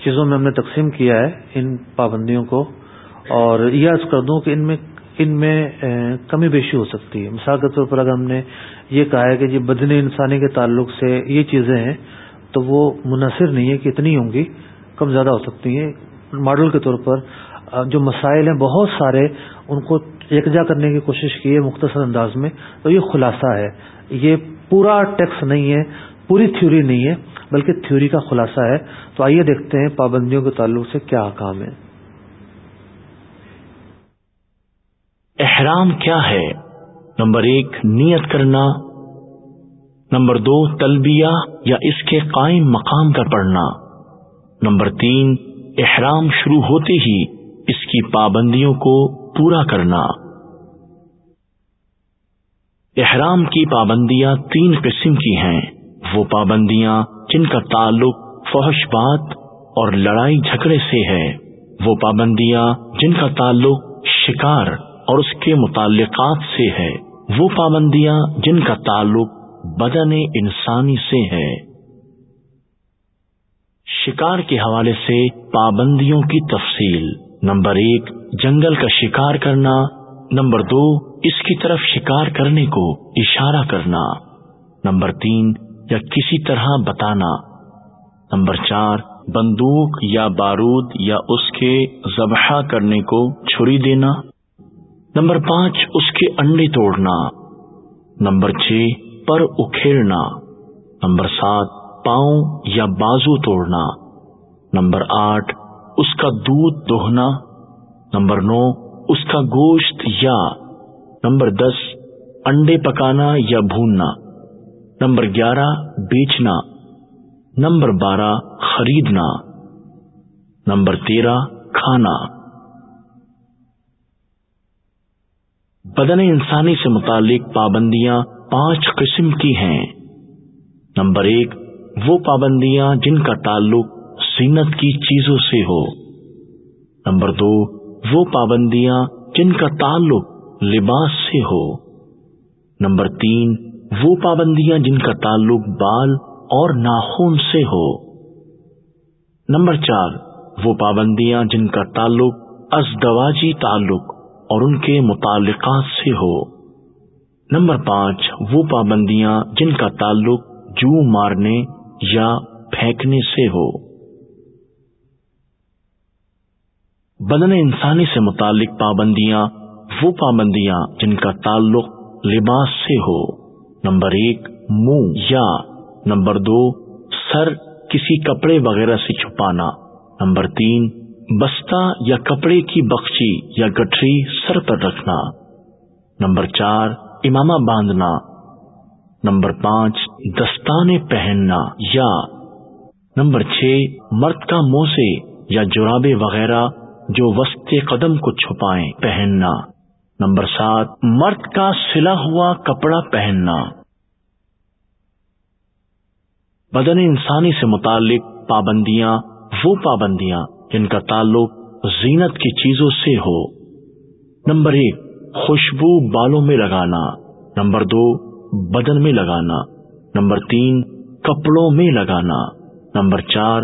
چیزوں میں ہم نے تقسیم کیا ہے ان پابندیوں کو اور یہ عرض کر دوں کہ ان میں ان میں کمی بیشی ہو سکتی ہے۔ مثال کے طور پر اگر ہم نے یہ کہا ہے کہ جی بدن انسانی کے تعلق سے یہ چیزیں ہیں تو وہ منحصر نہیں ہے کہ اتنی ہوں گی، کم زیادہ ہو سکتی ہیں۔ ماڈل کے طور پر جو مسائل ہیں بہت سارے، ان کو یکجا کرنے کی کوشش کی ہے مختصر انداز میں تو یہ خلاصہ ہے۔ یہ پورا ٹیکس نہیں ہے پوری تھیوری نہیں ہے، بلکہ تھیوری کا خلاصہ ہے۔ تو آئیے دیکھتے ہیں پابندیوں کے تعلق سے کیا کام ہے
احرام کیا ہے؟ نمبر ایک، نیت کرنا۔ نمبر دو، تلبیہ یا اس کے قائم مقام کا پڑھنا۔ نمبر تین، احرام شروع ہوتے ہی اس کی پابندیوں کو پورا کرنا۔ احرام کی پابندیاں تین قسم کی ہیں۔ وہ پابندیاں جن کا تعلق فحش بات اور لڑائی جھگڑے سے ہے، وہ پابندیاں جن کا تعلق شکار اور اس کے متعلقات سے ہے، وہ پابندیاں جن کا تعلق بدن انسانی سے ہے۔ شکار کے حوالے سے پابندیوں کی تفصیل۔ نمبر ایک، جنگل کا شکار کرنا۔ نمبر دو، اس کی طرف شکار کرنے کو اشارہ کرنا۔ نمبر تین یا کسی طرح بتانا۔ نمبر چار، بندوق یا بارود یا اس کے ذبح کرنے کو چھری دینا۔ نمبر پانچ، اس کے انڈے توڑنا۔ نمبر چھ، پر اکھیڑنا نمبر سات، پاؤں یا بازو توڑنا۔ نمبر آٹھ، اس کا دودھ دوہنا نمبر نو، اس کا گوشت یا۔ نمبر دس، انڈے پکانا یا بھوننا۔ نمبر گیارہ، بیچنا۔ نمبر بارہ، خریدنا۔ نمبر تیرہ، کھانا۔ بدن انسانی سے متعلق پابندیاں پانچ قسم کی ہیں۔ نمبر ایک، وہ پابندیاں جن کا تعلق زینت کی چیزوں سے ہو۔ نمبر دو، وہ پابندیاں جن کا تعلق لباس سے ہو۔ نمبر تین وہ پابندیاں جن کا تعلق بال اور ناخون سے ہو۔ نمبر چار، وہ پابندیاں جن کا تعلق ازدواجی تعلق اور ان کے متعلقات سے ہو۔ نمبر پانچ، وہ پابندیاں جن کا تعلق جو مارنے یا پھینکنے سے ہو۔ بدن انسانی سے متعلق پابندیاں، وہ پابندیاں جن کا تعلق لباس سے ہو۔ نمبر ایک، منہ، یا نمبر دو، سر کسی کپڑے وغیرہ سے چھپانا، نمبر تین، بستہ یا کپڑے کی بخشی یا گٹری سر پر رکھنا، نمبر چار، امامہ باندھنا، نمبر پانچ، دستانے پہننا، یا نمبر چھ، مرد کا موسے یا جرابے وغیرہ جو وسط قدم کو چھپائیں، پہننا۔ نمبر سات، مرد کا سلا ہوا کپڑا پہننا۔ بدن انسانی سے متعلق پابندیاں، وہ پابندیاں جن کا تعلق زینت کی چیزوں سے ہو۔ نمبر ایک، خوشبو بالوں میں لگانا۔ نمبر دو، بدن میں لگانا۔ نمبر تین، کپڑوں میں لگانا۔ نمبر چار،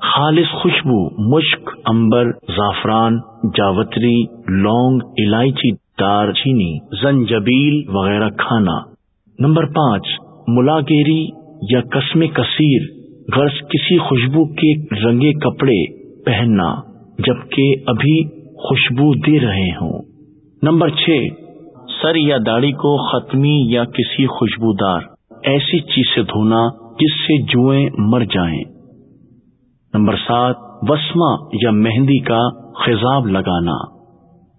خالص خوشبو، مشک، امبر، زعفران، جاوتری، لونگ، الائچی۔ دار چینی زنجبیل وغیرہ کھانا۔ نمبر پانچ، ملاگیری یا قسم کثیر، غرض کسی خوشبو کے رنگے کپڑے پہننا، جبکہ ابھی خوشبو دے رہے ہوں۔ نمبر چھ، سر یا داڑھی کو ختمی یا کسی خوشبودار، ایسی چیز سے دھونا جس سے جوئیں مر جائیں۔ نمبر سات وسما یا مہندی کا خزاب لگانا۔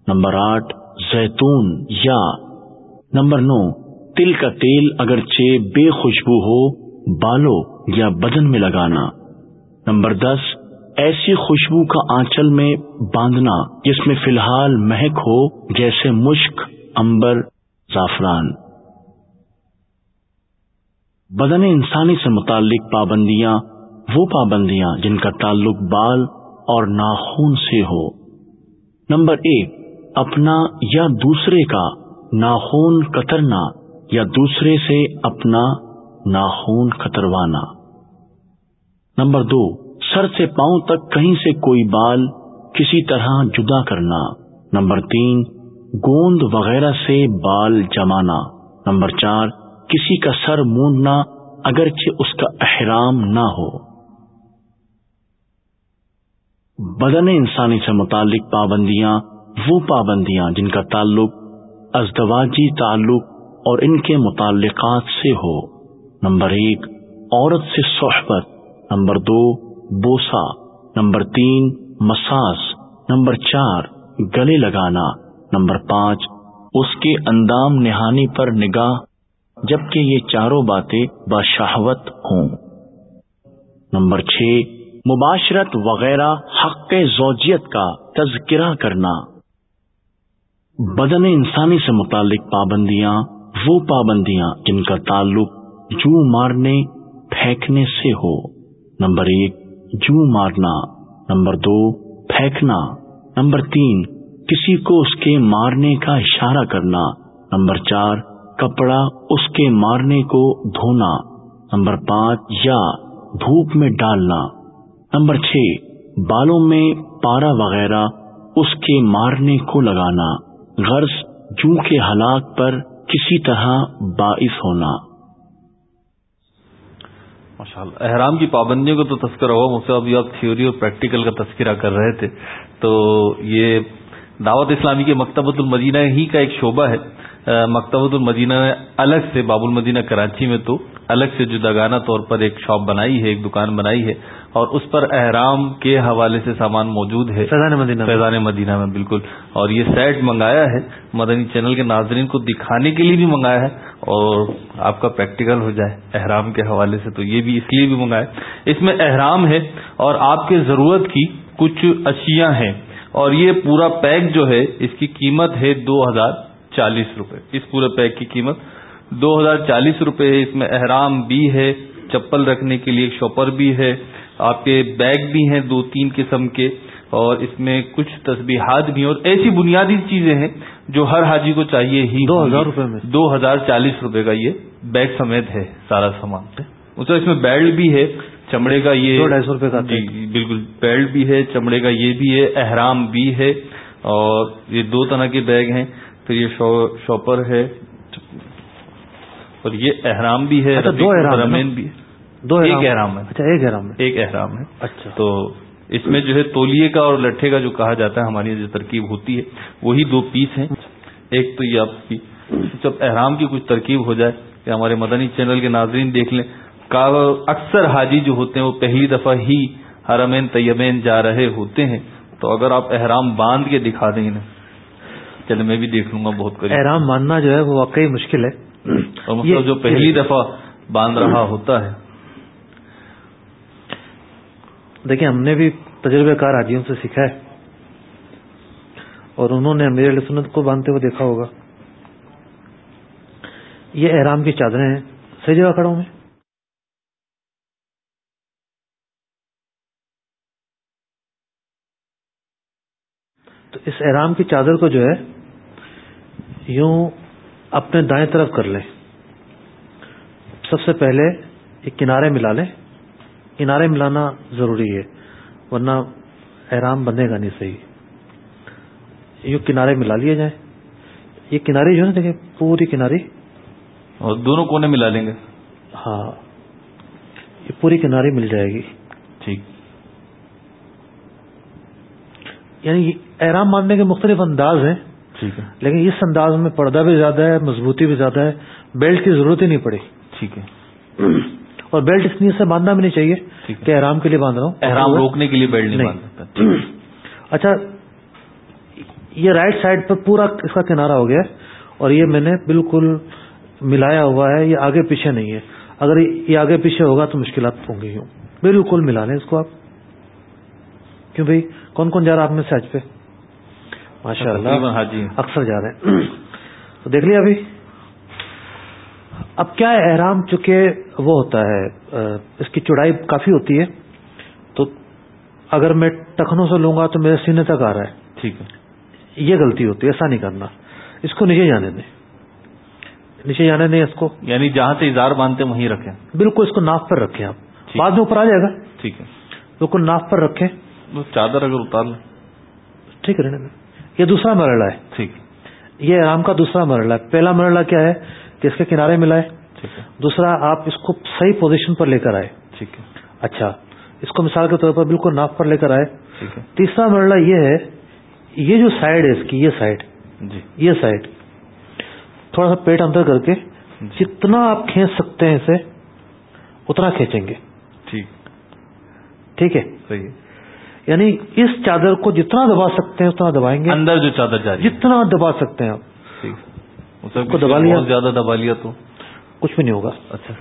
نمبر آٹھ زیتون یا نمبر نو، تل کا تیل اگرچہ بے خوشبو ہو بالوں یا بدن میں لگانا۔ نمبر دس، ایسی خوشبو کا آنچل میں باندھنا جس میں فی الحال مہک ہو، جیسے مشک، امبر، زعفران۔ بدن انسانی سے متعلق پابندیاں، وہ پابندیاں جن کا تعلق بال اور ناخون سے ہو۔ نمبر ایک اپنا یا دوسرے کا ناخون کترنا یا دوسرے سے اپنا ناخون کتروانا۔ نمبر دو، سر سے پاؤں تک کہیں سے کوئی بال کسی طرح جدا کرنا۔ نمبر تین، گوند وغیرہ سے بال جمانا۔ نمبر چار، کسی کا سر مونڈنا اگرچہ اس کا احرام نہ ہو۔ بدن انسانی سے متعلق پابندیاں وہ پابندیاں جن کا تعلق ازدواجی تعلق اور ان کے متعلقات سے ہو۔ نمبر ایک، عورت سے صحبت۔ نمبر دو، بوسا۔ نمبر تین، مساس۔ نمبر چار، گلے لگانا۔ نمبر پانچ، اس کے اندام نہانی پر نگاہ، جبکہ یہ چاروں باتیں باشہوت ہوں۔ نمبر چھ، مباشرت وغیرہ حق زوجیت کا تذکرہ کرنا۔ بدن انسانی سے متعلق پابندیاں، وہ پابندیاں جن کا تعلق جو مارنے، پھینکنے سے ہو۔ نمبر ایک، جو مارنا۔ نمبر دو، پھینکنا۔ نمبر تین، کسی کو اس کے مارنے کا اشارہ کرنا۔ نمبر چار، کپڑا اس کے مارنے کو دھونا۔ نمبر پانچ، یا دھوپ میں ڈالنا۔ نمبر چھ، بالوں میں پارا وغیرہ اس کے مارنے کو لگانا۔ غرض جو کے ہلاک پر کسی طرح باعث ہونا۔
احرام کی پابندیوں کا تو تذکرہ ہوا مجھ سے ابھی آپ تھیوری اور پریکٹیکل کا تذکرہ کر رہے تھے۔ تو یہ دعوت اسلامی کے مکتبۃ المدینہ ہی کا ایک شعبہ ہے۔ مکتبۃ المدینہ نے الگ سے باب المدینہ کراچی میں تو الگ سے جداگانہ طور پر ایک شاپ بنائی ہے، ایک دکان بنائی ہے۔ اور اس پر احرام کے حوالے سے سامان موجود ہے۔
فیضان مدینہ
فیضان مدینہ میں بالکل۔ اور یہ سیٹ منگایا ہے۔ مدنی چینل کے ناظرین کو دکھانے کے لیے بھی منگایا ہے۔ اور آپ کا پریکٹیکل ہو جائے احرام کے حوالے سے تو یہ بھی اس لیے بھی منگایا اس میں احرام ہے اور آپ کے ضرورت کی کچھ اشیاء ہیں۔ اور یہ پورا پیک جو ہے اس کی قیمت ہے دو ہزار چالیس روپے۔ اس پورے پیک کی قیمت دو ہزار چالیس روپے ہے۔ اس میں احرام بھی ہے چپل رکھنے کے لیے شاپر بھی ہے۔ آپ کے بیگ بھی ہیں دو تین قسم کے اور اس میں کچھ تسبیحات بھی ہیں اور ایسی بنیادی چیزیں ہیں جو ہر حاجی کو چاہیے ہی
دو ہزار روپے میں۔
دو ہزار چالیس روپے کا یہ بیگ سمیت ہے سارا سامان۔ اس میں بیلٹ بھی ہے چمڑے کا یہ
ڈھائی سو روپے کا
جی بالکل بیلٹ بھی ہے چمڑے کا یہ بھی ہے احرام بھی ہے اور یہ دو طرح کے بیگ ہیں۔ پھر یہ شاپر ہے اور یہ احرام بھی ہے
اچھا، دو احرام
بھی ہے۔
دو
ایک احرام ہے
اچھا ایک احرام ہے
ایک احرام ہے
اچھا۔
تو اس میں جو ہے تولیے کا اور لٹھے کا جو کہا جاتا ہے ہماری جو ترکیب ہوتی ہے وہی دو پیس ہیں۔ ایک تو یہ آپ کی جب احرام کی کچھ ترکیب ہو جائے کہ ہمارے مدنی چینل کے ناظرین دیکھ لیں اکثر حاجی جو ہوتے ہیں وہ پہلی دفعہ ہی حرمین طیبین جا رہے ہوتے ہیں۔ تو اگر آپ احرام باندھ کے دکھا دیں انہیں چلے میں بھی دیکھ لوں گا بہت قریب۔
احرام باندھنا جو ہے وہ واقعی مشکل ہے۔
اور مطلب جو پہلی دفعہ باندھ رہا ہوتا ہے
دیکھیں، ہم نے بھی تجربے کار حاجیوں سے سیکھا ہے۔ اور انہوں نے امیر علیہ سنت کو باندھتے ہوئے دیکھا ہوگا۔ یہ احرام کی چادریں ہیں۔ صحیح جگہ کھڑا ہوں میں۔ تو اس احرام کی چادر کو جو ہے، یوں اپنے دائیں طرف کر لیں۔ سب سے پہلے ایک کنارے ملا لیں۔ کنارے ملانا ضروری ہے ورنہ احرام بندے گا نہیں صحیح۔ یوں کنارے ملا لیے جائیں یہ کناری جو ہے نا دیکھیں پوری کناری۔
اور دونوں کونے ملا لیں گے۔
ہاں یہ پوری کناری مل جائے گی۔
ٹھیک۔
یعنی احرام ماننے کے مختلف انداز ہیں
ٹھیک ہے۔
لیکن اس انداز میں پردہ بھی زیادہ ہے مضبوطی بھی زیادہ ہے بیلٹ کی ضرورت ہی نہیں پڑی۔
ٹھیک ہے۔
اور بیلٹ اس نیت سے باندھنا بھی نہیں چاہیے کہ احرام کے لیے باندھ رہا ہوں.
احرام روکنے کے لیے بیلٹ نہیں۔
اچھا یہ رائٹ سائڈ پر پورا اس کا کنارہ ہو گیا اور یہ میں نے بالکل ملایا ہوا ہے یہ آگے پیچھے نہیں ہے۔ اگر یہ آگے پیچھے ہوگا تو مشکلات ہوں گی یوں بالکل ملا لیں اس کو آپ۔ کیوں بھائی؟ کون کون جا رہا آپ میں حج پہ؟ ماشاء اللہ اکثر جا رہے ہیں۔ تو دیکھ لیا ابھی۔ اب کیا ہے احرام چونکہ وہ ہوتا ہے اس کی چوڑائی کافی ہوتی ہے۔ تو اگر میں ٹخنوں سے لوں گا تو میرے سینے تک آ رہا ہے۔
ٹھیک ہے۔
یہ غلطی ہوتی ہے ایسا نہیں کرنا۔ اس کو نیچے جانے دیں۔ نیچے جانے دیں اس کو۔
یعنی جہاں سے اظہار باندھتے ہیں وہیں رکھیں۔
بالکل اس کو ناف پر رکھیں آپ۔ بعد میں اوپر آ جائے گا۔
ٹھیک ہے۔
بالکل ناف پر رکھیں۔
چادر اگر اتار لیں۔
ٹھیک ہے۔ یہ دوسرا مرحلہ ہے۔
ٹھیک۔
یہ احرام کا دوسرا مرحلہ ہے۔ پہلا مرحلہ کیا ہے؟ کہ اس کے کنارے ملائے دوسرا آپ اس کو صحیح پوزیشن پر لے کر آئے۔
ٹھیک ہے۔
اچھا اس کو مثال کے طور پر بالکل ناف پر لے کر آئے۔ تیسرا مرحلہ یہ ہے یہ جو سائڈ ہے اس کی یہ سائڈ
جی۔
یہ سائڈ تھوڑا سا پیٹ اندر کر کے جتنا آپ کھینچ سکتے ہیں اسے اتنا کھینچیں گے۔
ٹھیک۔
ٹھیک ہے؟ یعنی اس چادر کو جتنا دبا سکتے ہیں اتنا دبائیں گے۔
اندر جو چادر جا رہی
جتنا دبا سکتے ہیں آپ۔ کو دبا لیا؟
زیادہ دبا لیا تو؟
کچھ بھی نہیں ہوگا۔
اچھا۔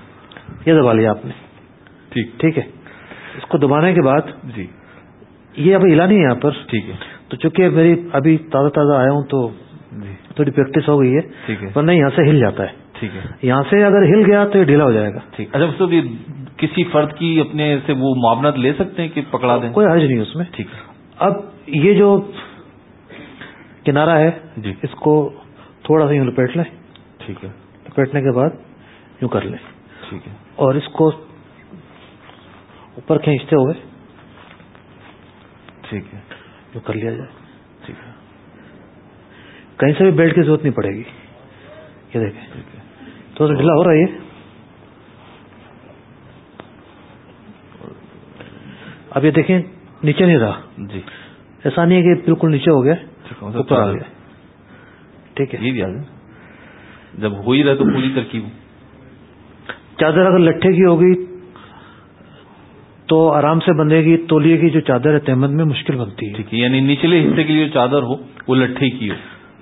یہ دبا لیا آپ نے۔
ٹھیک۔
ٹھیک ہے۔ اس کو دبانے کے بعد
جی۔
یہ ابھی ہلا نہیں ہے یہاں پر۔
ٹھیک ہے۔
تو چونکہ میری ابھی تازہ تازہ آیا ہوں تو
جی۔
تھوڑی پریکٹس ہو گئی ہے۔
ٹھیک ہے۔
ورنہ یہاں سے ہل جاتا ہے۔
ٹھیک ہے۔
یہاں سے اگر ہل گیا تو یہ ڈھیلا ہو جائے گا۔
ٹھیک۔ اچھا یہ کسی فرد کی اپنے سے وہ معاونت لے سکتے ہیں کہ پکڑا دیں؟
کوئی حرج نہیں اس میں۔
ٹھیک ہے۔
اب یہ جو کنارہ ہے
جی۔
اس کو تھوڑا سا یوں لپیٹ لیں۔
ٹھیک ہے۔
لپیٹنے کے بعد یوں کر لیں۔
ٹھیک ہے۔
اور اس کو اوپر کھینچتے ہوئے
ٹھیک ہے۔
یوں کر لیا جائے۔
ٹھیک ہے۔
کہیں سے بھی بیلٹ کی ضرورت نہیں پڑے گی۔ یہ دیکھیں۔ تو ڈھیلا ہو رہا ہے اب یہ دیکھیں نیچے نہیں رہا۔
جی۔
ایسا نہیں ہے کہ بالکل نیچے ہو گیا
ہے
اوپر آ گیا۔ ٹھیک ہے۔
جائے۔ جب ہو ہی رہا تو پوری ترکیب۔
چادر اگر لٹھے کی ہوگی تو آرام سے بندے گی تولیے کی جو چادر ہے تحمد میں مشکل بنتی ہے۔
ٹھیک ہے یعنی نچلے حصے کے لیے جو چادر ہو وہ لٹھے کی ہو۔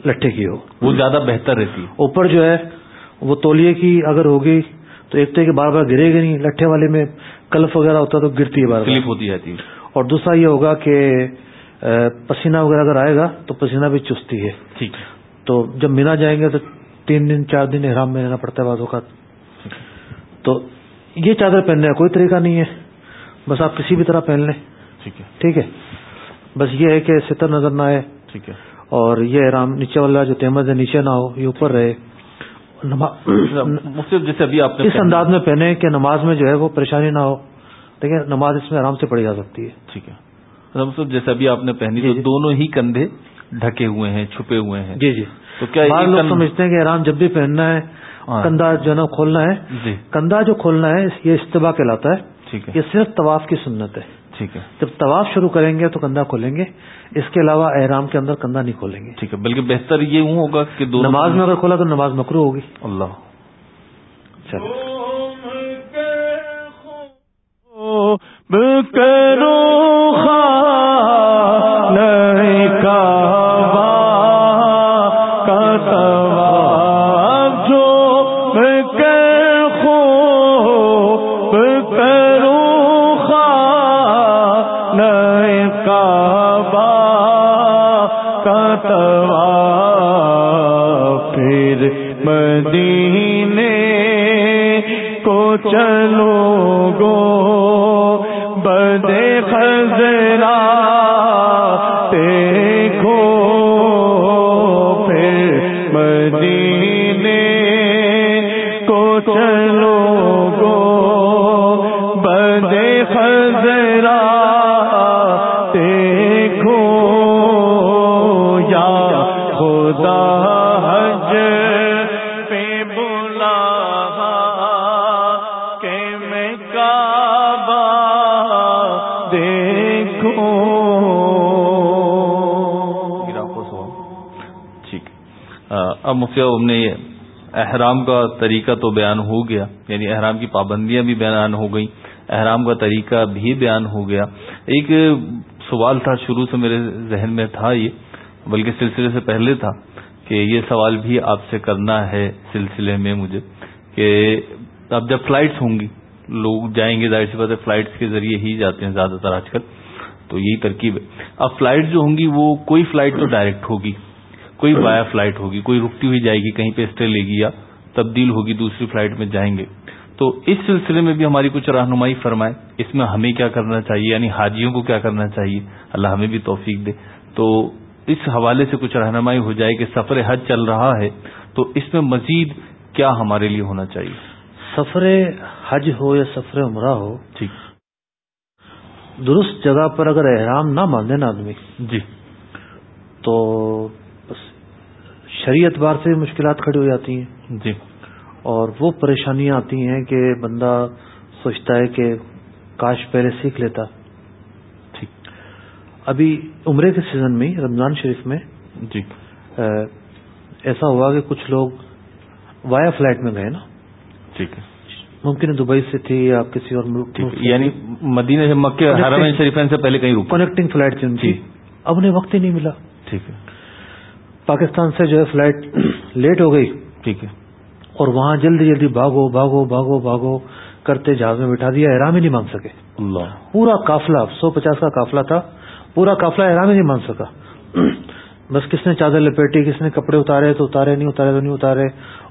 لٹھے کی ہو۔
وہ زیادہ بہتر رہتی ہے۔
اوپر جو ہے وہ تولیے کی اگر ہوگی تو ایک تو کہ بار بار گرے گی نہیں لٹھے والے میں کلف وغیرہ ہوتا تو گرتی ہے بار
سلپ ہوتی رہتی ہے۔
اور دوسرا یہ ہوگا کہ پسینہ وغیرہ اگر آئے گا تو پسینہ بھی چستی ہے۔
ٹھیک ہے۔
تو جب مینا جائیں گے تو تین دن چار دن احرام میں رہنا پڑتا ہے بعض اوقات۔ تو یہ چادر پہننے کا کوئی طریقہ نہیں ہے۔ بس آپ کسی بھی طرح پہن لیں۔
ٹھیک ہے۔
ٹھیک ہے۔ بس یہ ہے کہ ستر نظر نہ آئے۔
ٹھیک ہے۔
اور یہ احرام نیچے والا جو تحمد ہے نیچے نہ ہو یہ اوپر رہے۔
جیسے ابھی آپ
اس انداز میں پہنے کہ نماز میں جو ہے وہ پریشانی نہ ہو۔ دیکھیں نماز اس میں آرام سے پڑھی جا سکتی ہے۔
ٹھیک ہے۔ جیسے ابھی آپ نے پہنی
جی،
تو
جی۔
دونوں ہی کندھے۔ ڈھکے ہوئے ہیں چھپے ہوئے ہیں۔
جی جی۔
تو کیا
لوگ سمجھتے ہیں کہ احرام جب بھی پہننا ہے
ہاں۔
کندھا جو ہے نا کھولنا ہے۔
جی۔
کندھا جو کھولنا ہے یہ استباع کہلاتا ہے۔
ٹھیک ہے۔
یہ صرف طواف کی سنت ہے۔
ٹھیک ہے۔
جب طواف شروع کریں گے تو کندھا کھولیں گے۔ اس کے علاوہ احرام کے اندر کندھا نہیں کھولیں گے۔
ٹھیک ہے۔ بلکہ بہتر یہ ہوگا کہ
نماز میں اگر کھولا تو نماز مکرو ہوگی۔
اللہ۔
چلو۔
پھر چلو
آ، ہم نے احرام کا طریقہ تو بیان ہو گیا یعنی احرام کی پابندیاں بھی بیان ہو گئیں احرام کا طریقہ بھی بیان ہو گیا۔ ایک سوال تھا شروع سے میرے ذہن میں تھا یہ بلکہ سلسلے سے پہلے تھا کہ یہ سوال بھی آپ سے کرنا ہے سلسلے میں مجھے کہ اب جب فلائٹس ہوں گی لوگ جائیں گے ظاہر سی بات ہے فلائٹس کے ذریعے ہی جاتے ہیں زیادہ تر آج کل تو یہی ترکیب ہے۔ اب فلائٹ جو ہوں گی وہ کوئی فلائٹ تو ڈائریکٹ ہوگی۔ کوئی وایا فلائٹ ہوگی کوئی رکتی ہوئی جائے گی کہیں پہ اسٹے لے گی یا تبدیل ہوگی دوسری فلائٹ میں جائیں گے۔ تو اس سلسلے میں بھی ہماری کچھ رہنمائی فرمائے اس میں ہمیں کیا کرنا چاہیے؟ یعنی حاجیوں کو کیا کرنا چاہیے؟ اللہ ہمیں بھی توفیق دے۔ تو اس حوالے سے کچھ رہنمائی ہو جائے کہ سفر حج چل رہا ہے تو اس میں مزید کیا ہمارے لیے ہونا چاہیے؟
سفر حج ہو یا سفر عمرہ ہو
ٹھیک
درست جگہ پر اگر احرام نہ باندھے نا آدمی
جی۔
تو شرعی اعتبار سے مشکلات کھڑی ہو جاتی ہیں۔
جی۔
اور وہ پریشانیاں آتی ہیں کہ بندہ سوچتا ہے کہ کاش پہلے سیکھ لیتا۔
ٹھیک
ابھی عمرے کے سیزن میں رمضان شریف میں
جی۔
ایسا ہوا کہ کچھ لوگ وایا فلائٹ میں گئے نا۔
ٹھیک ہے۔
ممکن ہے دبئی سے تھی یا کسی اور ملک
یعنی مدینہ سے مکے حرم شریفین سے پہلے کہیں
کنیکٹنگ فلائٹ تھی ان کی۔ اب انہیں وقت ہی نہیں ملا۔
ٹھیک ہے۔
پاکستان سے جو ہے فلائٹ لیٹ ہو گئی۔
ٹھیک ہے۔
اور وہاں جلدی جلدی بھاگو بھاگو بھاگو بھاگو کرتے جہاز میں بٹھا دیا احرام ہی نہیں مان سکے۔
اللہ۔
پورا قافلہ سو پچاس کا قافلہ تھا پورا قافلہ احرام ہی نہیں مان سکا۔ بس کس نے چادر لپیٹی کس نے کپڑے اتارے تو اتارے نہیں اتارے تو نہیں اتارے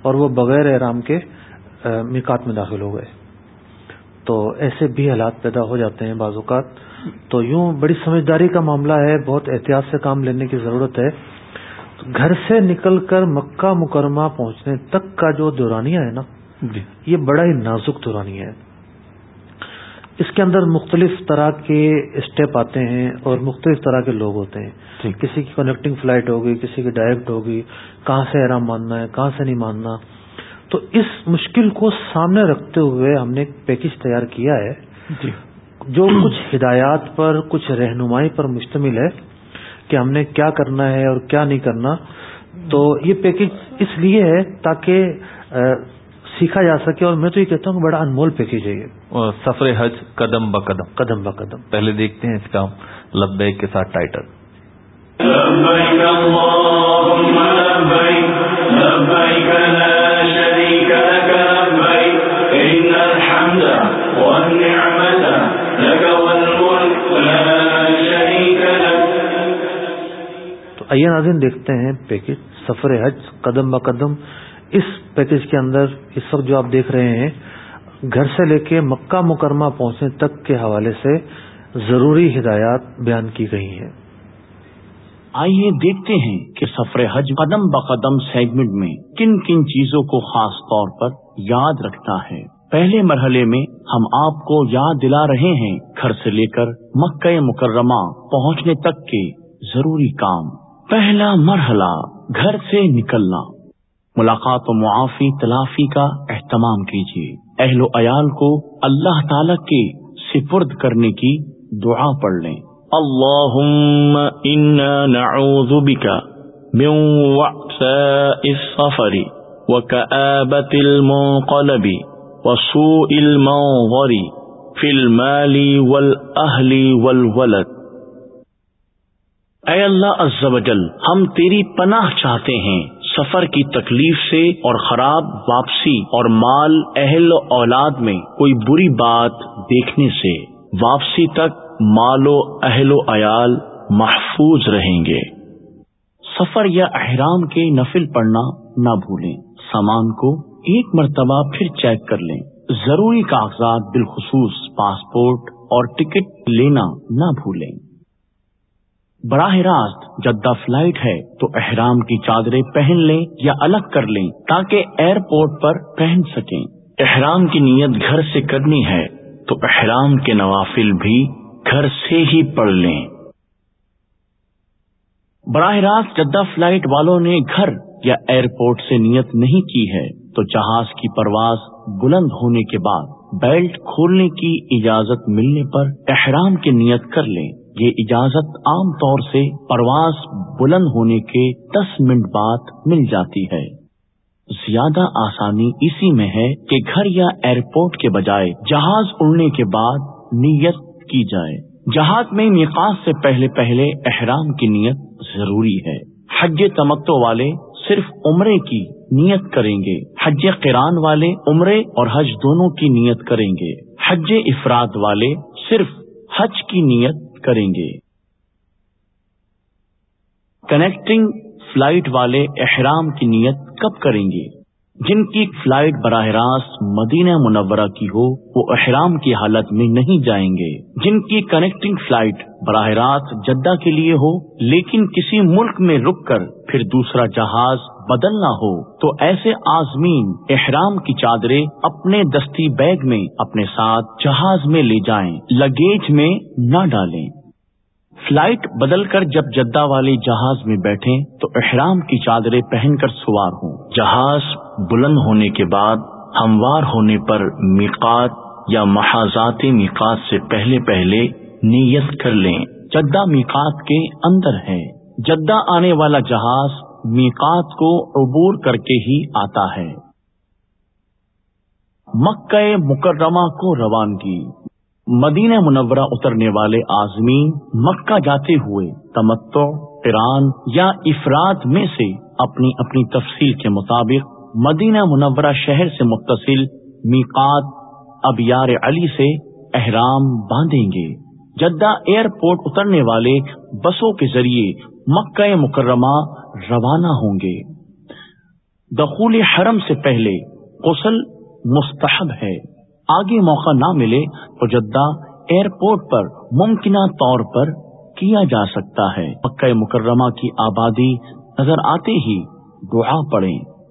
اور وہ بغیر احرام کے میکات میں داخل ہو گئے۔ تو ایسے بھی حالات پیدا ہو جاتے ہیں بعض اوقات۔ تو یوں بڑی سمجھداری کا معاملہ ہے بہت احتیاط سے کام لینے کی ضرورت ہے۔ گھر سے نکل کر مکہ مکرمہ پہنچنے تک کا جو دورانیہ ہے نا
جی۔
یہ بڑا ہی نازک دورانیہ ہے۔ اس کے اندر مختلف طرح کے اسٹیپ آتے ہیں اور مختلف طرح کے لوگ ہوتے ہیں۔ کسی کی کنیکٹنگ فلائٹ ہوگی کسی کی ڈائریکٹ ہوگی کہاں سے احرام ماننا ہے کہاں سے نہیں ماننا۔ تو اس مشکل کو سامنے رکھتے ہوئے ہم نے ایک پیکج تیار کیا ہے۔
جی۔
جو کچھ ہدایات پر کچھ رہنمائی پر مشتمل ہے۔ کہ ہم نے کیا کرنا ہے اور کیا نہیں کرنا تو یہ پیکج اس لیے ہے تاکہ سیکھا جا سکے اور میں تو یہ کہتا ہوں کہ بڑا انمول پیکج ہے یہ۔
سفر حج قدم با قدم۔
قدم با قدم۔
پہلے دیکھتے ہیں اس کا لبیک کے ساتھ ٹائٹل۔
لبيك اللهم
آئیے ناظرین دیکھتے ہیں پیکج سفر حج قدم با قدم۔ اس پیکج کے اندر اس وقت جو آپ دیکھ رہے ہیں، گھر سے لے کے مکہ مکرمہ پہنچنے تک کے حوالے سے ضروری ہدایات بیان کی گئی ہیں۔
آئیے دیکھتے ہیں کہ سفر حج قدم بقدم سیگمنٹ میں کن کن چیزوں کو خاص طور پر یاد رکھنا ہے۔ پہلے مرحلے میں ہم آپ کو یاد دلا رہے ہیں گھر سے لے کر مکہ مکرمہ پہنچنے تک کے ضروری کام۔ پہلا مرحلہ گھر سے نکلنا۔ ملاقات و معافی تلافی کا اہتمام کیجیے۔ اہل و عیال کو اللہ تعالی کے سپرد کرنے کی دعا پڑھ لیں۔ اللهم إنا نعوذ بك من وعثاء السفر وكآبة المنقلب وسوء المنظر في المال والأهل والولد۔ اے اللہ عز و جل، ہم تیری پناہ چاہتے ہیں، سفر کی تکلیف سے اور خراب واپسی اور مال، اہل و اولاد میں کوئی بری بات دیکھنے سے۔ واپسی تک مال و اہل و عیال محفوظ رہیں گے۔ سفر یا احرام کے نفل پڑھنا نہ بھولیں۔ سامان کو ایک مرتبہ پھر چیک کر لیں۔ ضروری کاغذات بالخصوص، پاسپورٹ اور ٹکٹ لینا نہ بھولیں۔ براہ راست جدہ فلائٹ ہے تو احرام کی چادریں پہن لیں یا الگ کر لیں تاکہ ایئرپورٹ پر پہن سکیں۔ احرام کی نیت گھر سے کرنی ہے تو احرام کے نوافل بھی گھر سے ہی پڑھ لیں۔ براہ راست جدہ فلائٹ والوں نے گھر یا ایئرپورٹ سے نیت نہیں کی ہے تو جہاز کی پرواز بلند ہونے کے بعد بیلٹ کھولنے کی اجازت ملنے پر احرام کی نیت کر لیں۔ یہ اجازت عام طور سے پرواز بلند ہونے کے دس منٹ بعد مل جاتی ہے۔ زیادہ آسانی اسی میں ہے کہ گھر یا ایئرپورٹ کے بجائے جہاز اڑنے کے بعد نیت کی جائے۔ جہاز میں نکاس سے پہلے پہلے احرام کی نیت ضروری ہے۔ حج تمتو والے صرف عمرے کی نیت کریں گے۔ حج قران والے عمرے اور حج دونوں کی نیت کریں گے۔ حج افراد والے صرف حج کی نیت کریں گے۔ کنیکٹنگ فلائٹ والے احرام کی نیت کب کریں گے؟ جن کی فلائٹ براہ راست مدینہ منورہ کی ہو، وہ احرام کی حالت میں نہیں جائیں گے۔ جن کی کنیکٹنگ فلائٹ براہ راست جدہ کے لیے ہو، لیکن کسی ملک میں رک کر پھر دوسرا جہاز بدلنا ہو، تو ایسے آزمین احرام کی چادریں اپنے دستی بیگ میں اپنے ساتھ جہاز میں لے جائیں لگیج میں نہ ڈالیں۔ فلائٹ بدل کر جب جدہ والے جہاز میں بیٹھیں، تو احرام کی چادریں پہن کر سوار ہوں۔ جہاز بلند ہونے کے بعد، ہموار ہونے پر میقات یا محاذات میقات سے پہلے پہلے نیت کر لیں۔ جدہ میقات کے اندر ہے جدہ آنے والا جہاز میقات کو عبور کر کے ہی آتا ہے۔ مکہ مکرمہ کو روانگی۔ مدینہ منورہ اترنے والے آزمین مکہ جاتے ہوئے تمتع، ایران یا افراد میں سے اپنی اپنی تفصیل کے مطابق مدینہ منورہ شہر سے متصل میقات اب یار علی سے احرام باندھیں گے۔ جدہ ایئرپورٹ اترنے والے بسوں کے ذریعے مکہ مکرمہ روانہ ہوں گے۔ دخول حرم سے پہلے غسل مستحب ہے۔ آگے موقع نہ ملے تو جدہ ایئرپورٹ پر ممکنہ طور پر کیا جا سکتا ہے۔ مکہ مکرمہ کی آبادی نظر آتے ہی دعا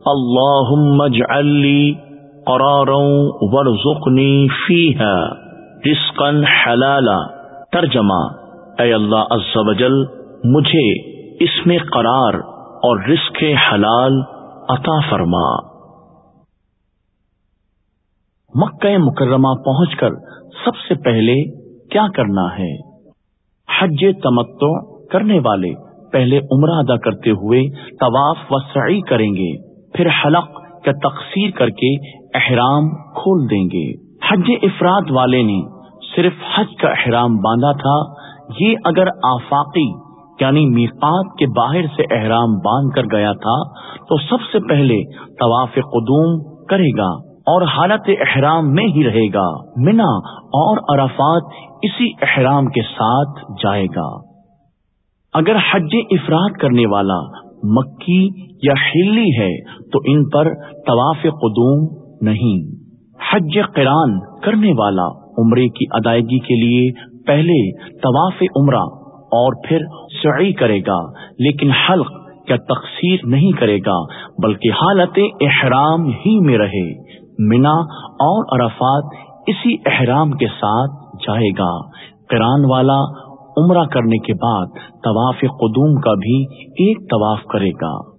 پڑے اللہ قرارا ورزقنی فیہا رزقا حلالا ترجمہ اے اللہ عز و جل، مجھے اس میں قرار اور رزق حلال عطا فرما۔ مکہ مکرمہ پہنچ کر سب سے پہلے کیا کرنا ہے؟ حج تمتع کرنے والے پہلے عمرہ ادا کرتے ہوئے طواف و سعی کریں گے۔ پھر حلق کا تقسیر کر کے احرام کھول دیں گے۔ حج افراد والے نے صرف حج کا احرام باندھا تھا، یہ اگر آفاقی یعنی میقات کے باہر سے احرام باندھ کر گیا تھا، تو سب سے پہلے طواف قدوم کرے گا اور حالت احرام میں ہی رہے گا۔ منا اور عرفات اسی احرام کے ساتھ جائے گا۔ اگر حج افراد کرنے والا مکی یا ہلی ہے تو ان پر طواف قدوم نہیں۔ حج قران کرنے والا عمرے کی ادائیگی کے لیے پہلے طواف عمرہ اور پھر سعی کرے گا، لیکن حلق یا تقسیر نہیں کرے گا، بلکہ حالت احرام ہی میں رہے۔ مینا اور عرفات اسی احرام کے ساتھ جائے گا۔ کران والا عمرہ کرنے کے بعد طواف قدوم کا بھی ایک طواف کرے گا۔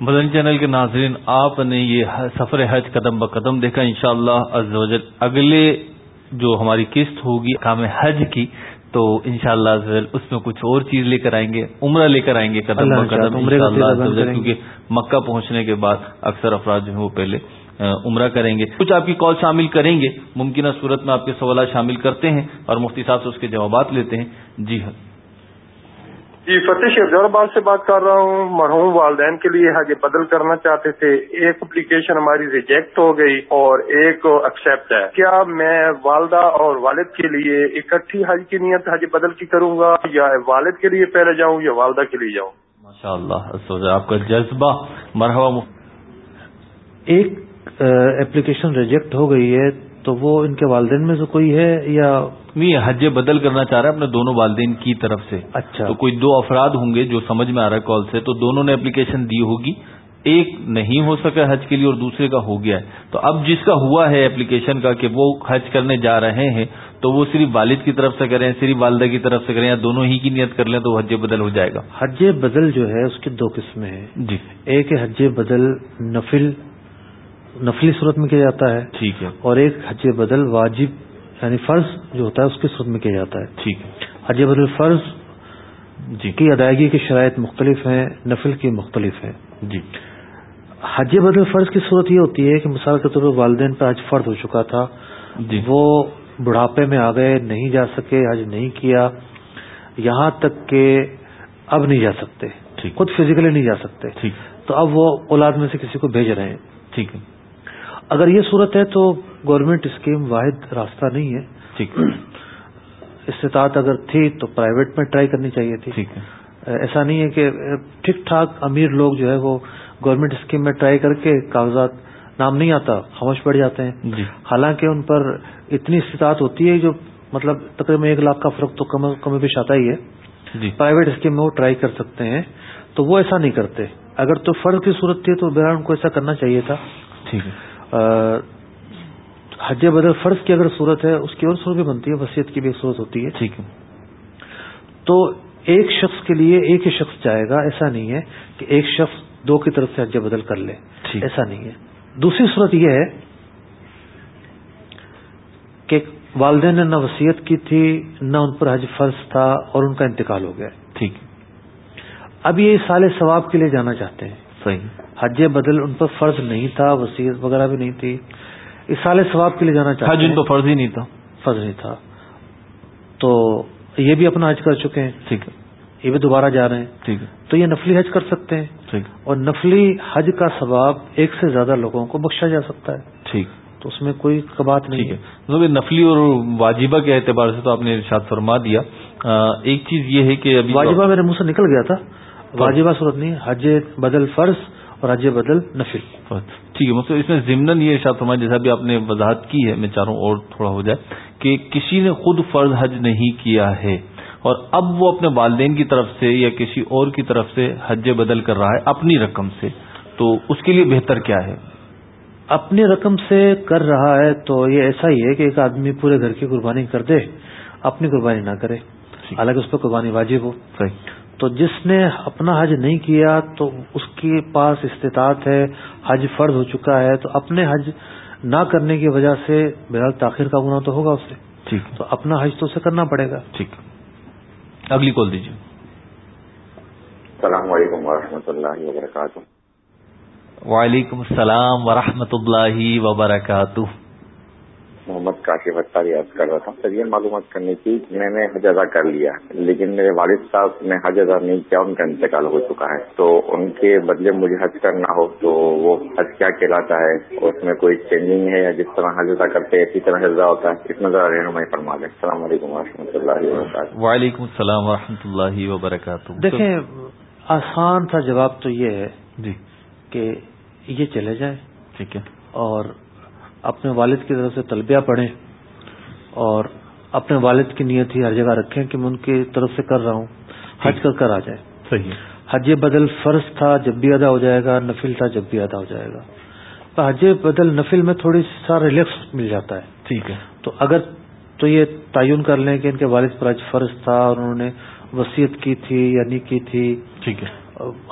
مدن چینل کے ناظرین آپ نے یہ سفر حج قدم بقدم دیکھا۔ انشاءاللہ شاء اللہ اگلے جو ہماری قسط ہوگی کام حج کی تو انشاءاللہ اس میں کچھ اور چیز لے کر آئیں گے عمرہ لے کر آئیں گے قدم قدم کیونکہ مکہ پہنچنے کے بعد اکثر افراد جو ہیں وہ پہلے عمرہ کریں گے۔ کچھ آپ کی کال شامل کریں گے۔ ممکنہ صورت میں آپ کے سوالات شامل کرتے ہیں اور مفتی صاحب سے اس کے جوابات لیتے ہیں۔ جی ہاں۔
جی فتح شیخ زورباد سے بات کر رہا ہوں۔ مرحوم والدین کے لیے حج بدل کرنا چاہتے تھے۔ ایک اپلیکیشن ہماری ریجیکٹ ہو گئی اور ایک ایکسپٹ ہے۔ کیا میں والدہ اور والد کے لیے اکٹھی حج کی نیت حج بدل کی کروں گا یا والد کے لیے پہلے جاؤں یا والدہ کے لیے جاؤں؟
ماشاء اللہ آپ کا جذبہ مرحبا
ایک اپلیکیشن ریجیکٹ ہو گئی ہے تو وہ ان کے والدین میں سے کوئی ہے یا
نہیں حج بدل کرنا چاہ رہا ہے اپنے دونوں والدین کی طرف سے۔
اچھا۔
تو کوئی دو افراد ہوں گے جو سمجھ میں آ رہا ہے کال سے تو دونوں نے اپلیکیشن دی ہوگی۔ ایک نہیں ہو سکا حج کے لیے اور دوسرے کا ہو گیا ہے۔ تو اب جس کا ہوا ہے اپلیکیشن کا کہ وہ حج کرنے جا رہے ہیں تو وہ صرف والد کی طرف سے کریں صرف والدہ کی طرف سے کریں یا دونوں ہی کی نیت کر لیں تو حج بدل ہو جائے گا۔
حج بدل جو ہے اس کی دو قسمیں ہیں۔
جی۔
ایک حج بدل نفل نفلی صورت میں کیا جاتا ہے؟
ٹھیک ہے۔
اور ایک حج بدل واجب یعنی فرض جو ہوتا ہے اس کی صورت میں کیا جاتا ہے؟
ٹھیک ہے۔
حج بدل فرض
جی۔
کی ادائیگی کی شرائط مختلف ہیں نفل کی مختلف ہیں۔
جی۔
حج بدل فرض کی صورت یہ ہوتی ہے کہ مثال کے طور پر والدین پہ حج فرض ہو چکا تھا۔
جی۔
وہ بڑھاپے میں آ گئے نہیں جا سکے حج نہیں کیا۔ یہاں تک کہ اب نہیں جا سکتے۔ خود فزیکلی نہیں جا سکتے۔
ٹھیک۔
تو اب وہ اولاد میں سے کسی کو بھیج رہے ہیں۔
ٹھیک ہے۔
اگر یہ صورت ہے تو گورنمنٹ اسکیم واحد راستہ نہیں ہے۔
ٹھیک۔
استطاعت اگر تھی تو پرائیویٹ میں ٹرائی کرنی چاہیے تھی۔
ٹھیک ہے۔
ایسا نہیں ہے کہ ٹھیک ٹھاک امیر لوگ جو ہے وہ گورنمنٹ اسکیم میں ٹرائی کر کے کاغذات نام نہیں آتا خاموش پڑ جاتے ہیں۔
جی۔
حالانکہ ان پر اتنی استطاعت ہوتی ہے جو مطلب تقریباً ایک لاکھ کا فرق تو کم کم پیش آتا ہی ہے۔
جی۔
پرائیویٹ اسکیم میں وہ ٹرائی کر سکتے ہیں تو وہ ایسا نہیں کرتے۔ اگر تو فرض کی صورت تھی تو بہرحال ان کو ایسا کرنا چاہیے تھا۔
ٹھیک ہے۔
حج بدل فرض کی اگر صورت ہے اس کی اور صورت بھی بنتی ہے وصیت کی بھی ایک صورت ہوتی ہے۔
ٹھیک ہے۔
تو ایک شخص کے لیے ایک ہی شخص جائے گا ایسا نہیں ہے کہ ایک شخص دو کی طرف سے حج بدل کر لے۔ ایسا نہیں ہے۔ دوسری صورت یہ ہے کہ والدین نے نہ وصیت کی تھی نہ ان پر حج فرض تھا اور ان کا انتقال ہو گیا۔
ٹھیک۔
اب یہ سال ثواب کے لیے جانا چاہتے ہیں۔
صحیح۔
حج بدل ان پر فرض نہیں تھا وصیت وغیرہ بھی نہیں تھی۔ اس سال ثواب کے لیے جانا چاہتے
حج ان پر فرض ہی نہیں تھا۔
فرض نہیں تھا۔ تو یہ بھی اپنا حج کر چکے ہیں۔
ٹھیک ہے۔
یہ بھی دوبارہ جا رہے ہیں۔
ٹھیک ہے۔
تو یہ نفلی حج کر سکتے ہیں۔
ٹھیک
اور نفلی حج کا ثواب ایک سے زیادہ لوگوں کو بخشا جا سکتا ہے۔
ٹھیک۔
تو اس میں کوئی کبات نہیں
ہے۔ مطلب نفلی اور واجبہ کے اعتبار سے تو آپ نے ارشاد فرما دیا۔ ایک چیز یہ ہے کہ
واجبہ میرے منہ سے نکل گیا تھا۔ واجبہ صورت نہیں حج بدل فرض۔ اور حج بدل نفل۔
ٹھیک ہے مطلب اس میں ضمن یہ ارشاد فرمایا جیسا بھی آپ نے وضاحت کی ہے میں چاہ رہا ہوں اور تھوڑا ہو جائے کہ کسی نے خود فرض حج نہیں کیا ہے اور اب وہ اپنے والدین کی طرف سے یا کسی اور کی طرف سے حج بدل کر رہا ہے اپنی رقم سے تو اس کے لیے بہتر کیا ہے؟
اپنی رقم سے کر رہا ہے تو یہ ایسا ہی ہے کہ ایک آدمی پورے گھر کی قربانی کر دے اپنی قربانی نہ کرے۔ حالانکہ اس پہ قربانی واجب ہو۔ تو جس نے اپنا حج نہیں کیا تو اس کے پاس استطاعت ہے حج فرض ہو چکا ہے تو اپنے حج نہ کرنے کی وجہ سے بہرحال تاخیر کا گناہ تو ہوگا اسے
ٹھیک۔
تو اپنا حج تو اسے کرنا پڑے گا۔
ٹھیک۔ اگلی کال دیجیے۔
السلام علیکم ورحمۃ اللہ وبرکاتہ۔
وعلیکم السلام ورحمۃ اللہ وبرکاتہ۔
محمد کاشف اختاری عرض کر رہا تھا۔ سر یہ معلومات کرنی تھی کہ میں نے حج ادا کر لیا لیکن میرے والد صاحب نے حج ادا نہیں کیا ان کا انتقال ہو چکا ہے۔ تو ان کے بدلے مجھے حج کرنا ہو تو وہ حج کیا کہلاتا ہے؟ اس میں کوئی چینجنگ ہے یا جس طرح حج ادا کرتے ہیں اسی طرح حج ادا ہوتا ہے؟ اس میں ذرا رہنمائی فرما دیں السلام علیکم و رحمۃ اللہ وبرکاتہ۔
وعلیکم السلام ورحمۃ اللہ وبرکاتہ۔
دیکھیں آسان سا جواب تو یہ ہے
جی۔
کہ یہ چلے جائیں
ٹھیک ہے۔
اور اپنے والد کی طرف سے تلبیہ پڑھیں اور اپنے والد کی نیت ہی ہر جگہ رکھیں کہ میں ان کی طرف سے کر رہا ہوں حج کر کر آ جائے
صحیح۔
حج بدل فرض تھا جب بھی ادا ہو جائے گا نفل تھا جب بھی ادا ہو جائے گا۔ حج بدل نفل میں تھوڑی سا ریلیکس مل جاتا ہے۔
ٹھیک ہے۔
تو اگر تو یہ تعین کر لیں کہ ان کے والد پر حج فرض تھا اور انہوں نے وصیت کی تھی یا نہیں کی تھی۔
ٹھیک ہے۔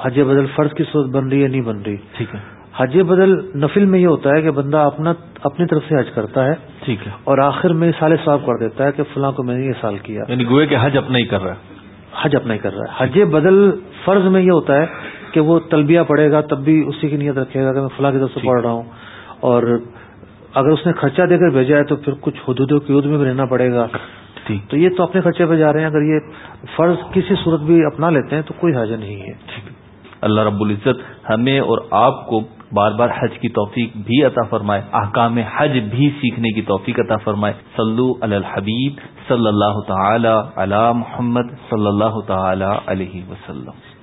حج بدل فرض کی صورت بن رہی ہے نہیں بن رہی۔
ٹھیک ہے۔
حج بدل نفل میں یہ ہوتا ہے کہ بندہ اپنا اپنی طرف سے حج کرتا ہے
ٹھیک ہے۔
اور آخر میں سال صاف کر دیتا ہے کہ فلاں کو میں نے یہ سال کیا۔
یعنی گوئے کہ حج اپنا ہی کر رہا ہے۔
حج اپنا ہی کر رہا ہے۔ حج بدل فرض میں یہ ہوتا ہے کہ وہ تلبیہ پڑے گا تب بھی اسی کی نیت رکھے گا کہ میں فلاں کی طرف سے پڑھ رہا ہوں۔ اور اگر اس نے خرچہ دے کر بھیجا ہے تو پھر کچھ حدود و قیود میں بھی رہنا پڑے گا۔
ٹھیک۔
تو یہ تو اپنے خرچے پہ جا رہے ہیں۔ اگر یہ فرض کسی صورت بھی اپنا لیتے ہیں تو کوئی حاجہ نہیں ہے۔
اللہ رب العزت ہمیں اور آپ کو بار بار حج کی توفیق بھی عطا فرمائے، احکام حج بھی سیکھنے کی توفیق عطا فرمائے۔ صلو علی الحبیب صلی اللہ تعالی علی محمد صلی اللہ تعالی علیہ وسلم۔